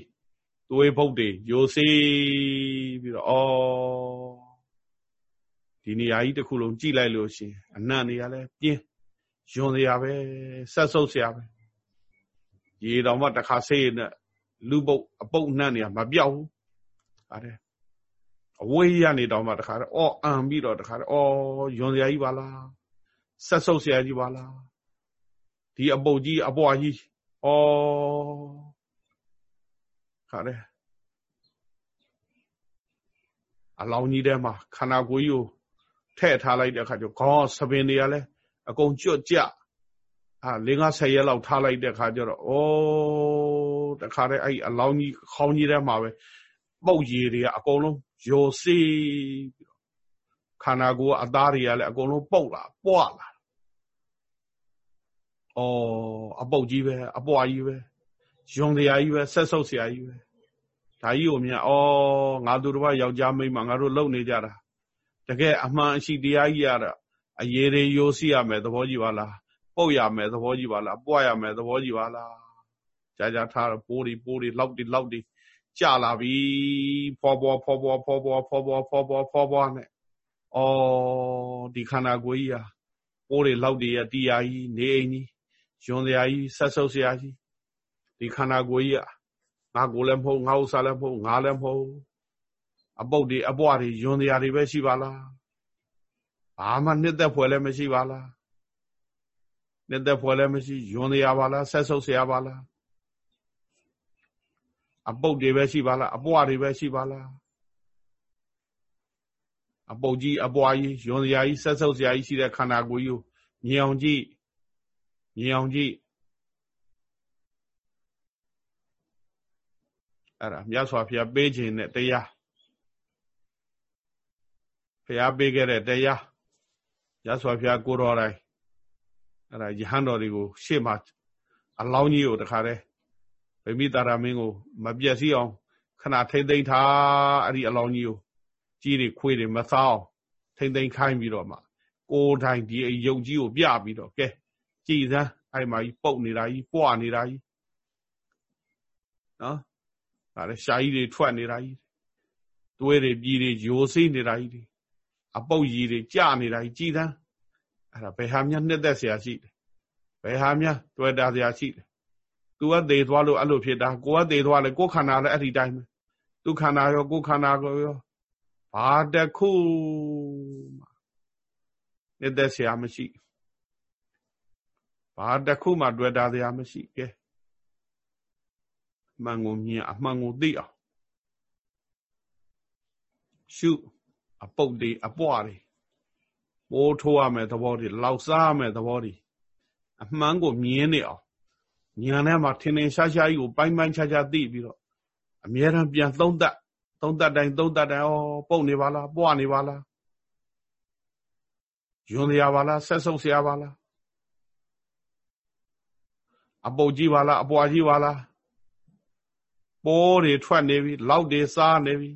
သွေးဖုတ်တွေယိုစီးပြီးတော့အော်ဒီနေရာကြီးတစ်ခုလုံးကြည့်လိုက်လို့ရှင်အနံ့နေရလဲပြင်းယွန်စရာပဲဆက်ဆုပ်စရာပဲရေတော်မှတစ်ခါဆေးနဲ့လူပုတ်အပုတ်နှံ့နေရမပြောက်ဘူးဟာတဲ့ အဝေးရနေတော့မှတခါတော့အော်အံပြီးတော့တခါတော့အော်ယွန်စရာကြီးပါလားဆက်ဆုပ်စရာကြီးပါလားဒီအပုတ်ကြီးအပွားကြီးအော်ခါတဲ့အလောင်းကြီးထဲမှာခန္ဓာကိုယ်ကြီးကိုထည့်ထားလိုက်တဲ့အခါကျခေါင်းဆပင်တွေကလည်းအကုန်ကြွတ်ကြအာ၄50ရက်လောက်ထားလိုက်တဲ့အခါကျတော့ဩတခါတည်းအဲ့အလောင်းကြီးခေါင်းကြီးထဲမှာပဲ ပုတ်ရည်တွေကအကုန်လုံးယိုစီးပြီးတော့ခန္ဓာကိုယ်အသားတွေကလည်းအကုန်လုံးပုတ်လာပွားလာဩအပုတ်ကြီးပဲအပွားကြီးပဲယုံတရားကြီးပဲဆက်ဆုပ်ဆရာကြီးပဲဒါကြီးကိုမြင်ဩငါတို့တစ်ပါးယောက်ျားမိန်းမငါတို့လုံနေကြတာတကယ်အမှန်အရှိတရားကြီးရတာအရေးတွေယိုစီးရမယ်သဘောကြီးပါလားပုတ်ရမယ်သဘောကြီးပါလားပွားရမယ်သဘောကြီးပါလားကြာကြာထားတော့ပိုးတွေပိုးတွေလောက်တွေလောက်တွေ ကြလာပြီဖောပေါ်ဖောပေါ်ဖောပေါ်ဖောပေါ်ဖောပေါ်ဖောပေါ်နဲ့ဩဒီခန္ဓာကိုယ်ကြီးဟာပိုးတွေလောက်တွေရတရားကြီးနေအိမ်ကြီးယွန်စရာကြီးဆက်ဆုပ်စရာကြီးဒီခန္ဓာကိုယ်ကြီးကငါကိုယ်လည်းမဟုတ်ငါဥစ္စာလည်းမဟုတ်ငါလည်းမဟုတ်အပုတ်တွေအပွားတွေယွန်စရာတွေပဲရှိပါလားဘာမှနှစ်သက်ဖွယ်လည်းမရှိပါလားနှစ်သက်ဖွယ်လည်းမရှိယွန်စရာပါလားဆက်ဆုပ်စရာပါလား အပုတ်တွေပဲရှိပါလားအပွားတွေပဲရှိပါလားအပုတ်ကြီးအပွားကြီးယွန်စရာကြီးဆက်ဆုပ်စရာကြီးရှိတဲ့ခန္ဓာကိုယ်ကြီးကိုမြင်အောင်ကြည့်မြင်အောင်ကြည့်အဲ့ဒါမြတ်စွာဘုရားပေးခြင်းနဲ့တရားဘုရားပေးခဲ့တဲ့တရားမြတ်စွာဘုရားကိုတော်တိုင်းအဲ့ဒါယဟန်တော်တွေကိုရှေ့မှာအလောင်းကြီးကိုတခါတည်း ဗိမိတာရမင်းကိုမပြည့်စည်အောင်ခဏထိမ့်သိမ့်ထားအဲ့ဒီအလောင်းကြီးကိုကြီးတွေခွေးတွေမစားအောင်ထိမ့်သိမ့်ခိုင်းပြီးတော့မှကိုယ်တိုင်ဒီအယုတ်ကြီးကိုပြပြီးတော့ကဲကြည်စမ်းအဲ့မှာကြီးပုတ်နေတာကြီးပွားနေတာကြီးနော်ဒါလည်းရှာကြီးတွေထွက်နေတာကြီးသွေးတွေပြည်တွေယိုစိနေတာကြီးအပုတ်ကြီးတွေကြနေတာကြီးကြည်စမ်းအဲ့ဒါဘယ်ဟာများနှစ်သက်เสียရှိတယ်ဘယ်ဟာများတွေ့တာเสียရှိတယ် သူကသေသွားလို့အဲ့လိုဖြစ်တာကိုကသေသွားလေကိုခန္ဓာလည်းအဲ့ဒီတိုင်းပဲသူခန္ဓာရောကိုခန္ဓာကိုရောဘာတခုနှစ်သက်เสียမရှိဘာတခုမှတွေ့တာเสียမရှိကဲအမှန်ကိုမြင်အမှန်ကိုသိအောင်ရှုအပုတ်တွေအပွားတွေပိုးထိုးရမယ်သဘောတွေလောက်စားရမယ်သဘောတွေအမှန်ကိုမြင်နေအောင် ညာထဲမှာထင်ထင်ရှားရှားကြီးကိုပိုင်းပိုင်းခြားခြားသိပြီးတော့အမြဲတမ်းပြန်သုံးသက်သုံးသက်တိုင်းသုံးသက်တိုင်းဩပုတ်နေပါလားပွားနေပါလားယွန်ရပါလားဆက်ဆုပ်စရာပါလားအပုတ်ကြီးပါလားအပွားကြီးပါလားပိုးတွေထွက်နေပြီလောက်တွေစားနေပြီ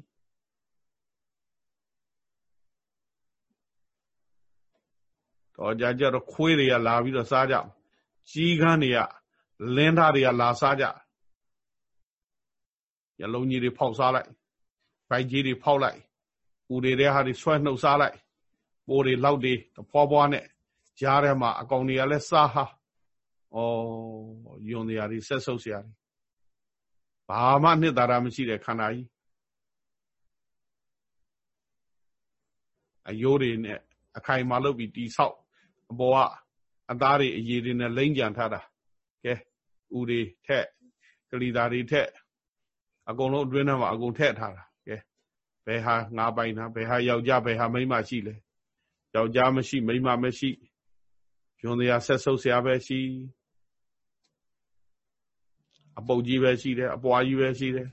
တော်ကြကြတော့ခွေးတွေကလာပြီးတော့စားကြကြီးကန်းတွေက လင်းသားတွေကလာစားကြရလုံးကြီးတွေဖောက်စားလိုက်ဗိုက်ကြီးတွေဖောက်လိုက်ဦးတွေတဲ့ဟာတွေဆွဲနှုတ်စားလိုက်ပိုးတွေလောက်တွေတဖွာဖွာနဲ့ကြားထဲမှာအကောင်တွေကလည်းစားဟာဩယွန်တရားတွေဆက်ဆုပ်စရာတွေဘာမှနှစ်သာရမရှိတဲ့ခန္ဓာကြီးအယိုးတွေနဲ့အခိုင်မာလုပ်ပြီးတိဆောက်အပေါ်ကအသားတွေအရည်တွေနဲ့လိမ့်ကြံထားတာကဲ ဥတွေထက်ကလီသားတွေထက်အကုန်လုံးအတွင်းထဲမှာအကုန်ထက်ထားတာကဲဘယ်ဟာငါပိုင်တာဘယ်ဟာယောက်ျားဘယ်ဟာမိန်းမရှိလဲယောက်ျားမရှိမိန်းမမရှိယွန်တရားဆက်ဆုပ်ဆရာပဲရှိအပုတ်ကြီးပဲရှိတယ်အပွားကြီးပဲရှိတယ်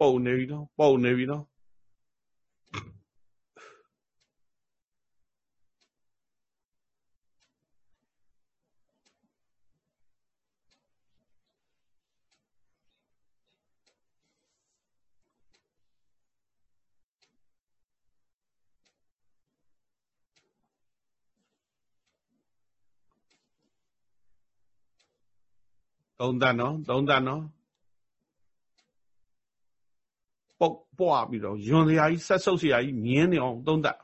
ပုတ်နေပြီနော်ပုတ်နေပြီနော် သုံးသပ်နော်သုံးသပ်နော်ပုတ်ပွားပြီးတော့ယွန်စရာကြီးဆက်ဆုပ်စရာကြီးမြင်းနေအောင်သုံးသပ်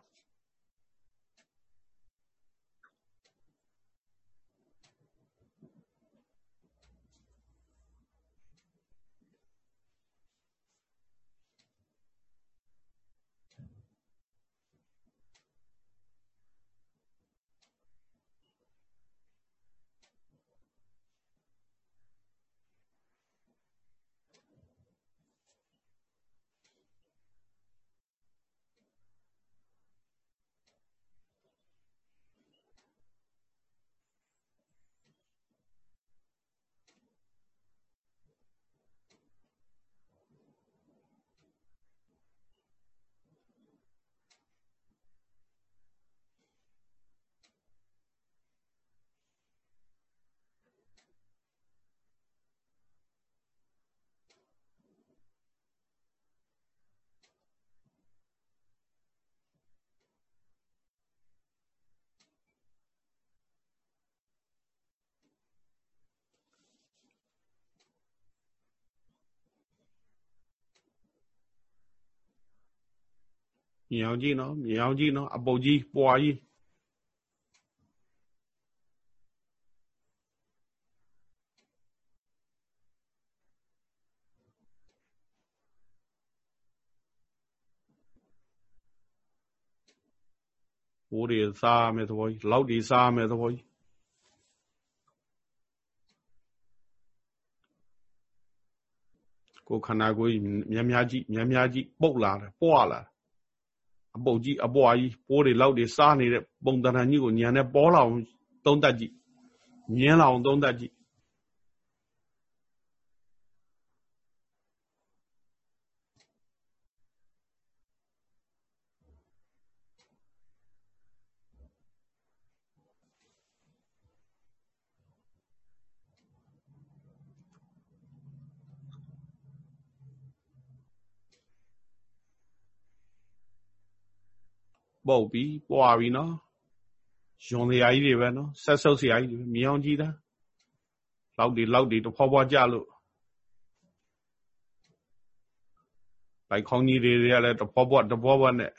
မြင်အောင်ကြည့်နော်မြင်အောင်ကြည့်နော်အပုတ်ကြီးပွားကြီးဘိုးတွေစားမယ်သဘောကြီးလောက်တွေစားမယ်သဘောကြီးကိုခန္ဓာကိုယ်များများကြည့်များများကြည့်ပုတ်လာတယ်ပွားလာ အပုတ်ကြီးအပွားကြီးပိုးတွေလောက်တွေစားနေတဲ့ပုံတဏ္ဍကြီးကိုညံနဲ့ပေါ်လာအောင်သုံးတတ်ကြည့်မြင်းလာအောင်သုံးတတ်ကြည့် ပုတ်ပြီးပွားပြီးနော်ယွန်စရာကြီးတွေပဲနော်ဆက်ဆုပ်စရာကြီးတွေမြင်အောင်ကြည့်တာလောက်တွေလောက်တွေတဖွာဖွာကြလို့လိုက်ခေါင်းကြီးတွေကလည်းတဖွာဖွာတဖွာဖွာနဲ့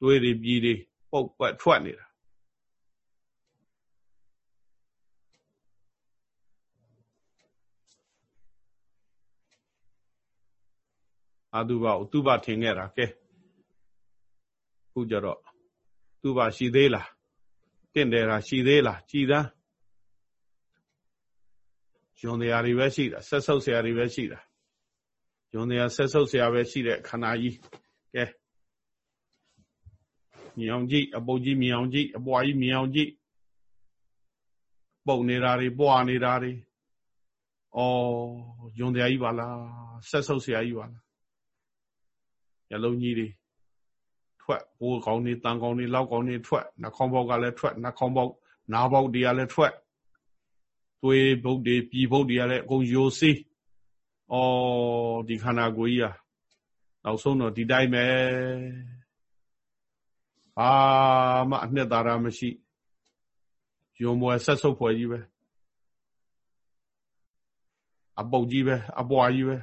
တွေးတွေပြည်တွေပုတ်ပွက်ထွက်နေတာအာတုဘကိုသူဘထင်ခဲ့တာကဲ ခုကြတော့သူပါရှိသေးလားတင့်တယ်တာရှိသေးလားကြည်သားယွန်တရားတွေပဲရှိတာဆက်ဆုပ်ဆရာတွေပဲရှိတာယွန်တရားဆက်ဆုပ်ဆရာပဲရှိတဲ့ခန္ဓာကြီးကဲမြောင်ကြည့်အပုတ်ကြီးမြောင်ကြည့်အပွားကြီးမြောင်ကြည့်ပုံနေတာတွေပွားနေတာတွေဩယွန်တရားကြီးပါလားဆက်ဆုပ်ဆရာကြီးပါလားရလုံးကြီးတွေ ထွက်ဘိုးကောင်းနေတန်ကောင်းနေလောက်ကောင်းနေထွက်နှာခေါင်းပေါက်ကလည်းထွက်နှာခေါင်းပေါက်နားပေါက်တွေကလည်းထွက်သွေးဘုတ်တွေပြည်ဘုတ်တွေကလည်းအကုန်ယိုစေးဩဒီခန္ဓာကိုယ်ကြီးอ่ะနောက်ဆုံးတော့ဒီတိုင်းပဲအာမအနှစ်သာရမရှိယုံမွယ်ဆက်ဆုပ်ဖွယ်ကြီးပဲအပုတ်ကြီးပဲအပွားကြီးပဲ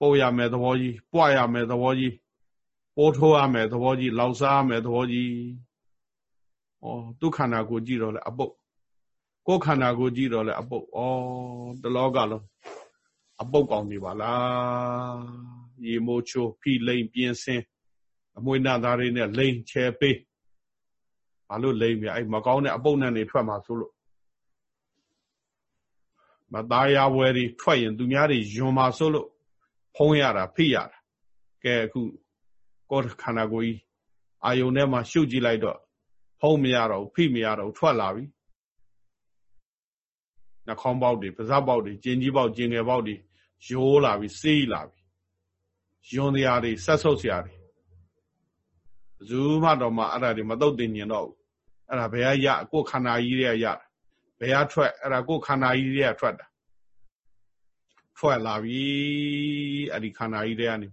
ပို့ရမယ်သဘောကြီးပွားရမယ်သဘောကြီး ပိုးထိုးရမယ်သဘောကြီးလောက်စားရမယ်သဘောကြီးဩဒုက္ခနာကိုကြည့်တော့လေအပုတ်ကိုယ်ခန္ဓာကိုကြည့်တော့လေအပုတ်ဩတလောကလုံးအပုတ်ကောင်းနေပါလားရေမိုးချိုးဖိလိန်ပြင်းစင်းအမွေနာသားတွေနဲ့လိန်ချဲပေးဘာလို့လိန်ပြအဲ့မကောင်းတဲ့အပုတ်နဲ့နေထွက်မှာဆိုလို့မသားရဝဲတွေထွက်ရင်သူများတွေယွန်မှာဆိုလို့ဖုံးရတာဖိရတာကဲအခု ကိုယ်ခန္ဓာကိုယ်ကြီးအာယုန်ထဲမှာရှုပ်ကြည့်လိုက်တော့ဖုံးမရတော့ဖိမရတော့ထွက်လာပြီနှာခေါင်းပေါက်တွေပါးစပ်ပေါက်တွေကျင်ကြီးပေါက်ကျင်ငယ်ပေါက်တွေရိုးလာပြီစေးလာပြီယွန်တရားတွေဆက်ဆုပ်စရာတွေဘယ်သူမှတော့မှအဲ့ဒါတွေမတုတ်တင်ညင်တော့ဘူးအဲ့ဒါဘယ်ကရကိုယ်ခန္ဓာကြီးတွေကရတာဘယ်ကထွက်အဲ့ဒါကိုယ်ခန္ဓာကြီးတွေကထွက်တာထွက်လာပြီအဲ့ဒီခန္ဓာကြီးတွေကနေ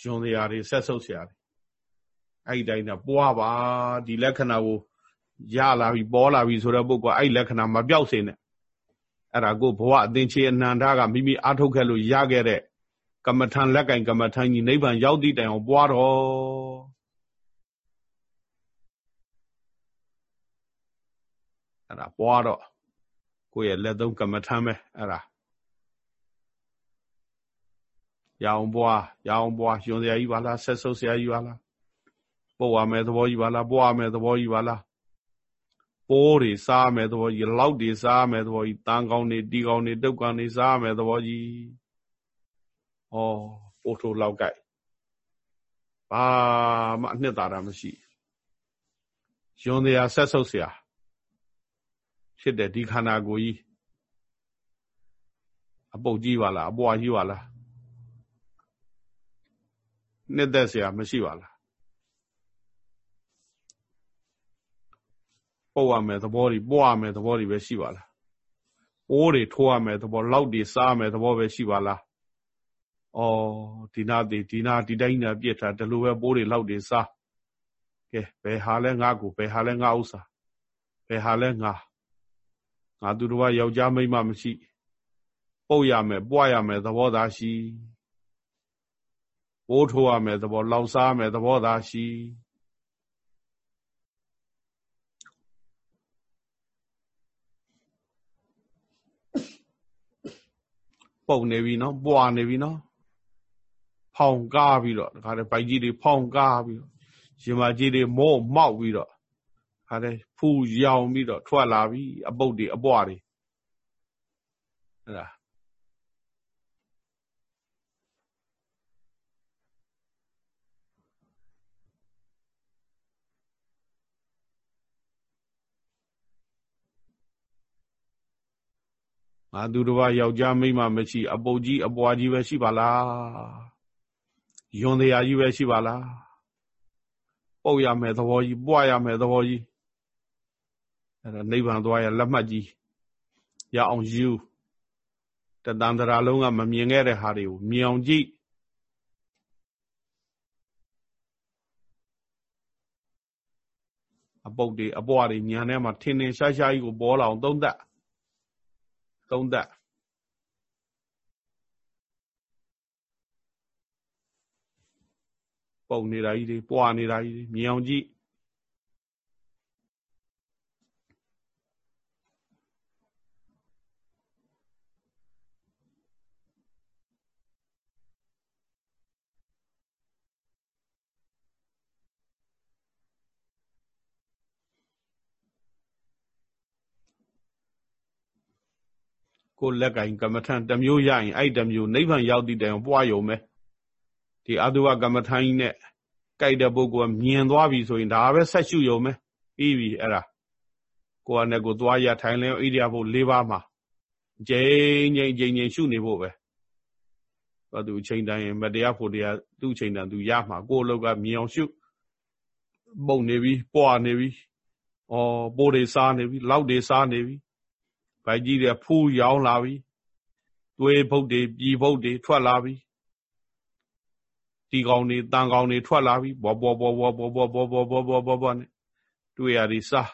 ယွန်စရာတွေဆက်ဆုပ်စရာတွေအဲ့ဒီတိုင်းကပွားပါဒီလက္ခဏာကိုရလာပြီပေါ်လာပြီဆိုတော့ပုဂ္ဂိုလ်အဲ့ဒီလက္ခဏာမပြောက်စေနဲ့အဲ့ဒါကိုဘဝအသင်္ချေအနန္တကမိမိအားထုတ်ခဲ့လို့ရခဲ့တဲ့ကမ္မထံလက်ကင်ကမ္မထံကြီးနိဗ္ဗာန်ရောက်သည့်တိုင်အောင်ပွားတော်အဲ့ဒါပွားတော့ကိုယ့်ရဲ့လက်သုံးကမ္မထံပဲအဲ့ဒါ ရအောင်ပွားရအောင်ပွားယွန်စရာကြီးပါလားဆက်ဆုပ်စရာကြီးပါလားပို့ရမယ်သဘောကြီးပါလားပွားမယ်သဘောကြီးပါလားပိုးတွေစားမယ်သဘောကြီးလောက်တွေစားမယ်သဘောကြီးတန်ကောင်းတွေတီကောင်းတွေတုတ်ကောင်းတွေစားမယ်သဘောကြီးဩပို့ထိုးလောက်ကြိုက်ဘာမှအနှစ်သာရမရှိယွန်တရားဆက်ဆုပ်စရာဖြစ်တဲ့ဒီခန္ဓာကိုယ်ကြီးအပုတ်ကြီးပါလားအပွားကြီးပါလား နှစ်သက်เสียမရှိပါလားပုတ်ရမယ်သဘောတွေပွားရမယ်သဘောတွေပဲရှိပါလားအိုးတွေထိုးရမယ်သဘောလောက်တွေစားရမယ်သဘောပဲရှိပါလားအော်ဒီနာဒီဒီနာဒီတိုင်းနာပြစ်တာဒီလိုပဲပိုးတွေလောက်တွေစားကဲဘယ်ဟာလဲငါ့ကိုဘယ်ဟာလဲငါဥစ္စာဘယ်ဟာလဲငါငါသူတော်ကယောက်ျားမိန်းမမရှိပုတ်ရမယ်ပွားရမယ်သဘောသာရှိ ပိုးထိုးရမယ်သဘောလောက်စားရမယ်သဘောသာရှိပုံနေပြီနော်ပွာနေပြီနော်ဖောင်ကားပြီးတော့ဒါကြတဲ့ဗိုက်ကြီးတွေဖောင်ကားပြီးတော့ရင်မကြီးတွေမိုးမောက်ပြီးတော့ဒါကြတဲ့ဖူရောင်ပြီးတော့ထွက်လာပြီအပုတ်တွေအပွားတွေအဲ့ဒါ ငါသူတစ်ပါးယောက်ျားမိန်းမမရှိအပုတ်ကြီးအပွားကြီးပဲရှိပါလားယွန်တရားကြီးပဲရှိပါလားပုတ်ရမယ်သဘောကြီးပွားရမယ်သဘောကြီးအဲ့ဒါနိဗ္ဗာန်သွားရလက်မှတ်ကြီးရအောင်ယူတတန်တရာလုံးကမမြင်ခဲ့တဲ့ဟာတွေကိုမြင်အောင်ကြည့်အပုတ်တွေအပွားတွေညာထဲမှာထင်းထင်းရှားရှားကြီးကိုပေါ်လာအောင်သုံးသပ် သုံးသပ်ပုံနေတာကြီးတွေပွာနေတာကြီးတွေမြင်အောင်ကြည့် ကိုလက်ကင်ကမ္မထံတစ်မျိုးရရင်အဲ့တစ်မျိုးနိဗ္ဗာန်ရောက်တည်တိုင်ပွားယုံပဲဒီအတုဝကမ္မထံကြီးနဲ့ကြိုက်တဲ့ပုဂ္ဂိုလ်ကမြင်သွားပြီဆိုရင်ဒါပဲဆက်ရှုယုံပဲပြီးပြီအဲ့ဒါကိုယ်နဲ့ကိုသွားရထိုင်လဲဣရိယာပု၄ပါးမှာကျိန်ကျိန်ကျိန်ကျိန်ရှုနေဖို့ပဲဘာသူချိန်တိုင်းမတရားဖို့တရားသူ့ချိန်တန်သူရမှာကိုယ်လောက်ကမြင်အောင်ရှုပုံနေပြီပွားနေပြီဩပိုးတွေစားနေပြီလောက်တွေစားနေပြီ ဗိုက်ကြီးတွေဖူးရောင်းလာပြီသွေးဖုတ်တွေပြည်ဖုတ်တွေထွက်လာပြီတီကောင်တွေတန်ကောင်တွေထွက်လာပြီဘောဘောဘောဘောဘောဘောဘောဘောဘောဘောဘောဘောနဲ့တွေ့ရသည်စား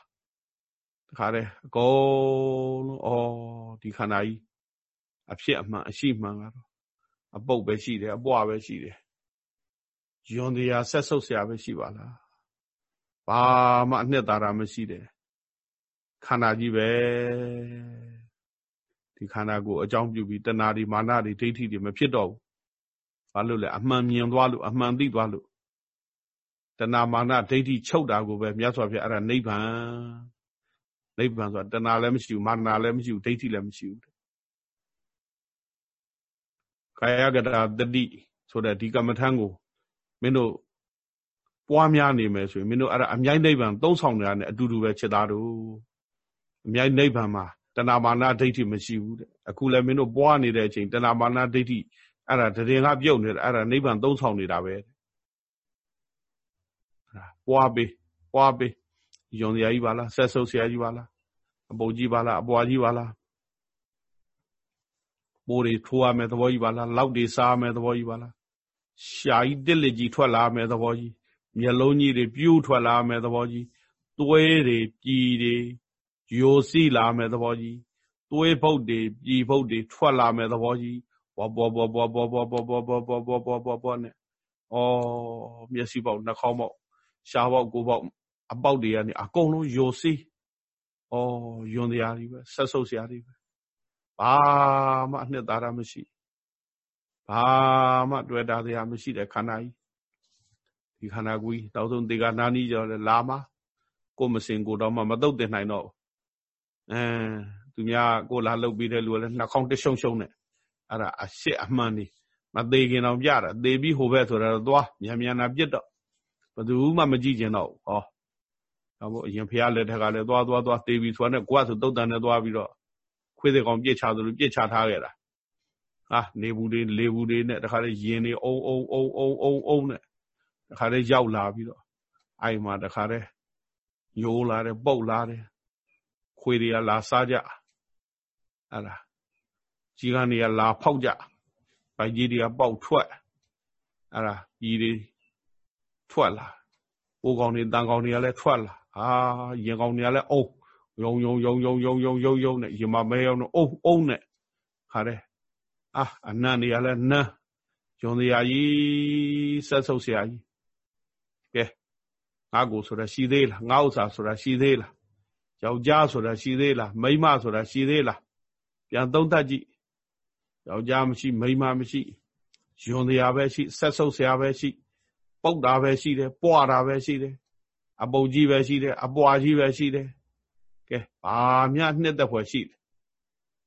တခါတည်းအကုန်လုံးဩဒီခန္ဓာကြီးအဖြစ်အမှန်အရှိမှန်ကတော့အပုတ်ပဲရှိတယ်အပွားပဲရှိတယ်ယွန်တရားဆက်ဆုပ်ဆရာပဲရှိပါလားဘာမှအနှစ်သာရမရှိတယ် ခန္ဓာကြီးပဲဒီခန္ဓာကိုအကြောင်းပြုပြီးတဏှာဒီမာနဒီဒိဋ္ဌိတွေမဖြစ်တော့ဘူးဘာလို့လဲအမှန်မြင်သွားလို့အမှန်သိသွားလို့တဏှာမာနဒိဋ္ဌိချုပ်တာကိုပဲမြတ်စွာဘုရားအဲ့ဒါနိဗ္ဗာန်နိဗ္ဗာန်ဆိုတာတဏှာလည်းမရှိဘူးမာနလည်းမရှိဘူးဒိဋ္ဌိလည်းမရှိဘူးကာယကတာတတိဆိုတဲ့ဒီကမ္မထံကိုမင်းတို့ပွားများနေမယ်ဆိုရင်မင်းတို့အဲ့ဒါအမြိုက်နိဗ္ဗာန်သုံးဆောင်နေတာနဲ့အတူတူပဲချက်သားတို့ အမြိုက်နိဗ္ဗာန်မှာတဏမာနာဒိဋ္ဌိမရှိဘူးတဲ့အခုလည်းမင်းတို့ပွားနေတဲ့အချိန်တဏမာနာဒိဋ္ဌိအဲ့ဒါတရင်ကပြုတ်နေတာအဲ့ဒါနိဗ္ဗာန်သုံးဆောင်နေတာပဲပွားပေးပွားပေးယုံစရာကြီးပါလားဆက်ဆုပ်စရာကြီးပါလားအပုတ်ကြီးပါလားအပွားကြီးပါလားပိုးတွေထိုးရမယ်သဘောကြီးပါလားလောက်တွေစားရမယ်သဘောကြီးပါလားလျှာကြီးတစ်လစ်ကြီးထွက်လာမယ်သဘောကြီးမျက်လုံးကြီးတွေပြူးထွက်လာမယ်သဘောကြီးသွေးတွေပြည်တွေ ယိုစီးလာမယ်သဘောကြီးသွေးပုပ်တွေပြည်ပုပ်တွေထွက်လာမဲ့သဘောကြီးဘောဘောဘောဘောဘောဘောဘောဘောဘောဘောဘောဘောဘောဘောနဲ့ဩမျက်စိပေါက်နှာခေါင်းပေါက်နားပေါက်ကိုယ်ပေါက်အပေါက်တွေကနေအကုန်လုံးယိုစီးဩယွန်တရားတွေပဲဆက်ဆုပ်စရာတွေပဲဘာမှအနှစ်သာရမရှိဘာမှတွေ့တာတရားမရှိတဲ့ခန္ဓာကြီးဒီခန္ဓာကိုယ်ကြီးတောက်ဆုံးတေကနာနီးကြော်လဲလာမှာကိုမစင်ကိုတော့မှမတုတ်တင်နိုင်တော့ အဲသူများကိုလာလုတ်ပြီးတဲ့လူကလည်းနှာခေါင်းတရှုံရှုံနဲ့အဲ့ဒါအရှစ်အမှန်နေမသေးခင်တော့ပြတာသေပြီးဟိုဘက်ဆိုတော့သွားမြန်မြန်နာပြစ်တော့ဘယ်သူမှမကြည့်ကျင်တော့ဟောဒါမို့အရင်ဖះလက်ထက်ကလည်းသွားသွားသွားသေပြီးဆိုတော့ကိုကဆိုတုတ်တန်နဲ့သွားပြီးတော့ခွေးတဲ့ကောင်ပြစ်ချသလိုပြစ်ချထားခဲ့တာဟာနေဘူးတွေလေဘူးတွေနဲ့တခါလေရင်တွေအုံအုံအုံအုံအုံအုံနဲ့တခါလေရောက်လာပြီးတော့အဲ့မှာတခါလေညိုးလာတယ်ပုတ်လာတယ် ခွေးတွေကလာစားကြအဲ့ဒါကြီးကနေကလာဖောက်ကြဗိုက်ကြီးတွေကပေါက်ထွက်အဲ့ဒါကြီးတွေထွက်လာပိုးကောင်တွေတန်ကောင်တွေကလည်းထွက်လာအာရင်ကောင်တွေကလည်းအုံယုံယုံယုံယုံယုံယုံယုံယုံနဲ့ရင်မမဲအောင်အုံအုံနဲ့ခါတဲ့အာအနံ့တွေကလည်းနန်းယုံတရားကြီးဆက်ဆုပ်ဆရာကြီးကဲငါကိုဆိုတာရှိသေးလားငါဥစ္စာဆိုတာရှိသေးလား ယောက်ျားဆိုတာရှိသေးလားမိန်းမဆိုတာရှိသေးလားပြန်သုံးသပ်ကြည့်ယောက်ျားမရှိမိန်းမမရှိယွန်တရားပဲရှိဆက်ဆုပ်ဆရာပဲရှိ ပုတ်တာပဲရှိတယ်ပွားတာပဲရှိတယ်အပုတ်ကြီးပဲရှိတယ်အပွားကြီးပဲရှိတယ်ကဲဘာမြနှစ်သက်ဖွယ်ရှိတယ်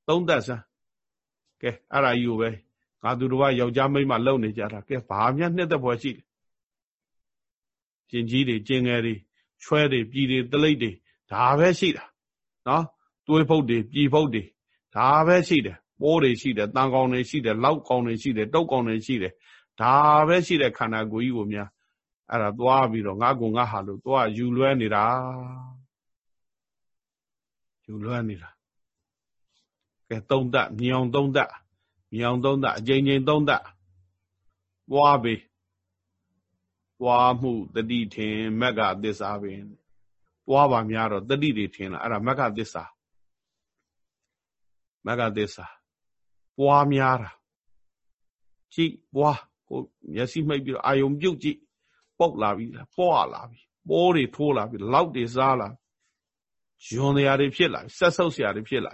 သုံးသက်စမ်းကဲအဲ့ဒါကြီးကိုပဲငါသူတော်ကယောက်ျားမိန်းမလုံနေကြတာကဲဘာမြနှစ်သက်ဖွယ်ရှိတယ်ကျင်ကြီးတွေကျင်ငယ်တွေချွဲတွေပြည်တွေတလိပ်တွေ ဒါပဲရှိတာနော်သွေးဖုတ်တွေပြည်ဖုတ်တွေဒါပဲရှိတယ်ပိုးတွေရှိတယ်တန်ကောင်တွေရှိတယ်လောက်ကောင်တွေရှိတယ်တုတ်ကောင်တွေရှိတယ်ဒါပဲရှိတဲ့ခန္ဓာကိုယ်ကြီးကိုများအဲ့ဒါသွားပြီးတော့ငါကိုငါဟာလို့သွားယူလွဲနေတာယူလွဲနေတာကဲသုံးတမြောင်သုံးတမြောင်သုံးတအကျဉ်းချင်းသုံးတပွားပြီပွားမှုတတိထင်မက်ကသစ္စာပင် ပွားပါများတော့တတိတွေထင်လာအဲ့ဒါမက်ကသစ္စာမက်ကသစ္စာပွားများတာကြည့်ပွားကိုမျက်စိမှိတ်ပြီးတော့အာယုံပြုတ်ကြည့်ပုတ်လာပြီပွားလာပြီပိုးတွေထိုးလာပြီလောက်တွေစားလာယွန်တရားတွေဖြစ်လာဆက်ဆုပ်စရာတွေဖြစ်လာ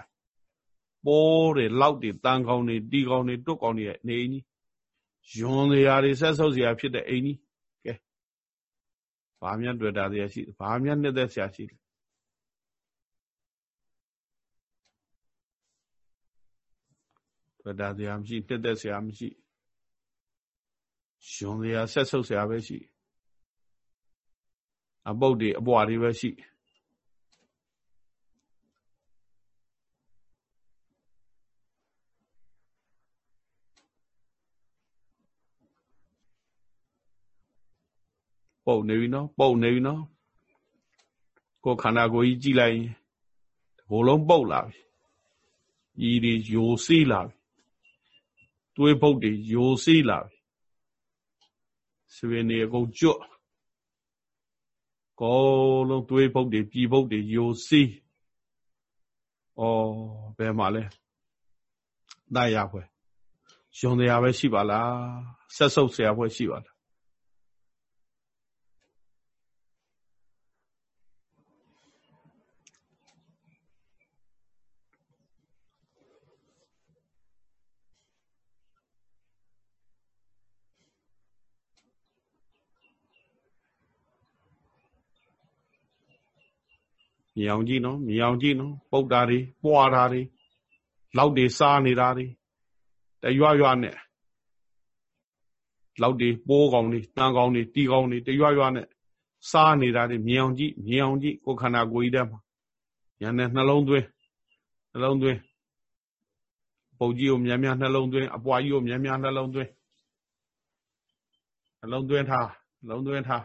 ပိုးတွေလောက်တွေတန်ကောင်းတွေတီကောင်းတွေတွတ်ကောင်းတွေနေအင်းကြီးယွန်တရားတွေဆက်ဆုပ်စရာဖြစ်တဲ့အိမ်ကြီးကဲ ဘာမှတွေ့တာတရားရှိဘာမှနှစ်သက်စရာရှိတယ်တွေ့တာတရားမရှိနှစ်သက်စရာမရှိယွန်တရားဆက်ဆုပ်စရာပဲရှိအပုတ်တွေအပွားတွေပဲရှိ ပုတ်နေပြီနော်ပုတ်နေပြီနော်ကိုခန္ဓာကိုယ်ကြီးကြည့်လိုက်ရင်ဘိုးလုံးပုတ်လာပြီဤတွေယိုစီးလာပြီတွေးပုတ်တွေယိုစီးလာပြီဆွေနေအကုန်ကျွတ်ကောလုံးတွေးပုတ်တွေပြည်ပုတ်တွေယိုစီးဩဘယ်မှာလဲတရဖွယ်ယုံတရားပဲရှိပါလားဆက်ဆုပ်ဆရာဖွယ်ရှိပါလား မြောင်ကြည့်နော်မြောင်ကြည့်နော်ပုတ်တာတွေပွာတာတွေလောက်တွေစားနေတာတွေတရွရွနဲ့လောက်တွေပိုးကောင်တွေတန်ကောင်တွေတီကောင်တွေတရွရွနဲ့စားနေတာတွေမြောင်ကြည့်မြောင်ကြည့်ကိုခန္ဓာကိုယ်ကြီးထဲမှာညာနဲ့နှလုံးသွင်းနှလုံးသွင်းပုတ်ကြီးကိုမြန်မြန်နှလုံးသွင်းအပွားကြီးကိုမြန်မြန်နှလုံးသွင်းနှလုံးသွင်းထားနှလုံးသွင်းထား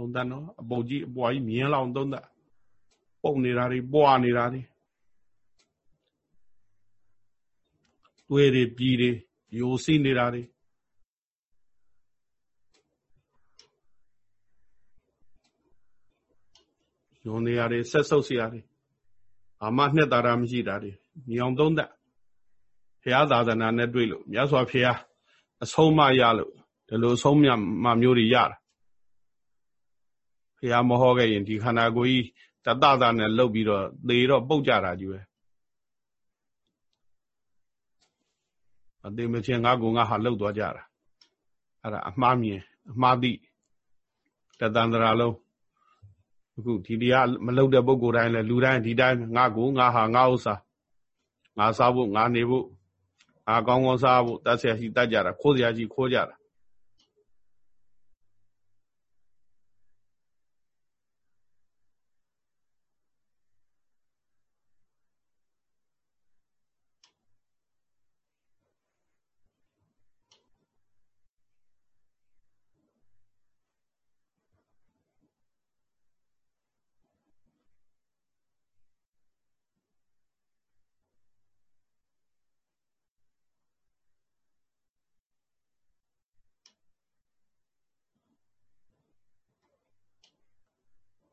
သုံးသပ်နော်အပုတ်ကြီးအပွားကြီးမြင်းလောင်သုံးသပ်ပုတ်နေတာတွေပွားနေတာတွေသွေးတွေပြည်တွေယိုစီးနေတာတွေယွန်နေရတယ်ဆက်ဆုပ်စရာတွေအာမနှစ်သာရမရှိတာတွေမြောင်သုံးသက်ဘုရားသာသနာနဲ့တွေ့လို့မြတ်စွာဘုရားအဆုံးမရလို့ဒီလိုဆုံးမြမမျိုးတွေရတာ ဘုရားမဟောခဲ့ရင်ဒီခန္ဓာကိုယ်ကြီးတတတာနဲ့လှုပ်ပြီးတော့သေတော့ပုတ်ကြတာကြီးပဲအသေးမချင်းငါကူငါဟာလှုပ်သွားကြတာအဲ့ဒါအမှားမြင်အမှားသိတတန္တရာလုံးအခုဒီတရားမလှုပ်တဲ့ပုဂ္ဂိုလ်တိုင်းလဲလူတိုင်းဒီတိုင်းငါကူငါဟာငါဥစ္စာငါစားဖို့ငါနေဖို့ငါကောင်းကောင်းစားဖို့တတ်ဆရာရှိတတ်ကြတာခိုးစရာကြီးခိုးကြတာ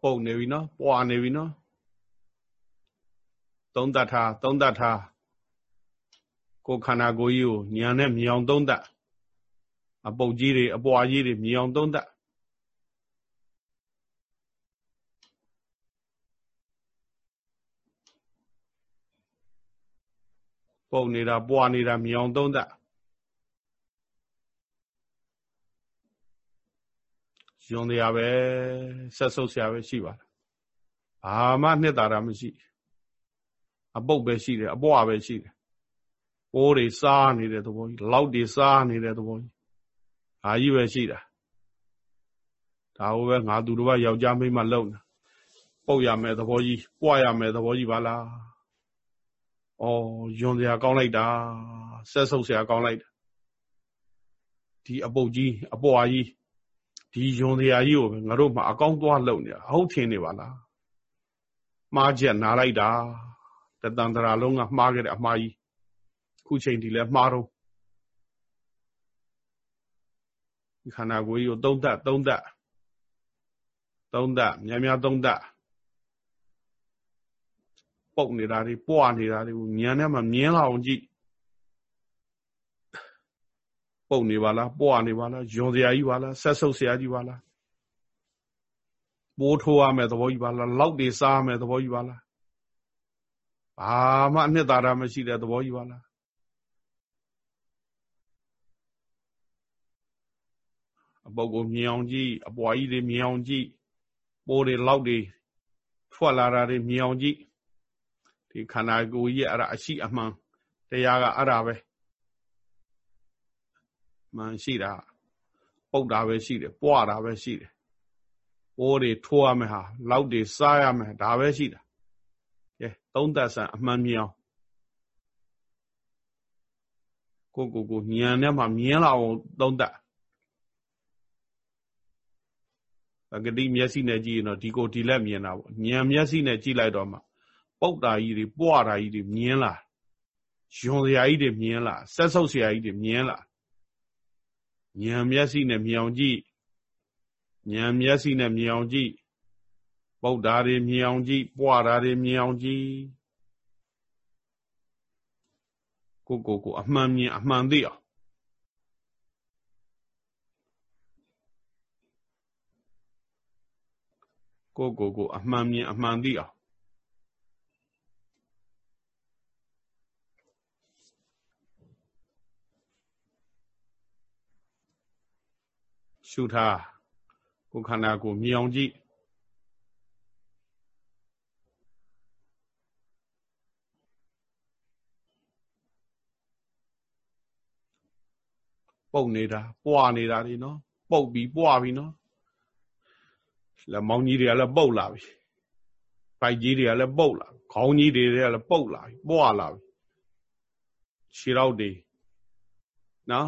ပုတ်နေပြီနော်ပွာနေပြီနော်သုံးတတ်ထားသုံးတတ်ထားကိုခန္ဓာကိုယ်ကြီးကိုညံနဲ့မြောင်သုံးတတ်အပုတ်ကြီးတွေအပွားကြီးတွေမြောင်သုံးတတ်ပုတ်နေတာပွားနေတာမြောင်သုံးတတ် ယွန်တရားပဲဆက်ဆုပ်ဆရာပဲရှိပါလားဘာမှနှစ်သာရမရှိအပုတ်ပဲရှိတယ်အပွားပဲရှိတယ်ပိုးတွေစားနေတဲ့သဘောကြီးလောက်တွေစားနေတဲ့သဘောကြီးအာကြီးပဲရှိတာဒါဟိုပဲငါသူတို့ကယောက်ျားမိန်းမလုံတာပုတ်ရမယ်သဘောကြီးပွားရမယ်သဘောကြီးပါလားဩယွန်စရာကောင်းလိုက်တာဆက်ဆုပ်စရာကောင်းလိုက်တာဒီအပုတ်ကြီးအပွားကြီး ဒီယွန်တရားကြီးကိုပဲငါတို့မှအကောင်းသွားလုပ်နေတာဟုတ်ထင်နေပါလားမှားချက်နားလိုက်တာတတန်တရာလုံးကမှားခဲ့တဲ့အမှားကြီးခုချိန်ဒီလဲမှားတော့ဒီခန္ဓာကိုယ်ကြီးကိုသုံးသက်သုံးသက်သုံးသက်များများသုံးသက်ပုတ်နေတာတွေပွားနေတာတွေညံထဲမှာမြင်းလာအောင်ကြည့် ပုတ်နေပါလားပွားနေပါလားယွန်စရာကြီးပါလားဆက်ဆုပ်စရာကြီးပါလားပိုးထိုးရမယ်သဘောကြီးပါလားလောက်တွေစားရမယ်သဘောကြီးပါလားဘာမှအနှစ်သာရမရှိတဲ့သဘောကြီးပါလားအပုပ်ကိုမြင်အောင်ကြည့်အပွားကြီးတွေမြင်အောင်ကြည့်ပိုးတွေလောက်တွေထွက်လာတာတွေမြင်အောင်ကြည့်ဒီခန္ဓာကိုယ်ကြီးအဲ့ဒါအရှိအမှန်တရားကအဲ့ဒါပဲ မှန်ရှိတာပုတ်တာပဲရှိတယ်ပွားတာပဲရှိတယ်ပိုးတွေထိုးရမယ်ဟာလောက်တွေစားရမယ်ဒါပဲရှိတာကဲသုံးသက်ဆန်အမှန်မြောင်ကိုကိုကိုညံထဲမှာမြင်းလာအောင်သုံးသက်ပဂတိမျက်စိနဲ့ကြည့်ရင်တော့ဒီကိုဒီလက်မြင်တာပေါ့ညံမျက်စိနဲ့ကြည့်လိုက်တော့မှပုတ်တာကြီးတွေပွားတာကြီးတွေမြင်လာယွန်စရာကြီးတွေမြင်လာဆက်ဆုပ်စရာကြီးတွေမြင်လာ ဉာဏ်မျက်စိနဲ့မြင်အောင်ကြည့်ဉာဏ်မျက်စိနဲ့မြင်အောင်ကြည့်ပုတ်ဓာတွေမြင်အောင်ကြည့်ပွားဓာတွေမြင်အောင်ကြည့်ကိုကိုကိုအမှန်မြင်အမှန်သိအောင်ကိုကိုကိုအမှန်မြင်အမှန်သိအောင် ရှုထားကိုခန္ဓာကိုမြင်အောင်ကြည့်ပုတ်နေတာပွားနေတာတွေနော်ပုတ်ပြီးပွားပြီးနော်လက်မောင်းကြီးတွေကလည်းပုတ်လာပြီပိုက်ကြီးတွေကလည်းပုတ်လာခေါင်းကြီးတွေကလည်းပုတ်လာပြီပွားလာပြီခြေထောက်တွေနော်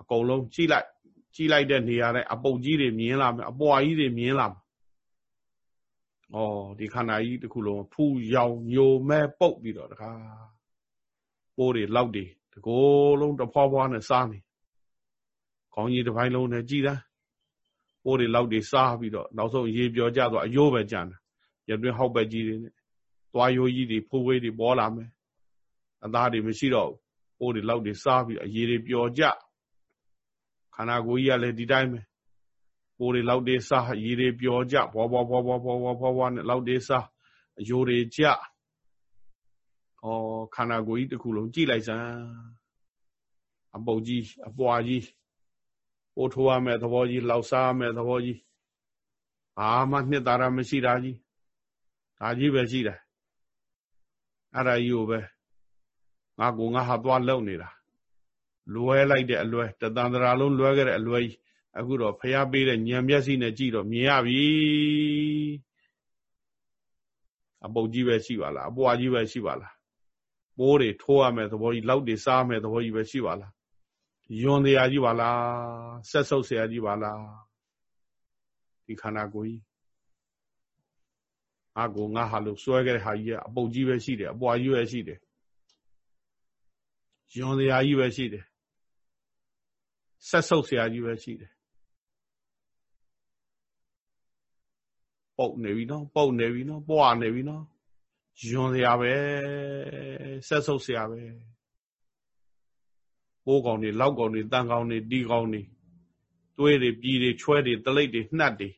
အကုန်လုံးကြည့်လိုက် ကြည့်လိုက်တဲ့နေရာတိုင်းအပုတ်ကြီးတွေမြင်လာမယ်အပွားကြီးတွေမြင်လာမယ်ဩဒီခန္ဓာကြီးတစ်ခုလုံးဖူရောင်ညိုမဲပုတ်ပြီးတော့တခါပိုးတွေလောက်တွေတကိုယ်လုံးတဖွာဖွာနဲ့စားနေခေါင်းကြီးတစ်ပိုင်းလုံးနဲ့ကြည်တာပိုးတွေလောက်တွေစားပြီးတော့နောက်ဆုံးရေပြောကြတော့အယိုးပဲကြံတယ်ရတွင်ဟောက်ပဲကြီးတွေနဲ့သွားရိုးကြီးတွေဖိုးဝေးတွေပေါ်လာမယ်အသားတွေမရှိတော့ပိုးတွေလောက်တွေစားပြီးအရေတွေပျော်ကြ ခန္ဓာကိုယ်ကြီးကလည်းဒီတိုင်းပဲပိုးတွေလောက်တွေစားရေတွေပျော်ကြဘောဘောဘောဘောဘောဘောဘောဘောနဲ့လောက်တွေစားအယိုးတွေကြဩခန္ဓာကိုယ်ကြီးတစ်ခုလုံးကြည့်လိုက်စမ်းအပုတ်ကြီးအပွားကြီးပိုးထိုးရမယ်သဘောကြီးလောက်စားရမယ်သဘောကြီးဘာမှနှစ်သာရမရှိတာကြီးဒါကြီးပဲရှိတယ်အဲ့ဒါကြီးကိုပဲငါကိုငါဟာသွားလုံနေတာ လွဲလိုက်တဲ့အလွဲတသန္တရာလုံးလွဲခဲ့တဲ့အလွဲကြီးအခုတော့ဖျားပေးတဲ့ညံမျက်စိနဲ့ကြည့်တော့မြင်ရပြီအပုတ်ကြီးပဲရှိပါလားအပွားကြီးပဲရှိပါလားပိုးတွေထိုးရမယ်သဘောကြီးလောက်တွေစားမယ်သဘောကြီးပဲရှိပါလားယွန်တရားကြီးပါလားဆက်ဆုပ်ဆရာကြီးပါလားဒီခန္ဓာကိုယ်ကြီးငါကိုငါဟာလို့စွဲခဲ့တဲ့ဟာကြီးကအပုတ်ကြီးပဲရှိတယ်အပွားကြီးပဲရှိတယ်ယွန်တရားကြီးပဲရှိတယ် ဆက်ဆုပ်ဆရာကြီးပဲရှိတယ်ပုတ်နေပြီနော်ပုတ်နေပြီနော်ပွားနေပြီနော်ယွန်ဆရာပဲဆက်ဆုပ်ဆရာပဲပိုးကောင်တွေလောက်ကောင်တွေတန်ကောင်တွေတီကောင်တွေသွေးတွေပြည်တွေချွဲတွေတလိပ်တွေနှက်တွေ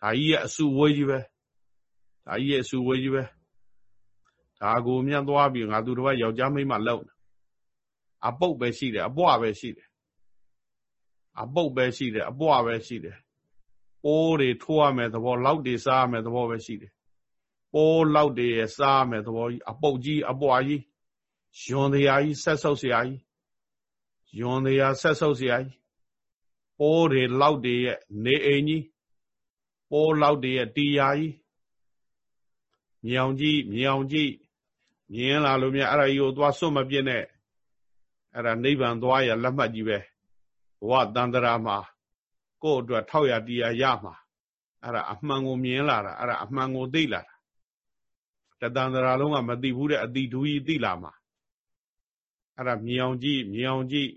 ဒါကြီးရဲ့အစုဝေးကြီးပဲဒါကြီးရဲ့အစုဝေးကြီးပဲဒါကိုမြတ်သွားပြီးငါသူတစ်ပတ်ယောက်ျားမိန်းမလောက်အပုတ်ပဲရှိတယ်အပွားပဲရှိတယ် အပုတ်ပဲရှိတယ်အပွားပဲရှိတယ်ပိုးတွေထိုးရမယ်သဘောလောက်တွေစားရမယ်သဘောပဲရှိတယ်ပိုးလောက်တွေရဲ့စားရမယ်သဘောကြီးအပုတ်ကြီးအပွားကြီးယွန်တရားကြီးဆက်ဆုပ်စရာကြီးယွန်တရားဆက်ဆုပ်စရာကြီးပိုးတွေလောက်တွေရဲ့နေအိမ်ကြီးပိုးလောက်တွေရဲ့တရားကြီးမြောင်ကြီးမြောင်ကြီးမြင်လာလို့မြအဲ့ဒါကြီးကိုသွားစွတ်မပြစ်နဲ့အဲ့ဒါနိဗ္ဗာန်သွားရလက်မှတ်ကြီးပဲ ဘဝတန်တရာမှာကိုယ့်အတွက်ထောက်ရတရားရမှာအဲ့ဒါအမှန်ကိုမြင်လာတာအဲ့ဒါအမှန်ကိုသိလာတာတတန်တရာလုံးကမသိဘူးတဲ့အတိဒူကြီးသိလာမှာအဲ့ဒါမြေအောင်ကြည့်မြေအောင်ကြည့်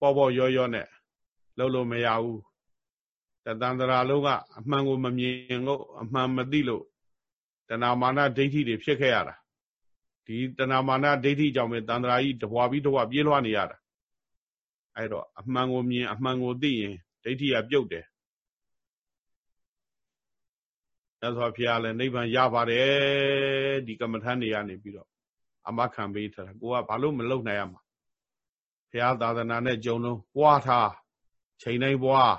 ပေါ်ပေါ်ရောရောနဲ့လုံးလို့မရဘူးတတန်တရာလုံးကအမှန်ကိုမမြင်လို့အမှန်မသိလို့တဏမာနဒိဋ္ဌိတွေဖြစ်ခဲ့ရတာဒီတဏမာနဒိဋ္ဌိကြောင့်ပဲတန်တရာကြီးတဘွားပြီးတဘွားပြေးလွှားနေရတာ အဲ့တော့အမှန်ကိုမြင်အမှန်ကိုသိရင်ဒိဋ္ဌိကပြုတ်တယ်ရသော်ဖျားလည်းနိဗ္ဗာန်ရပါတယ်ဒီကမ္မထန်တွေကနေပြီးတော့အမခံပေးထားတာကိုကဘာလို့မလုံနိုင်ရမှာဘုရားသာသနာနဲ့ကြုံလုံးပွားထားချိန်တိုင်းပွား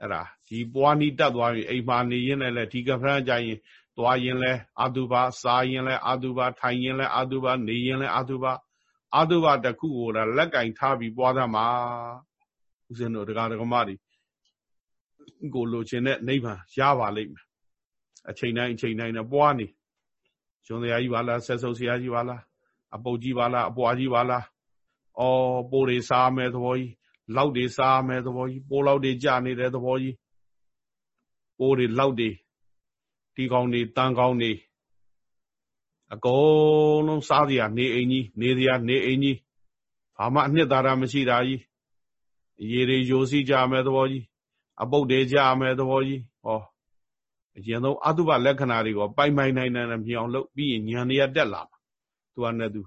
အဲ့ဒါဒီပွားနီးတက်သွားပြီအိမ်မှာနေရင်လည်းဒီကမ္မထန်ကြရင်သွားရင်လဲအာတုပါစားရင်လဲအာတုပါထိုင်ရင်လဲအာတုပါနေရင်လဲအာတုပါ အာတုပါတစ်ခုကိုလက်ကင်ထားပြီးပွားသမှာဦးဇင်းတို့တရားဓမ္မတွေကိုလိုချင်တဲ့နိဗ္ဗာန်ရပါလိမ့်မယ်အချိန်တိုင်းအချိန်တိုင်းနဲ့ပွားနေကျွန်းတရားကြီးပါလားဆက်ဆုပ်ဆရာကြီးပါလားအပုတ်ကြီးပါလားအပွားကြီးပါလားအော်ပိုးတွေစားမယ်သဘောကြီးလောက်တွေစားမယ်သဘောကြီးပိုးလောက်တွေကြနေတဲ့သဘောကြီးပိုးတွေလောက်တွေဒီကောင်းတွေတန်ကောင်းတွေ အကုန်လုံးစားစရာနေအိမ်ကြီးနေစရာနေအိမ်ကြီးဘာမှအနှစ်သာရမရှိတာကြီးရေတွေယိုစီးကြမယ်သဘောကြီးအပုတ်တွေကြမယ်သဘောကြီးဟောအရင်ဆုံးအတုပလက္ခဏာတွေကိုပိုင်ပိုင်နိုင်နိုင်နဲ့မြင်အောင်လုပ်ပြီးရင်ဉာဏ်တွေကတက်လာမှာသူကနဲ့သူ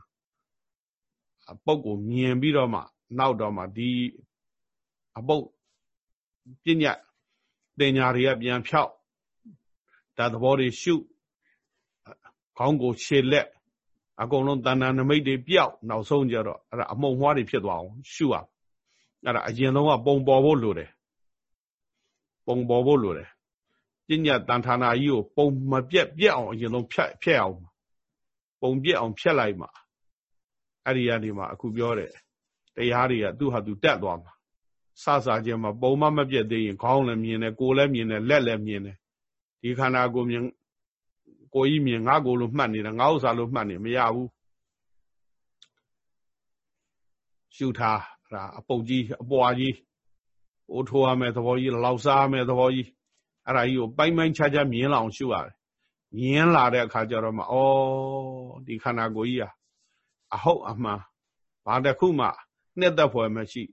အပုတ်ကိုမြင်ပြီးတော့မှနောက်တော့မှဒီအပုတ်ပညာတင်ညာတွေကပြန်ဖြောက်ဒါသဘောတွေရှု ခေါင်းကိုခြေလက်အကုန်လုံးတဏ္ဍာနမိတ်တွေပြောက်နောက်ဆုံးကြတော့အဲ့ဒါအမုံမွှားတွေဖြစ်သွားအောင်ရှုရအဲ့ဒါအရင်ဆုံးကပုံပေါ်ဖို့လိုတယ်ပုံပေါ်ဖို့လိုတယ်ပညာတန်ဌာနာကြီးကိုပုံမပြက်ပြက်အောင်အရင်ဆုံးဖြတ်ဖြတ်အောင်ပုံပြက်အောင်ဖြတ်လိုက်မှာအဲ့ဒီကနေမှအခုပြောတဲ့တရားတွေကသူ့ဟာသူတက်သွားမှာစစချင်းမှာပုံမမပြက်သေးရင်ခေါင်းလည်းမြင်တယ်ကိုယ်လည်းမြင်တယ်လက်လည်းမြင်တယ်ဒီခန္ဓာကိုမြင် ကိုကြီးမြင်ငါကိုလို့မှတ်နေတာငါဥစ္စာလို့မှတ်နေမရဘူးရှုထားအဲ့ဒါအပုတ်ကြီးအပွားကြီးအိုးထိုးရမယ်သဘောကြီးလောက်စားရမယ်သဘောကြီးအဲ့ဒါကြီးကိုပိုင်းပိုင်းခြားခြားမြင်လာအောင်ရှုရတယ်မြင်လာတဲ့အခါကျတော့မှဩဒီခန္ဓာကိုယ်ကြီးอ่ะအဟုတ်အမှန်ဘာတစ်ခုမှနှစ်သက်ဖွယ်မရှိ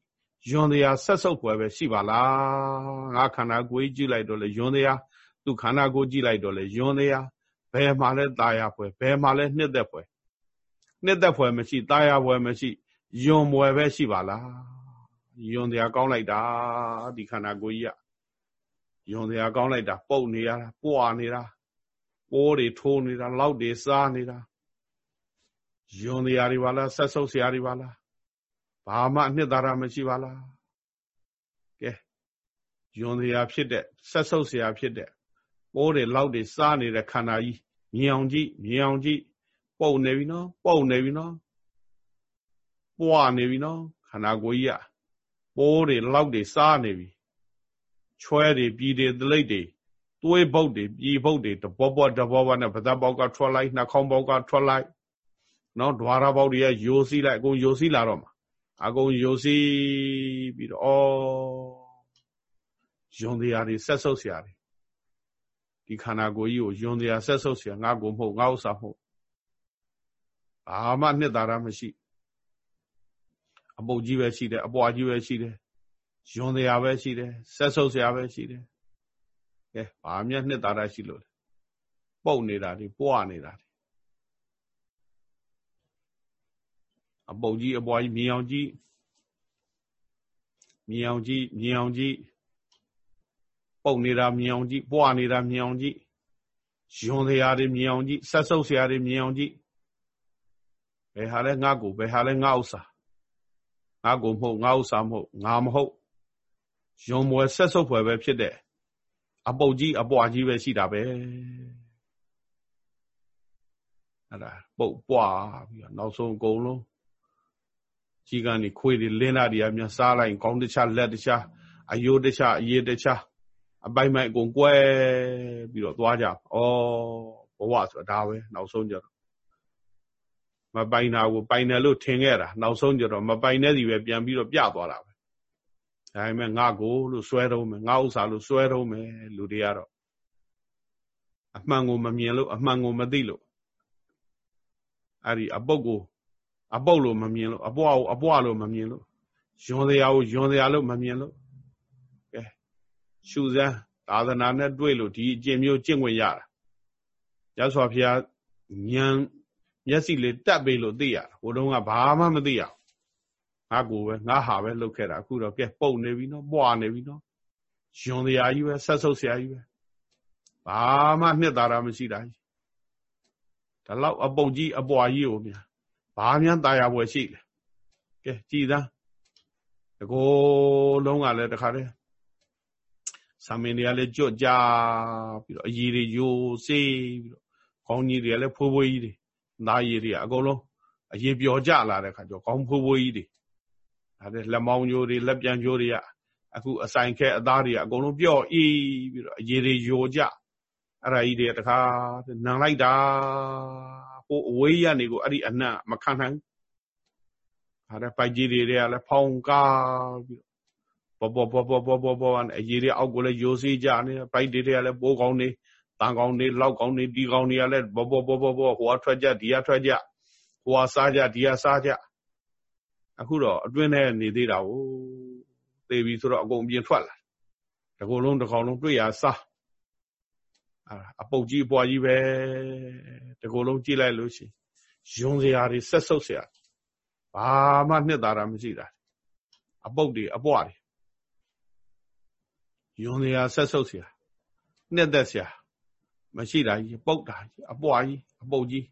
ယွန်တရားဆက်ဆုပ်ဖွယ်ပဲရှိပါလားငါခန္ဓာကိုယ်ကြီးကြည့်လိုက်တော့လေယွန်တရားသူခန္ဓာကိုယ်ကြည့်လိုက်တော့လေယွန်တရား ဘယ်မှာလဲตายရဖွယ်ဘယ်မှာလဲနှစ်သက်ဖွယ်နှစ်သက်ဖွယ်မရှိตายရဖွယ်မရှိယွန်ဖွယ်ပဲရှိပါလားယွန်တရားကောင်းလိုက်တာဒီခန္ဓာကိုယ်ကြီးကယွန်တရားကောင်းလိုက်တာပုတ်နေရတာပွာနေတာပိုးတွေထိုးနေတာလောက်တွေစားနေတာယွန်တရားတွေပါလားဆက်ဆုပ်စရာတွေပါလားဘာမှအနှစ်သာရမရှိပါလားကဲယွန်တရားဖြစ်တဲ့ဆက်ဆုပ်စရာဖြစ်တဲ့ ပိုးတွေလောက်တွေစားနေတဲ့ခန္ဓာကြီးမြင်အောင်ကြည့်မြင်အောင်ကြည့်ပုံနေပြီနော်ပုံနေပြီနော်ပွားနေပြီနော်ခန္ဓာကိုယ်ကြီးကပိုးတွေလောက်တွေစားနေပြီချွဲတွေပြည်တွေသလိပ်တွေသွေးပုတ်တွေပြည်ပုတ်တွေတဘောဘောတဘောဘောနဲ့ပဇက်ပေါက်ကထွက်လိုက်နှာခေါင်းပေါက်ကထွက်လိုက်နော်ဓွာရပေါက်တွေကယိုစီးလိုက်အကုန်ယိုစီးလာတော့မှာအကုန်ယိုစီးပြီးတော့ဩယွန်တရားတွေဆက်ဆုပ်စရာတွေ ဒီခန္ဓာကိုယ်ကြီးကိုယွန်တရားဆက်ဆုပ်เสียငါကိုမဟုတ်ငါဥစ္စာမဟုတ်ဘာမှနှစ်သာရမရှိအပုတ်ကြီးပဲရှိတယ်အပွားကြီးပဲရှိတယ်ယွန်တရားပဲရှိတယ်ဆက်ဆုပ်เสียပဲရှိတယ်ကဲဘာမှနှစ်သာရရှိလို့လဲပုတ်နေတာဒီပွားနေတာဒီအပုတ်ကြီးအပွားကြီးမြင်အောင်ကြည့်မြင်အောင်ကြည့်မြင်အောင်ကြည့် ပုတ်နေတာမြင်အောင်ကြည့်ပွားနေတာမြင်အောင်ကြည့်ယွန်တရားတွေမြင်အောင်ကြည့်ဆက်ဆုပ်စရာတွေမြင်အောင်ကြည့်ဘယ်ဟာလဲငါ့ကိုဘယ်ဟာလဲငါဥစ္စာငါ့ကိုမဟုတ်ငါဥစ္စာမဟုတ်ငါမဟုတ်ယွန်မွယ်ဆက်ဆုပ်ဖွယ်ပဲဖြစ်တဲ့အပုတ်ကြီးအပွားကြီးပဲရှိတာပဲအဲ့ဒါပုတ်ပွားပြီးတော့နောက်ဆုံးအကုန်လုံးကြီးကနေခွေးတွေလင်းလာတွေအမြစားလိုက်ကောင်းတခြားလက်တခြားအယိုးတခြားအရေးတခြား အပိုင်မိုက်အကုန်ကွဲပြီးတော့သွားကြဩဘဝဆိုတာဒါပဲနောက်ဆုံးကြတော့မပိုင်တာကိုပိုင်တယ်လို့ထင်ခဲ့တာနောက်ဆုံးကြတော့မပိုင်တဲ့စီပဲပြန်ပြီးတော့ပြသွားတာပဲဒါပေမဲ့ငါကိုလို့စွဲတော့မယ်ငါဥစ္စာလို့စွဲတော့မယ်လူတွေကတော့အမှန်ကိုမမြင်လို့အမှန်ကိုမသိလို့အဲ့ဒီအပုတ်ကိုအပုတ်လို့မမြင်လို့အပွားကိုအပွားလို့မမြင်လို့ယွန်တရားကိုယွန်တရားလို့မမြင်လို့ကဲ ရှုစမ်းသာသနာနဲ့တွေ့လို့ဒီအကျင့်မျိုးကျင့်ဝင်ရတာရသော်ဖျားဉာဏ်မျက်စိလေးတက်ပေးလို့သိရတာဟိုတုန်းကဘာမှမသိရငါကိုပဲငါဟာပဲလှုပ်ခဲ့တာအခုတော့ကဲပုတ်နေပြီနော်ပွားနေပြီနော်ယွန်တရားကြီးပဲဆက်ဆုပ်ဆရာကြီးပဲဘာမှနှစ်သာရမရှိတာကြီးဒါလောက်အပုတ်ကြီးအပွားကြီးကိုများဘာများตายရပွဲရှိလဲကဲကြည်သားတကောလုံးကလည်းတခါတည်းဆာ မင်းတွေကလည်းကြွကြပြီးတော့အည်တွေယိုစေးပြီးတော့ခေါင်းကြီးတွေကလည်းဖိုးဖိုးကြီးတွေသားရည်တွေအကုန်လုံးအည်ပျော်ကြလာတဲ့ခါကျတော့ခေါင်းဖိုးဖိုးကြီးတွေဒါတဲ့လက်မောင်းကြိုးတွေလက်ပြန်ကြိုးတွေကအခုအဆိုင်ခဲအသားတွေအကုန်လုံးပျော့အေးပြီးတော့အည်တွေယိုကြအဲ့ဒါကြီးတွေတခါနံလိုက်တာဟိုအဝေးရနေကိုအဲ့ဒီအနံ့မခံနိုင်ဟာတဲ့ပိုက်ကြီးတွေကလည်းဖောင်းကားပြီး ဘောဘောဘောဘောဘောဘောဘောအရေးတွေအောက်ကိုလည်းယိုစီးကြနေပိုက်တွေကလည်းပိုးကောင်းနေတန်ကောင်းနေလောက်ကောင်းနေဒီကောင်းတွေကလည်းဘောဘောဘောဘောဘောဟိုကထွက်ကြဒီကထွက်ကြဟိုကစားကြဒီကစားကြအခုတော့အတွင်းထဲနေသေးတာကိုသေပြီဆိုတော့အကုန်ပြင်ထွက်လာတကူလုံးတစ်ကောင်လုံးတွေ့ရစားအပုတ်ကြီးအပွားကြီးပဲတကူလုံးကြည့်လိုက်လို့ရှိရင်ယွန်စရာတွေဆက်ဆုပ်စရာဘာမှနှစ်သာရမရှိတာအပုတ်တွေအပွားတွေ ယွန်စရာဆက်ဆုပ်စရာနှစ်သက်စရာမရှိတာကြီးပုတ်တာကြီးအပွားကြီးအပုတ်ကြီး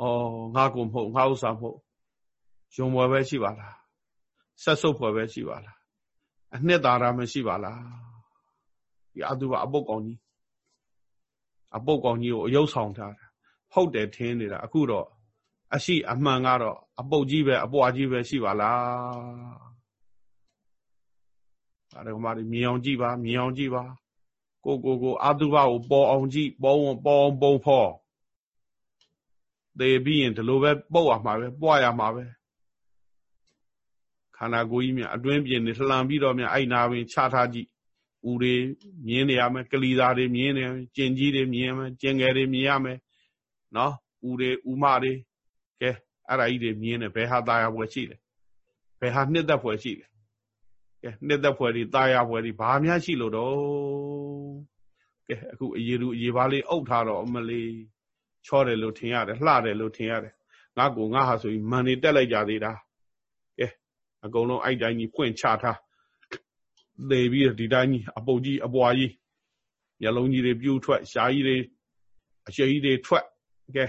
ဩငါကိုမဟုတ်ငါဥစ္စာမဟုတ်ယွန်ဘွယ်ပဲရှိပါလားဆက်ဆုပ်ဘွယ်ပဲရှိပါလားအနှစ်သာရမရှိပါလားဒီအတုကအပုတ်ကောင်ကြီးအပုတ်ကောင်ကြီးကိုအယုတ်ဆောင်ထားတာဟုတ်တယ်ထင်းနေတာအခုတော့အရှိအမှန်ကတော့အပုတ်ကြီးပဲအပွားကြီးပဲရှိပါလား ဒါကမှမြင်အောင်ကြည့်ပါမြင်အောင်ကြည့်ပါကိုကိုကိုအတုပကိုပေါ်အောင်ကြည့်ပေါ်အောင်ပေါ်အောင်ပုံဖော်သေပြီးရင်ဒီလိုပဲပုတ်ရမှာပဲပွားရမှာပဲခ န္ဓာကိုယ်ကြီးမြအတွင်းပြင်နေလှန်ပြီးတော့မြအဲ့နာပင်ချထားကြည့်ဦးတွေမြင်နေရမယ်ကလီသားတွေမြင်နေကျင်ကြီးတွေမြင်ရမယ်ကျင်ငယ်တွေမြင်ရမယ်နော်ဦးတွေဦးမတွေကဲအဲ့ဒါကြီးတွေမြင်နေဘယ်ဟာตายရပွဲရှိလဲဘယ်ဟာနှစ်သက်ပွဲရှိလဲ ကဲနှစ်သက်ပွဲတွေตายရပွဲတွေဘာများရှိလို့တော့ကဲအခုအရေလူအရေပါလေးအုပ်ထားတော့အမလေးချောတယ်လို့ထင်ရတယ်လှတယ်လို့ထင်ရတယ်ငါကူငါဟာဆိုပြီးမန်နေတက်လိုက်ကြသေးတာကဲအကုန်လုံးအဲ့တိုင်းကြီးဖွင့်ချထားသေပြီးဒီတိုင်းကြီးအပုတ်ကြီးအပွားကြီးမျက်လုံးကြီးတွေပြူးထွက်ရှားကြီးတွေအရှိကြီးတွေထွက်ကဲ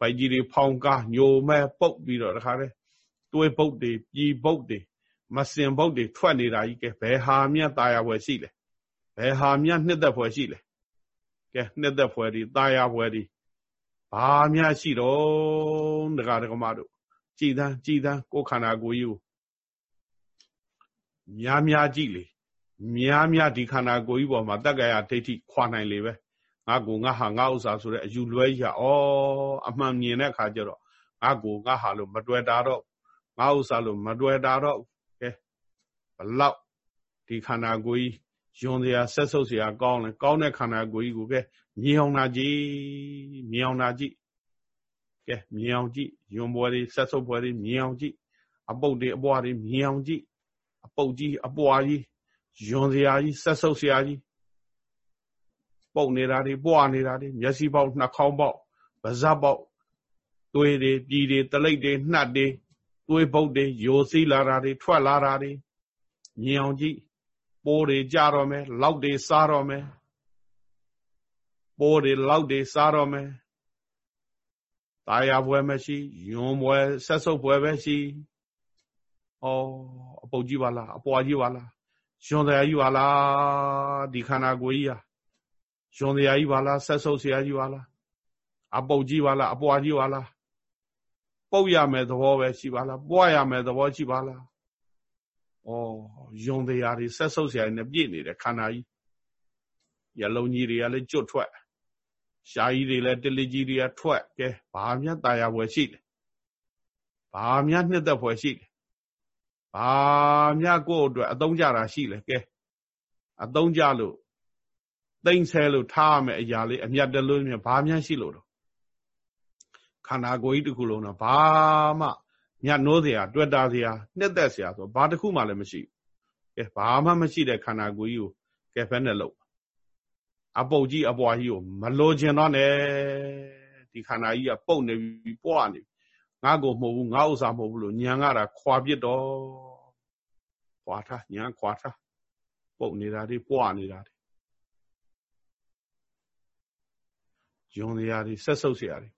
ဗိုက်ကြီးတွေဖောင်းကားညိုမဲပုတ်ပြီးတော့တခါတည်းတွေးပုတ်တွေပြည်ပုတ်တွေ မစင်ပုတ်တွေထွက်နေတာကြီးကဲဘယ်ဟာမြတ်ตายရပွဲရှိလဲဘယ်ဟာမြတ်နှစ်သက်ပွဲရှိလဲကဲနှစ်သက်ပွဲဒီตายရပွဲဒီဘာများရှိတော့ဒကာဒကမတို့ကြည်သန်းကြည်သန်းကိုခန္ဓာကိုယ်ကြီးကိုများများကြည့်လေများများဒီခန္ဓာကိုယ်ကြီးပေါ်မှာတက္ကရာဒိဋ္ဌိခွာနိုင်လေပဲငါကိုငါဟာငါဥစ္စာဆိုတဲ့အယူလွဲကြီးဟာဩအမှန်မြင်တဲ့အခါကျတော့ငါကိုငါဟာလို့မတွေ့တာတော့ငါဥစ္စာလို့မတွေ့တာတော့ကဲဘ လောက်ဒီခန္ဓာကိုယ်ကြီးယွန်စရာဆက်ဆုပ်စရာကောင်းလဲကောင်းတဲ့ခန္ဓာကိုယ်ကြီးကိုကဲမြင်အောင်နာကြည့်မြင်အောင်နာကြည့်ကဲမြင်အောင်ကြည့်ယွန်ပွဲတွေဆက်ဆုပ်ပွဲတွေမြင်အောင်ကြည့်အပုတ်တွေအပွားတွေမြင်အောင်ကြည့်အပုတ်ကြီးအပွားကြီးယွန်စရာကြီးဆက်ဆုပ်စရာကြီးပုတ်နေတာတွေပွားနေတာတွေမျက်စိပေါက်နှာခေါင်းပေါက်ပါးစပ်ပေါက်သွေးတွေပြည်တွေတလိပ်တွေနှက်တွေသွေးပုတ်တွေယိုစီးလာတာတွေထွက်လာတာတွေ မြင်အောင်ကြည့်ပိုးတွေကြတော့မယ်လောက်တွေစားတော့မယ်ပိုးတွေလောက်တွေစားတော့မယ်ตายာပွဲမရှိယွန်ပွဲဆက်ဆုပ်ပွဲပဲရှိဩအပုတ်ကြီးပါလားအပွားကြီးပါလားရှင်တရားကြီးပါလားဒီခန္ဓာကိုယ်ကြီးဟာရှင်တရားကြီးပါလားဆက်ဆုပ်ဆရာကြီးပါလားအပုတ်ကြီးပါလားအပွားကြီးပါလားပုတ်ရမယ်သဘောပဲရှိပါလားပွားရမယ်သဘောရှိပါလား ဩယုံတရားတွေဆက်ဆုပ်ဆရာကြီးနဲ့ပြည့်နေတဲ့ခန္ဓာကြီးရလုံးကြီးတွေကလည်းကျွတ်ထွက်ရှားကြီးတွေလည်းတလီကြီးတွေကထွက်ကဲဘာမြတ်ตายရပွဲရှိလဲဘာမြတ်နှစ်သက်ပွဲရှိလဲဘာမြတ်ကိုယ့်အတွက်အသုံးကြတာရှိလဲကဲအသုံးကြလို့သိမ့်ဆဲလို့ထားရမယ်အရာလေးအမြတ်တလို့မြဘာမြတ်ရှိလို့တော့ခန္ဓာကိုယ်ကြီးတစ်ခုလုံးတော့ဘာမှ မြတ်နိုးเสียတွေ့တာเสียနှစ်သက်เสียဆိုဘာတစ်ခုမှလည်းမရှိဘူးကဲဘာမှမရှိတဲ့ခန္ဓာကိုယ်ကြီးကိုကဲဖက်နဲ့လို့အပုတ်ကြီးအပွားကြီးကိုမလိုချင်တော့နဲ့ဒီခန္ဓာကြီးကပုတ်နေပြီပွားနေငါကိုမဟုတ်ဘူးငါဥစ္စာမဟုတ်ဘူးလို့ညံရတာခွာပြစ်တော့ခွာထားညံခွာထားပုတ်နေတာတွေပွားနေတာတွေယုံတရားတွေဆက်ဆုပ်เสียတွေ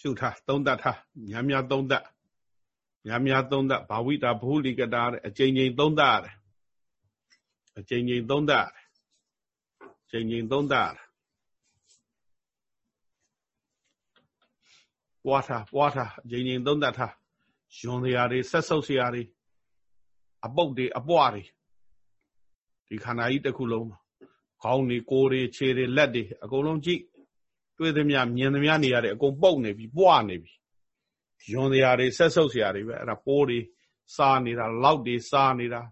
ရှုထားသုံးသတ်ထားများများသုံးသတ်များများသုံးသတ်ဘာဝိတာဘုလိကတာတဲ့အချိန်ချင်းသုံးသတ်ရတယ်အချိန်ချင်းသုံးသတ်ရတယ်အချိန်ချင်းသုံးသတ်ရတယ်ပွားထားပွားထားအချိန်ချင်းသုံးသတ်ထားယွန်စရာတွေဆက်ဆုပ်စရာတွေအပုတ်တွေအပွားတွေဒီခန္ဓာကြီးတစ်ခုလုံးခေါင်းတွေကိုယ်တွေခြေတွေလက်တွေအကုန်လုံးကြည့် တွေ့သမျှမြင်သမျှနေရတယ်အကုန်ပုတ်နေပြီပွားနေပြီယွန်စရာတွေဆက်ဆုပ်စရာတွေပဲအဲ့ဒါပိုးတွေစားနေတာလောက်တွေစားနေတာ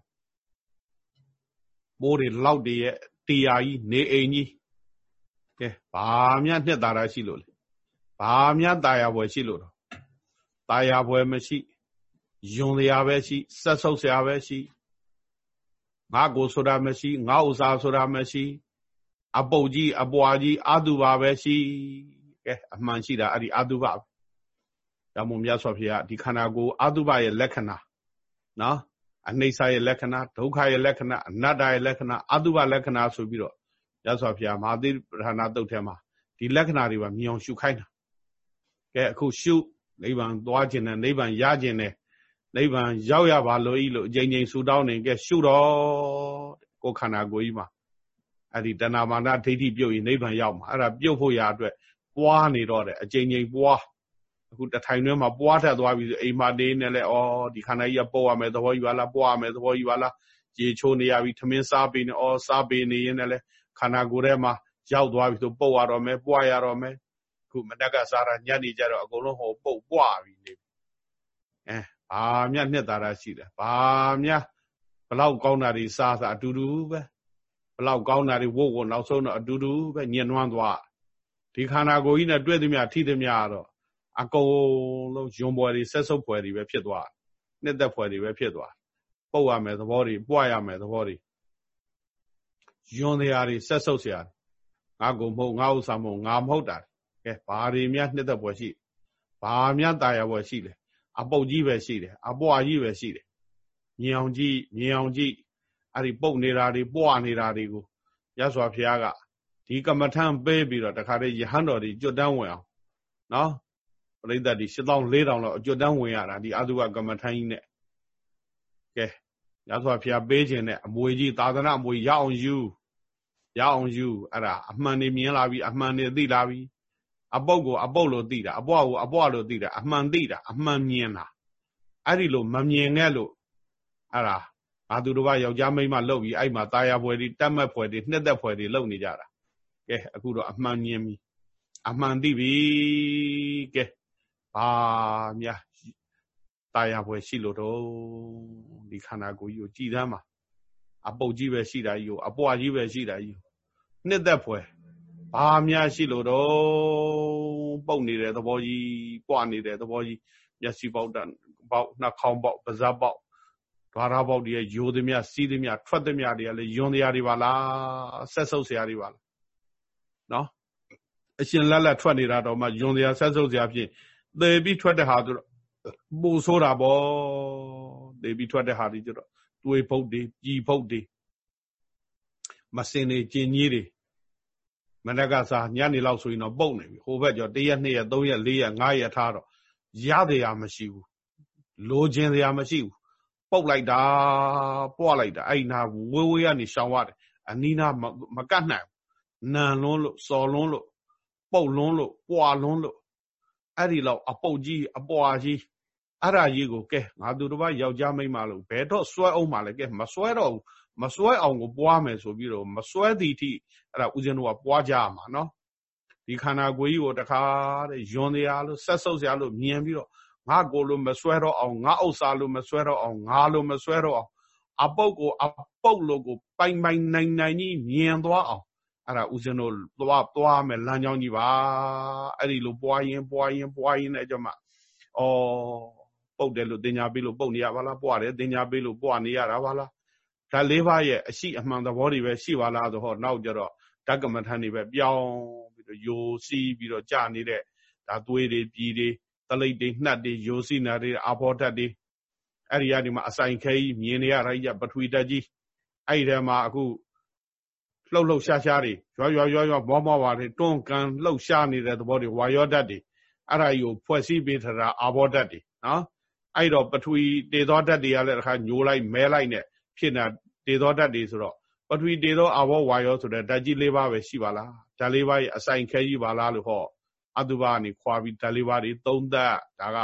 ပိုးတွေလောက်တွေရဲ့တရားကြီးနေအိမ်ကြီးကဲဘာမှနှစ်သာရရှိလို့လဲဘာမှတာယာပွဲရှိလို့တော့တာယာပွဲမရှိယွန်စရာပဲရှိဆက်ဆုပ်စရာပဲရှိငါကိုဆိုတာမရှိငါဥစားဆိုတာမရှိ အပုတ်ကြီးအပွားကြီးအာတုပါပဲရှိကဲအမှန်ရှိတာအဲ့ဒီအာတုပါဒါမှမဟုတ်မြတ်စွာဘုရားဒီခန္ဓာကိုယ်အာတုပရဲ့လက္ခဏာနော်အနိစ္စရဲ့လက္ခဏာဒုက္ခရဲ့လက္ခဏာအနတ္တရဲ့လက္ခဏာအာတုပလက္ခဏာဆိုပြီးတော့မြတ်စွာဘုရားမဟာသီပဌာနာတုတ်ထဲမှာဒီလက္ခဏာတွေပါမြင်အောင်ရှုခိုင်းတာကဲအခုရှုနိဗ္ဗာန်သွားခြင်းနဲ့နိဗ္ဗာန်ရခြင်းနဲ့နိဗ္ဗာန်ရောက်ရပါလို့ဤလို့အကြိမ်ကြိမ်ဆူတောင်းနေကဲရှုတော့ကိုယ်ခန္ဓာကိုယ်ကြီးမှာ အဲ့ဒီတဏမာနဒိဋ္ဌိပြုတ်ရင်နိဗ္ဗာန်ရောက်မှာအဲ့ဒါပြုတ်ဖို့ရအတွက်ပွားနေတော့တယ်အချိန်ချင်းပွားအခုတထိုင်တွင်းမှာပွားထက်သွားပြီဆိုအိမ်မှာနေနေလဲဩဒီခန္ဓာကြီးကပုတ်ရမယ်သဘောကြီးပါလားပွားရမယ်သဘောကြီးပါလားရေချိုးနေရပြီထမင်းစားပြီးနေဩစားပြီးနေရင်လည်းခန္ဓာကိုယ်ထဲမှာရောက်သွားပြီဆိုပုတ်ရတော့မယ်ပွားရတော့မယ်ခုမတက်ကစားတာညနေကြတော့အကုန်လုံးဟောပုတ်ပွားပြီနေအဲဘာမြနှစ်သာရရှိတယ်ဘာမြဘလောက်ကောင်းတာတွေစားစားအတူတူပဲ ဘလောက်ကောင်းတာတွေဝုတ်ဝုတ်နောက်ဆုံးတော့အတူတူပဲညှဉ်းနှွမ်းသွားဒီခန္ဓာကိုယ်ကြီးနဲ့တွေ့သမျှထိသမျှတော့အကုန်လုံးယွန်ပွဲတွေဆက်ဆုပ်ပွဲတွေပဲဖြစ်သွားနှစ်သက်ပွဲတွေပဲဖြစ်သွားပုတ်ရမယ်သဘောတွေပွားရမယ်သဘောတွေယွန်တရားတွေဆက်ဆုပ်เสียငါကိုမဟုတ်ငါဥစ္စာမဟုတ်ငါမဟုတ်တာကဲဘာတွေများနှစ်သက်ပွဲရှိဘာများตายပွဲရှိလဲအပုတ်ကြီးပဲရှိတယ်အပွားကြီးပဲရှိတယ်မြင်အောင်ကြည့်မြင်အောင်ကြည့် အဲ့ဒီပုတ်နေတာတွေပွားနေတာတွေကိုရသော်ဖျားကဒီကမ္မထံပေးပြီးတော့တခါတည်းယဟန်တော်တွေကြွတန်းဝင်အောင်နော်ပရိသတ်ဒီ8000 4000လောက်အကြွတန်းဝင်ရတာဒီအတုဝကမ္မထံကြီးနဲ့ကဲရသော်ဖျားပေးခြင်းနဲ့အမွေကြီးသာသနာအမွေရအောင်ယူရအောင်ယူအဲ့ဒါအမှန်နေမြင်လာပြီအမှန်နေသိလာပြီအပုတ်ကိုအပုတ်လို့သိတာအပွားကိုအပွားလို့သိတာအမှန်သိတာအမှန်မြင်တာအဲ့ဒီလိုမမြင်ခဲ့လို့အဲ့ဒါ ငါသူတစ်ပါးယောက်ျားမိန်းမလှုပ်ပြီးအဲ့မှာตาရပွဲတွေတတ်မဲ့ပွဲတွေနှစ်သက်ပွဲတွေလှုပ်နေကြတာကဲအခုတော့အမှန်မြင်ပြီအမှန်သိပြီကဲဘာများตาရပွဲရှိလို့တော့ဒီခန္ဓာကိုယ်ကြီးကိုကြည်သမ်းမှာအပုတ်ကြီးပဲရှိတာကြီးကိုအပွားကြီးပဲရှိတာကြီးနှစ်သက်ပွဲဘာများရှိလို့တော့ပုတ်နေတဲ့သဘောကြီးပွားနေတဲ့သဘောကြီးမျက်စိပေါက်တပေါက်နှာခေါင်းပေါက်ပါးစပ်ပေါက် ဓာရပေါက်တွေယိုသည်များစီးသည်များထွက်သည်များတွေကလည်းယွန်တရားတွေပါလားဆက်ဆုပ်စရာတွေပါလားနော်အရှင်လက်လက်ထွက်နေတာတော့မှယွန်တရားဆက်ဆုပ်စရာဖြင့်သေပြီးထွက်တဲ့ဟာဆိုတော့ပူဆိုးတာပေါ့သေပြီးထွက်တဲ့ဟာတွေကျတော့တွေးဖုတ်တွေကြည်ဖုတ်တွေမစင်တွေကျင်ကြီးတွေမနက်ကစားညနေလောက်ဆိုရင်တော့ပုတ်နေပြီဟိုဘက်ကျော်၁ရက်၂ရက်၃ရက်၄ရက်၅ရက်ထားတော့ရတရားမရှိဘူးလိုချင်တရားမရှိဘူး ပုတ်လိုက်တာပွားလိုက်တာအဲ့နာဝေးဝေးကနေရှောင်ရတယ်အနီးနာမကတ်နိုင်နန်လွန်းလို့စော်လွန်းလို့ပုတ်လွန်းလို့ပွာလွန်းလို့အဲ့ဒီလောက်အပုတ်ကြီးအပွားကြီးအဲ့ဒါကြီးကိုကဲငါသူတစ်ပါးယောက်ျားမိန်းမလို့ဘယ်တော့စွဲအောင်မှလဲကဲမစွဲတော့ဘူးမစွဲအောင်ကိုပွားမယ်ဆိုပြီးတော့မစွဲသည်ထိအဲ့ဒါဦးဇင်းတို့ကပွားကြရမှာနော်ဒီခန္ဓာကိုယ်ကြီးကိုတခါတဲ့ယွန်တရားလို့ဆက်ဆုပ်စရာလို့မြင်ပြီးတော့ ငါကိုလို့မစွဲတော့အောင်ငါဥစ္စာလို့မစွဲတော့အောင်ငါလို့မစွဲတော့အောင်အပုတ်ကိုအပုတ်လို့ကိုပိုင်ပိုင်နိုင်နိုင်ကြီးမြင်သွားအောင်အဲ့ဒါဦးဇင်းတို့သွားသွားမယ်လမ်းကြောင်းကြီးပါအဲ့ဒီလိုပွားရင်ပွားရင်ပွားရင်လည်းကြမှာဩပုတ်တယ်လို့တင်ညာပေးလို့ပုတ်နေရပါလားပွားတယ်တင်ညာပေးလို့ပွားနေရတာပါလားဓာတ်လေးပါးရဲ့အရှိအမှန်သဘောတွေပဲရှိပါလားဆိုဟောနောက်ကြတော့ဓာတ်ကမ္မထန်တွေပဲပြောင်းပြီးတော့ယိုစီးပြီးတော့ကြာနေတဲ့ဒါသွေးတွေပြည်တွေ တလိတ်တွေနှက်တွေယိုစီးနာတွေအာဘောဓာတ်တွေအဲ့ဒီကနေမှအဆိုင်ခဲကြီးမြင်နေရတာကြီးပထဝီဓာတ်ကြီးအဲ့ဒီထဲမှာအခုလှုပ်လှုပ်ရှားရှားတွေရွာရွာရွာရွာမောမောပါတွေတွန်းကန်လှုပ်ရှားနေတဲ့သဘောတွေဝါယောဓာတ်တွေအဲ့ဒါကြီးကိုဖွဲ့စည်းပေးထားတာအာဘောဓာတ်တွေနော်အဲ့တော့ပထဝီတေသောဓာတ်တွေကလည်းတစ်ခါညိုလိုက်မဲလိုက်နဲ့ဖြစ်နေတာတေသောဓာတ်တွေဆိုတော့ပထဝီတေသောအာဘောဝါယောဆိုတဲ့ဓာတ်ကြီး၄ပါးပဲရှိပါလားဓာတ်၄ပါးရဲ့အဆိုင်ခဲကြီးပါလားလို့ဟော အတုပါကနေခွာပြီးဓာတ်၄ပါးတွေသုံးသက်ဒါက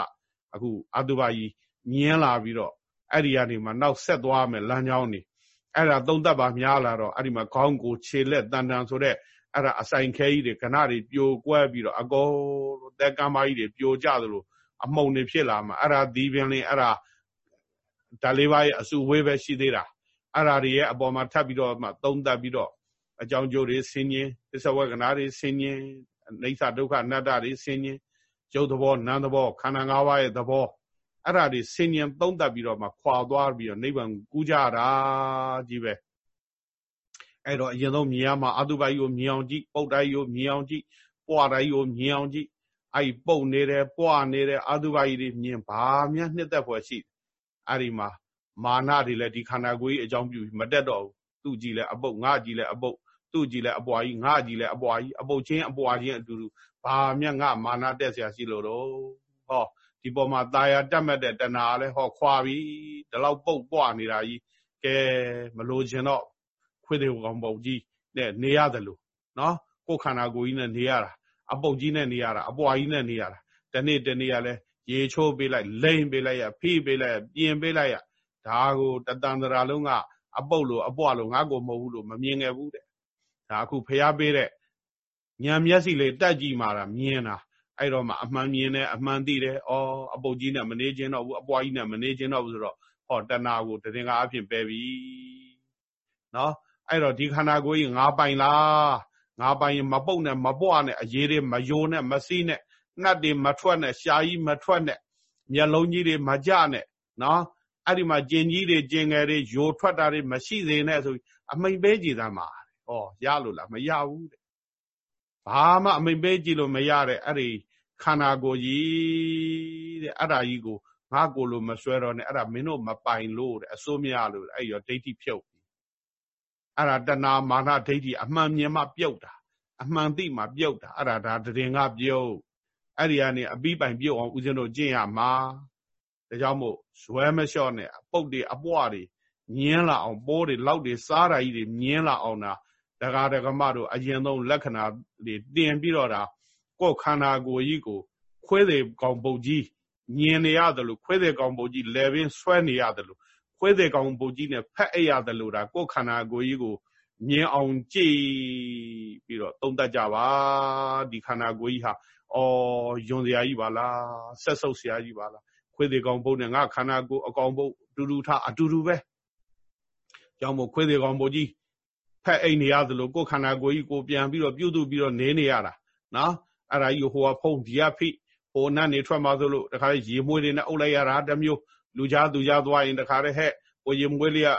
အခုအတုပါကြီးညင်းလာပြီးတော့အဲ့ဒီကနေမှနောက်ဆက်သွားမယ်လမ်းကြောင်းနေအဲ့ဒါသုံးသက်ပါများလာတော့အဲ့ဒီမှာခေါင်းကိုခြေလက်တန်တန်ဆိုတဲ့အဲ့ဒါအဆိုင်ခဲကြီးတွေကဏတွေပြိုကွဲပြီးတော့အကောလို့တက်ကမ်းမကြီးတွေပြိုကျသလိုအမှုန်တွေဖြစ်လာမှာအဲ့ဒါဒီပင်လင်းအဲ့ဒါဓာလေးပါးရဲ့အစုဝေးပဲရှိသေးတာအဲ့ဒါတွေရဲ့အပေါ်မှာထပ်ပြီးတော့မှသုံးသပ်ပြီးတော့အကြောင်းကျိုးတွေဆင်းခြင်းသစ္စာဝကနာတွေဆင်းခြင်း အိဋ္ဌဒုက္ခအနတ္တတွေဆင်းခြင်းရုပ်သဘောနာမ်သဘောခန္ဓာ၅ပါးရဲ့သဘောအဲ့ဒါတွေဆင်ញံသုံးသပ်ပြီးတော့မှခွာသွားပြီးတော့နိဗ္ဗာန်ကူးကြတာကြီးပဲအဲ့တော့အရင်ဆုံးမြင်ရမှာအတုပါကြီးကိုမြင်အောင်ကြည့်ပုတ်တိုင်းကိုမြင်အောင်ကြည့်ပွားတိုင်းကိုမြင်အောင်ကြည့်အဲ့ပုတ်နေတယ်ပွားနေတယ်အတုပါကြီးတွေမြင်ဘာမှနှစ်သက်ဖွယ်ရှိအဲ့ဒီမှာမာနတွေလည်းဒီခန္ဓာကိုယ်ကြီးအကြောင်းပြုမတက်တော့ဘူးသူ့ကြည့်လဲအပုတ်ငါကြည့်လဲအပုတ် သူ့ကြည့်လဲအပွားကြီးငါကြည့်လဲအပွားကြီးအပုတ်ချင်းအပွားချင်းအတူတူဘာမှငါမာနတက်เสียရှိလို့တော့ဟောဒီပေါ်မှာตาယာတက်မဲ့တဲ့တဏှာလဲဟောခွာပြီဒီလောက်ပုတ်ပွားနေတာကြီးကဲမလို့ခြင်းတော့ခွေးသေးကောင်ပုတ်ကြီးနဲ့နေရတယ်လို့နော်ကိုယ်ခန္ဓာကိုယ်ကြီးနဲ့နေရတာအပုတ်ကြီးနဲ့နေရတာအပွားကြီးနဲ့နေရတာ တနေ့တနေ့ကလည်းရေချိုးပေးလိုက်လိမ့်ပေးလိုက်ရဖိပေးလိုက်ရပြင်ပေးလိုက်ရဒါကိုတတန်တရာလုံးကအပုတ်လို့အပွားလို့ငါ့ကိုမဟုတ်ဘူးလို့မမြင်ခဲ့ဘူးတဲ့ ဒါအခုဖျားပေးတဲ့ညံမျက်စိလေးတက်ကြည့်มาတာမြင်တာအဲ့တော့မှအမှန်မြင်တယ်အမှန်သိတယ်ဩအပုတ်ကြီးနဲ့မနေခြင်းတော့ဘူးအပွားကြီးနဲ့မနေခြင်းတော့ဘူးဆိုတော့ဟောတဏှာကိုတည်ငါအဖြစ်ပဲပြီနော်အဲ့တော့ဒီခန္ဓာကိုယ်ကြီးငါပိုင်လားငါပိုင်ရင်မပုတ်နဲ့မပွားနဲ့အရေးတွေမယိုးနဲ့မစီးနဲ့နှက်တွေမထွက်နဲ့ရှားကြီးမထွက်နဲ့မျက်လုံးကြီးတွေမကြနဲ့နော်အဲ့ဒီမှာကျင်ကြီးတွေကျင်ငယ်တွေယိုထွက်တာတွေမရှိစေနဲ့ဆိုအမိန်ပေးကြည်သမ်း ပါဟောရလို့လားမရဘူးတဲ့ဘာမှအမိန်ပေးကြည်လို့မရတဲ့အဲ့ဒီခန္ဓာကိုယ်ကြီးတဲ့အဲ့ဒါကြီးကိုငါကိုလိုမဆွဲတော့နဲ့အဲ့ဒါမင်းတို့မပိုင်လို့တဲ့အစိုးမရလို့အဲ့ရောဒိဋ္ဌိဖြုတ်အဲ့ဒါတဏမာနဒိဋ္ဌိအမှန်မြင်မှပြုတ်တာအမှန်သိမှပြုတ်တာအဲ့ဒါဒါတည်ငါပြုတ်အဲ့ဒီကနေအပြီးပိုင်ပြုတ်အောင်ဦးဇင်းတို့ကျင့်ရမှာဒါကြောင့်မို့ဇွဲမလျှော့နဲ့ပုတ်တွေအပွားတွေညင်းလာအောင်ပိုးတွေလောက်တွေစားတာကြီးတွေညင်းလာအောင်တာ ဒကာဒကမတို့အရင်ဆုံးလက္ခဏာတွေတင်ပြီးတော့တာကိုယ်ခန္ဓာကိုယ်ကြီးကို ခွေးတွေကောင်ပုတ်ကြီးညင်နေရတယ်လို့ခွေးတဲ့ကောင်ပုတ်ကြီးလဲပင်ဆွဲနေရတယ်လို့ခွေးတဲ့ကောင်ပုတ်ကြီးနဲ့ဖက်အိပ်ရတယ်လို့ဒါကိုယ်ခန္ဓာကိုယ်ကြီးကိုမြင်အောင်ကြည့်ပြီးတော့သုံးသပ်ကြပါဒီခန္ဓာကိုယ်ကြီးဟာအော်ယွန်စရာကြီးပါလားဆက်ဆုပ်စရာကြီးပါလားခွေးတဲ့ကောင်ပုတ်နဲ့ငါခန္ဓာကိုယ်အကောင်ပုတ်တူတူထားအတူတူပဲကြောင့်မို့ခွေးတဲ့ကောင်ပုတ်ကြီး ဖက်အိပ်နေရတယ်လို့ကိုယ်ခန္ဓာကိုယ်ကြီးကိုပြန်ပြီးတော့ပြုတ်တူပြီးတော့နေနေရတာနော်အဲ့ဒါကြီးဟိုကဖုံးဒီကဖိဟိုနတ်နေထွက်มาဆိုလို့တခါလေရေမွေးတွေနဲ့အုပ်လိုက်ရတာတမျိုးလူကြားသူကြားသွားရင်တခါလေဟဲ့ဟိုရေမွေးလေးက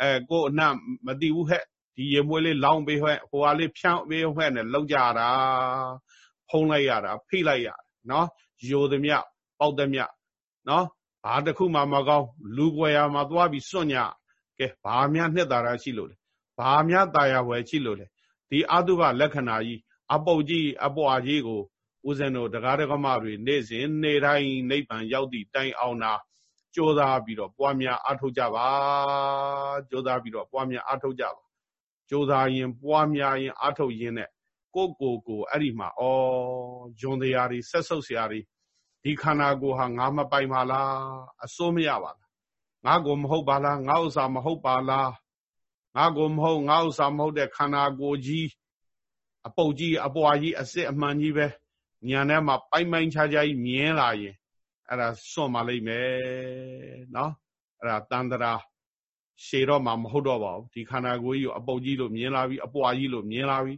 အဲကို့အနတ်မသိဘူးဟဲ့ဒီရေမွေးလေးလောင်းပေးဟဲ့ဟိုဟာလေးဖြန့်ပေးဟဲ့နဲ့လောက်ကြတာဖုံးလိုက်ရတာဖိလိုက်ရနော်ယိုသမျှပေါက်သမျှနော်ဘာတစ်ခုမှမကောင်းလူွယ်ရမှာသွားပြီးစွန့်ညကဲဘာများနှစ်သာရရှိလို့လဲ ဘာများตายဝယ်ရှိလို့လဲဒီအတုပလက္ခဏာကြီးအပုတ်ကြီးအပွားကြီးကိုဦးဇင်းတို့တရားဓမ္မတွေနေ့စဉ်နေ့တိုင်းနိဗ္ဗာန်ရောက်သည့်တိုင်အောင်သာကြိုးစားပြီးတော့ပွားများအားထုတ်ကြပါကြိုးစားပြီးတော့ပွားများအားထုတ်ကြပါကြိုးစားရင်ပွားများရင်အားထုတ်ရင်နဲ့ကိုကိုကိုအဲ့ဒီမှာဩဂျွန်တရားတွေဆက်ဆုပ်စရာတွေဒီခန္ဓာကိုယ်ဟာငါမပိုင်ပါလားအစိုးမရပါလားငါကိုမဟုတ်ပါလားငါဥစ္စာမဟုတ်ပါလား ငါကိုမဟုတ်ငါဥစ္စာမဟုတ်တဲ့ခန္ဓာကိုယ်ကြီးအပုတ်ကြီးအပွားကြီးအစစ်အမှန်ကြီးပဲညာထဲမှာပိုင်ပိုင်ခြားခြားကြီးမြင်လာရင်အဲ့ဒါစွန့်ပါလိမ့်မယ်နော်အဲ့ဒါတန်တရာရှည်တော့မှမဟုတ်တော့ပါဘူးဒီခန္ဓာကိုယ်ကြီးကိုအပုတ်ကြီးလို့မြင်လာပြီအပွားကြီးလို့မြင်လာပြီ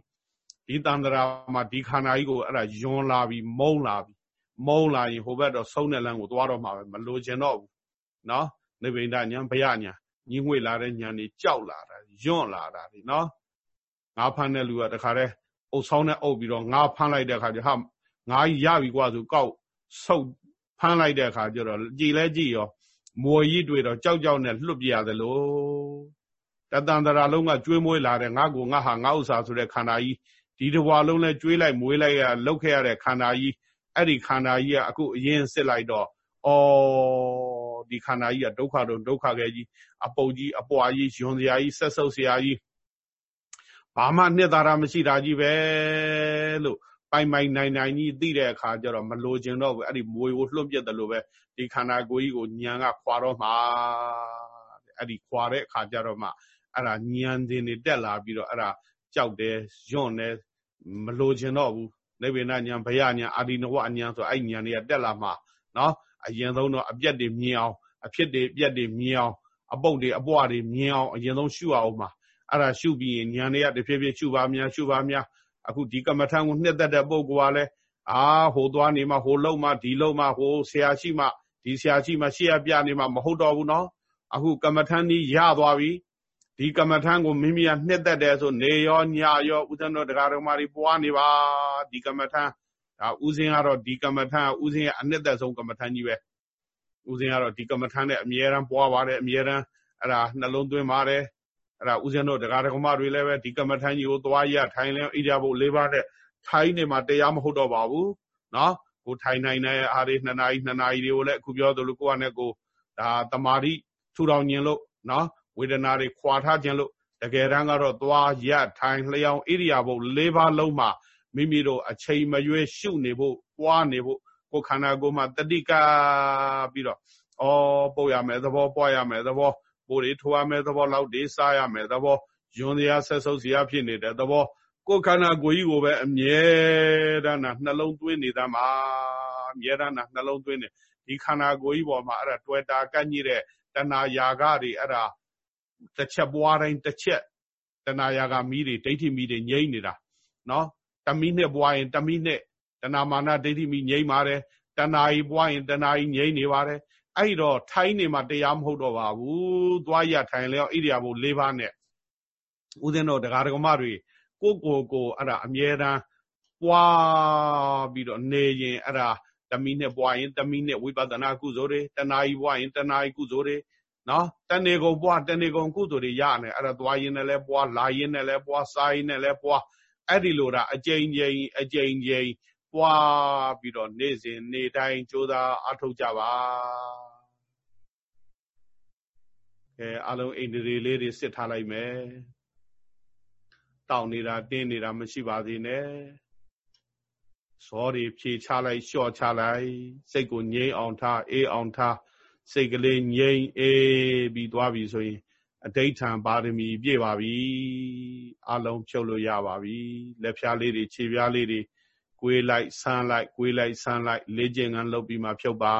ဒီတန်တရာမှာဒီခန္ဓာကြီးကိုအဲ့ဒါယွန်းလာပြီမုံလာပြီမုံလာရင်ဟိုဘက်တော့ဆုံးတဲ့လမ်းကိုသွားတော့မှာပဲမလိုချင်တော့ဘူးနော်နိဗ္ဗိန္ဒညာဘယညာ ညီငွေလာတဲ့ညာနေကြောက်လာတာယွန်းလာတာဒီနော်ငါဖမ်းတဲ့လူကတခါတည်းအုပ်ဆောင်နဲ့အုပ်ပြီးတော့ငါဖမ်းလိုက်တဲ့အခါကျဟာငါကြီးရပြီကွာဆိုကောက်ဆုပ်ဖမ်းလိုက်တဲ့အခါကျတော့ကြည်လဲကြည်ရောမွေကြီးတွေ့တော့ကြောက်ကြောက်နဲ့လွတ်ပြရတယ်လို့တတန်တရာလုံးကကျွေးမွေးလာတဲ့ငါကိုငါဟာငါဥစ္စာဆိုတဲ့ခန္ဓာကြီးဒီတစ်ဘွာလုံးလဲကျွေးလိုက်မွေးလိုက်ရလောက်ခဲ့ရတဲ့ခန္ဓာကြီးအဲ့ဒီခန္ဓာကြီးကအခုအရင်စစ်လိုက်တော့ဩ ဒီခန္ဓာကြီးကဒုက္ခတော့ဒုက္ခခဲကြီးအပုတ်ကြီးအပွားကြီးယွန်စရာကြီးဆက်ဆုပ်စရာကြီးဘာမှနှစ်သာရမရှိတာကြီးပဲလို့ပိုင်ပိုင်နိုင်နိုင်ကြီးသိတဲ့အခါကျတော့မလိုချင်တော့ဘူးအဲ့ဒီမွေကိုလွှတ်ပြတ်တယ်လို့ပဲဒီခန္ဓာကိုယ်ကြီးကိုညံကခွာတော့မှာအဲ့ဒီခွာတဲ့အခါကျတော့မှအဲ့ဒါညံတင်နေတက်လာပြီးတော့အဲ့ဒါကြောက်တယ်ယွန့်တယ်မလိုချင်တော့ဘူးနိဗ္ဗာန်ညံဘယညံအာဒီနဝညံဆိုအဲ့ညံတွေကတက်လာမှာနော် အရင်ဆုံးတော့အပြက်တွေမြင်အောင်အဖြစ်တွေအပြက်တွေမြင်အောင်အပုတ်တွေအပွားတွေမြင်အောင်အရင်ဆုံးရှုအောင်မှာအဲ့ဒါရှုပြီးရင်ဉာဏ်တွေကတဖြည်းဖြည်းရှုပါများရှုပါများအခုဒီကမ္မထံကိုနှစ်သက်တဲ့ပုဂ္ဂိုလ်ကလည်းအာဟိုသွားနေမှဟိုလုံမှဒီလုံမှဟိုဆရာရှိမှဒီဆရာရှိမှရှေ့ရပြနေမှမဟုတ်တော့ဘူးနော်အခုကမ္မထံကြီးရသွားပြီဒီကမ္မထံကိုမိမိကနှစ်သက်တယ်ဆိုနေရောညရောဥဒ္ဒနောတရားတော်မာတွေပွားနေပါဒီကမ္မထံ ဒါဥစဉ်ကတော့ဒီကမ္မထံဥစဉ်ရဲ့အနှစ်သက်ဆုံးကမ္မထံကြီးပဲဥစဉ်ကတော့ဒီကမ္မထံနဲ့အမြဲတမ်းပွားပါတယ်အမြဲတမ်းအဲ့ဒါနှလုံးသွင်းပါတယ်အဲ့ဒါဥစဉ်တို့တရားဓမ္မတွေလည်းပဲဒီကမ္မထမ်းကြီးကိုသွားရထိုင်လဲဣရိယာပု၄ပါးနဲ့ထိုင်နေမှာတရားမဟုတ်တော့ပါဘူးနော်ကိုထိုင်နိုင်တဲ့အားတွေ2နာရီ2နာရီတွေကိုလည်းအခုပြောသလိုကိုကနဲ့ကိုဒါတမာတိထူထောင်ခြင်းလို့နော်ဝေဒနာတွေခွာထားခြင်းလို့တကယ်တမ်းကတော့သွားရထိုင်လျောင်းဣရိယာပု၄ပါးလုံးမှာ မိမိတို့အချိန်မရွေးရှုနေဖို့ပွားနေဖို့ကိုခန္ဓာကိုယ်မှာတတိကပြီးတော့ဩပုတ်ရမယ်သဘောပွားရမယ်သဘောပိုးတွေထိုးရမယ်သဘောလောက်တွေစားရမယ်သဘောယွန်းစရာဆက်ဆုပ်စရာဖြစ်နေတဲ့သဘောကိုခန္ဓာကိုယ်ကြီးကိုပဲအမြဲတမ်းနှလုံးသွင်းနေတာမှာအမြဲတမ်းနှလုံးသွင်းနေဒီခန္ဓာကိုယ်ကြီးပေါ်မှာအဲ့ဒါတွေ့တာကန့်ကြီးတဲ့တဏှာယာကတွေအဲ့ဒါတစ်ချက်ပွားတိုင်းတစ်ချက်တဏှာယာကမီးတွေဒိဋ္ဌိမီးတွေငြိမ့်နေတာနော် တမိနှစ်ပွားရင်တမိနှစ်တဏှာမာနဒိဋ္ဌိမီးငြိမ့်ပါတယ်တဏှာကြီးပွားရင်တဏှာကြီးငြိမ့်နေပါတယ်အဲ့တော့ထိုင်းနေမှာတရားမဟုတ်တော့ပါဘူးသွားရထိုင်လဲဣရိယာပု၄ပါးနဲ့ဦးဇင်းတော်တရားဓမ္မတွေကိုကိုကိုအဲ့ဒါအမြဲတမ်းပွားပြီးတော့နေရင်အဲ့ဒါတမိနဲ့ပွားရင်တမိနဲ့ဝိပဿနာကုသိုလ်တွေတဏှာကြီးပွားရင်တဏှာကြီးကုသိုလ်တွေနော်တဏှေကုံပွားတဏှေကုံကုသိုလ်တွေရနေအဲ့ဒါသွားရင်လည်းပွားလာရင်လည်းပွားစားရင်လည်းပွား အဲ့ဒီလိုတာအကျဉ်းချင်းအကျဉ်းချင်းပွားပြီးတော့နေ့စဉ်နေ့တိုင်းကြိုးစားအထောက်ကြပါကဲအလုံးအိန္ဒြေလေးတွေစစ်ထားလိုက်မယ်တောင်းနေတာတင်းနေတာမရှိပါသေးနဲ့ဇောတွေဖြေချလိုက်လျှော့ချလိုက်စိတ်ကိုငြိမ်အောင်ထားအေးအောင်ထားစိတ်ကလေးငြိမ်အေးပြီးသွားပြီဆိုရင် အဋိဋ္ဌံပါရမီပြည့်ပါပြီအလုံးဖြုတ်လို့ရပါပြီလက်ဖြားလေးတွေခြေဖြားလေးတွေကိုေးလိုက်ဆန်းလိုက်ကိုေးလိုက်ဆန်းလိုက်လေးကျင်ကန်းလုပ်ပြီးမှဖြုတ်ပါ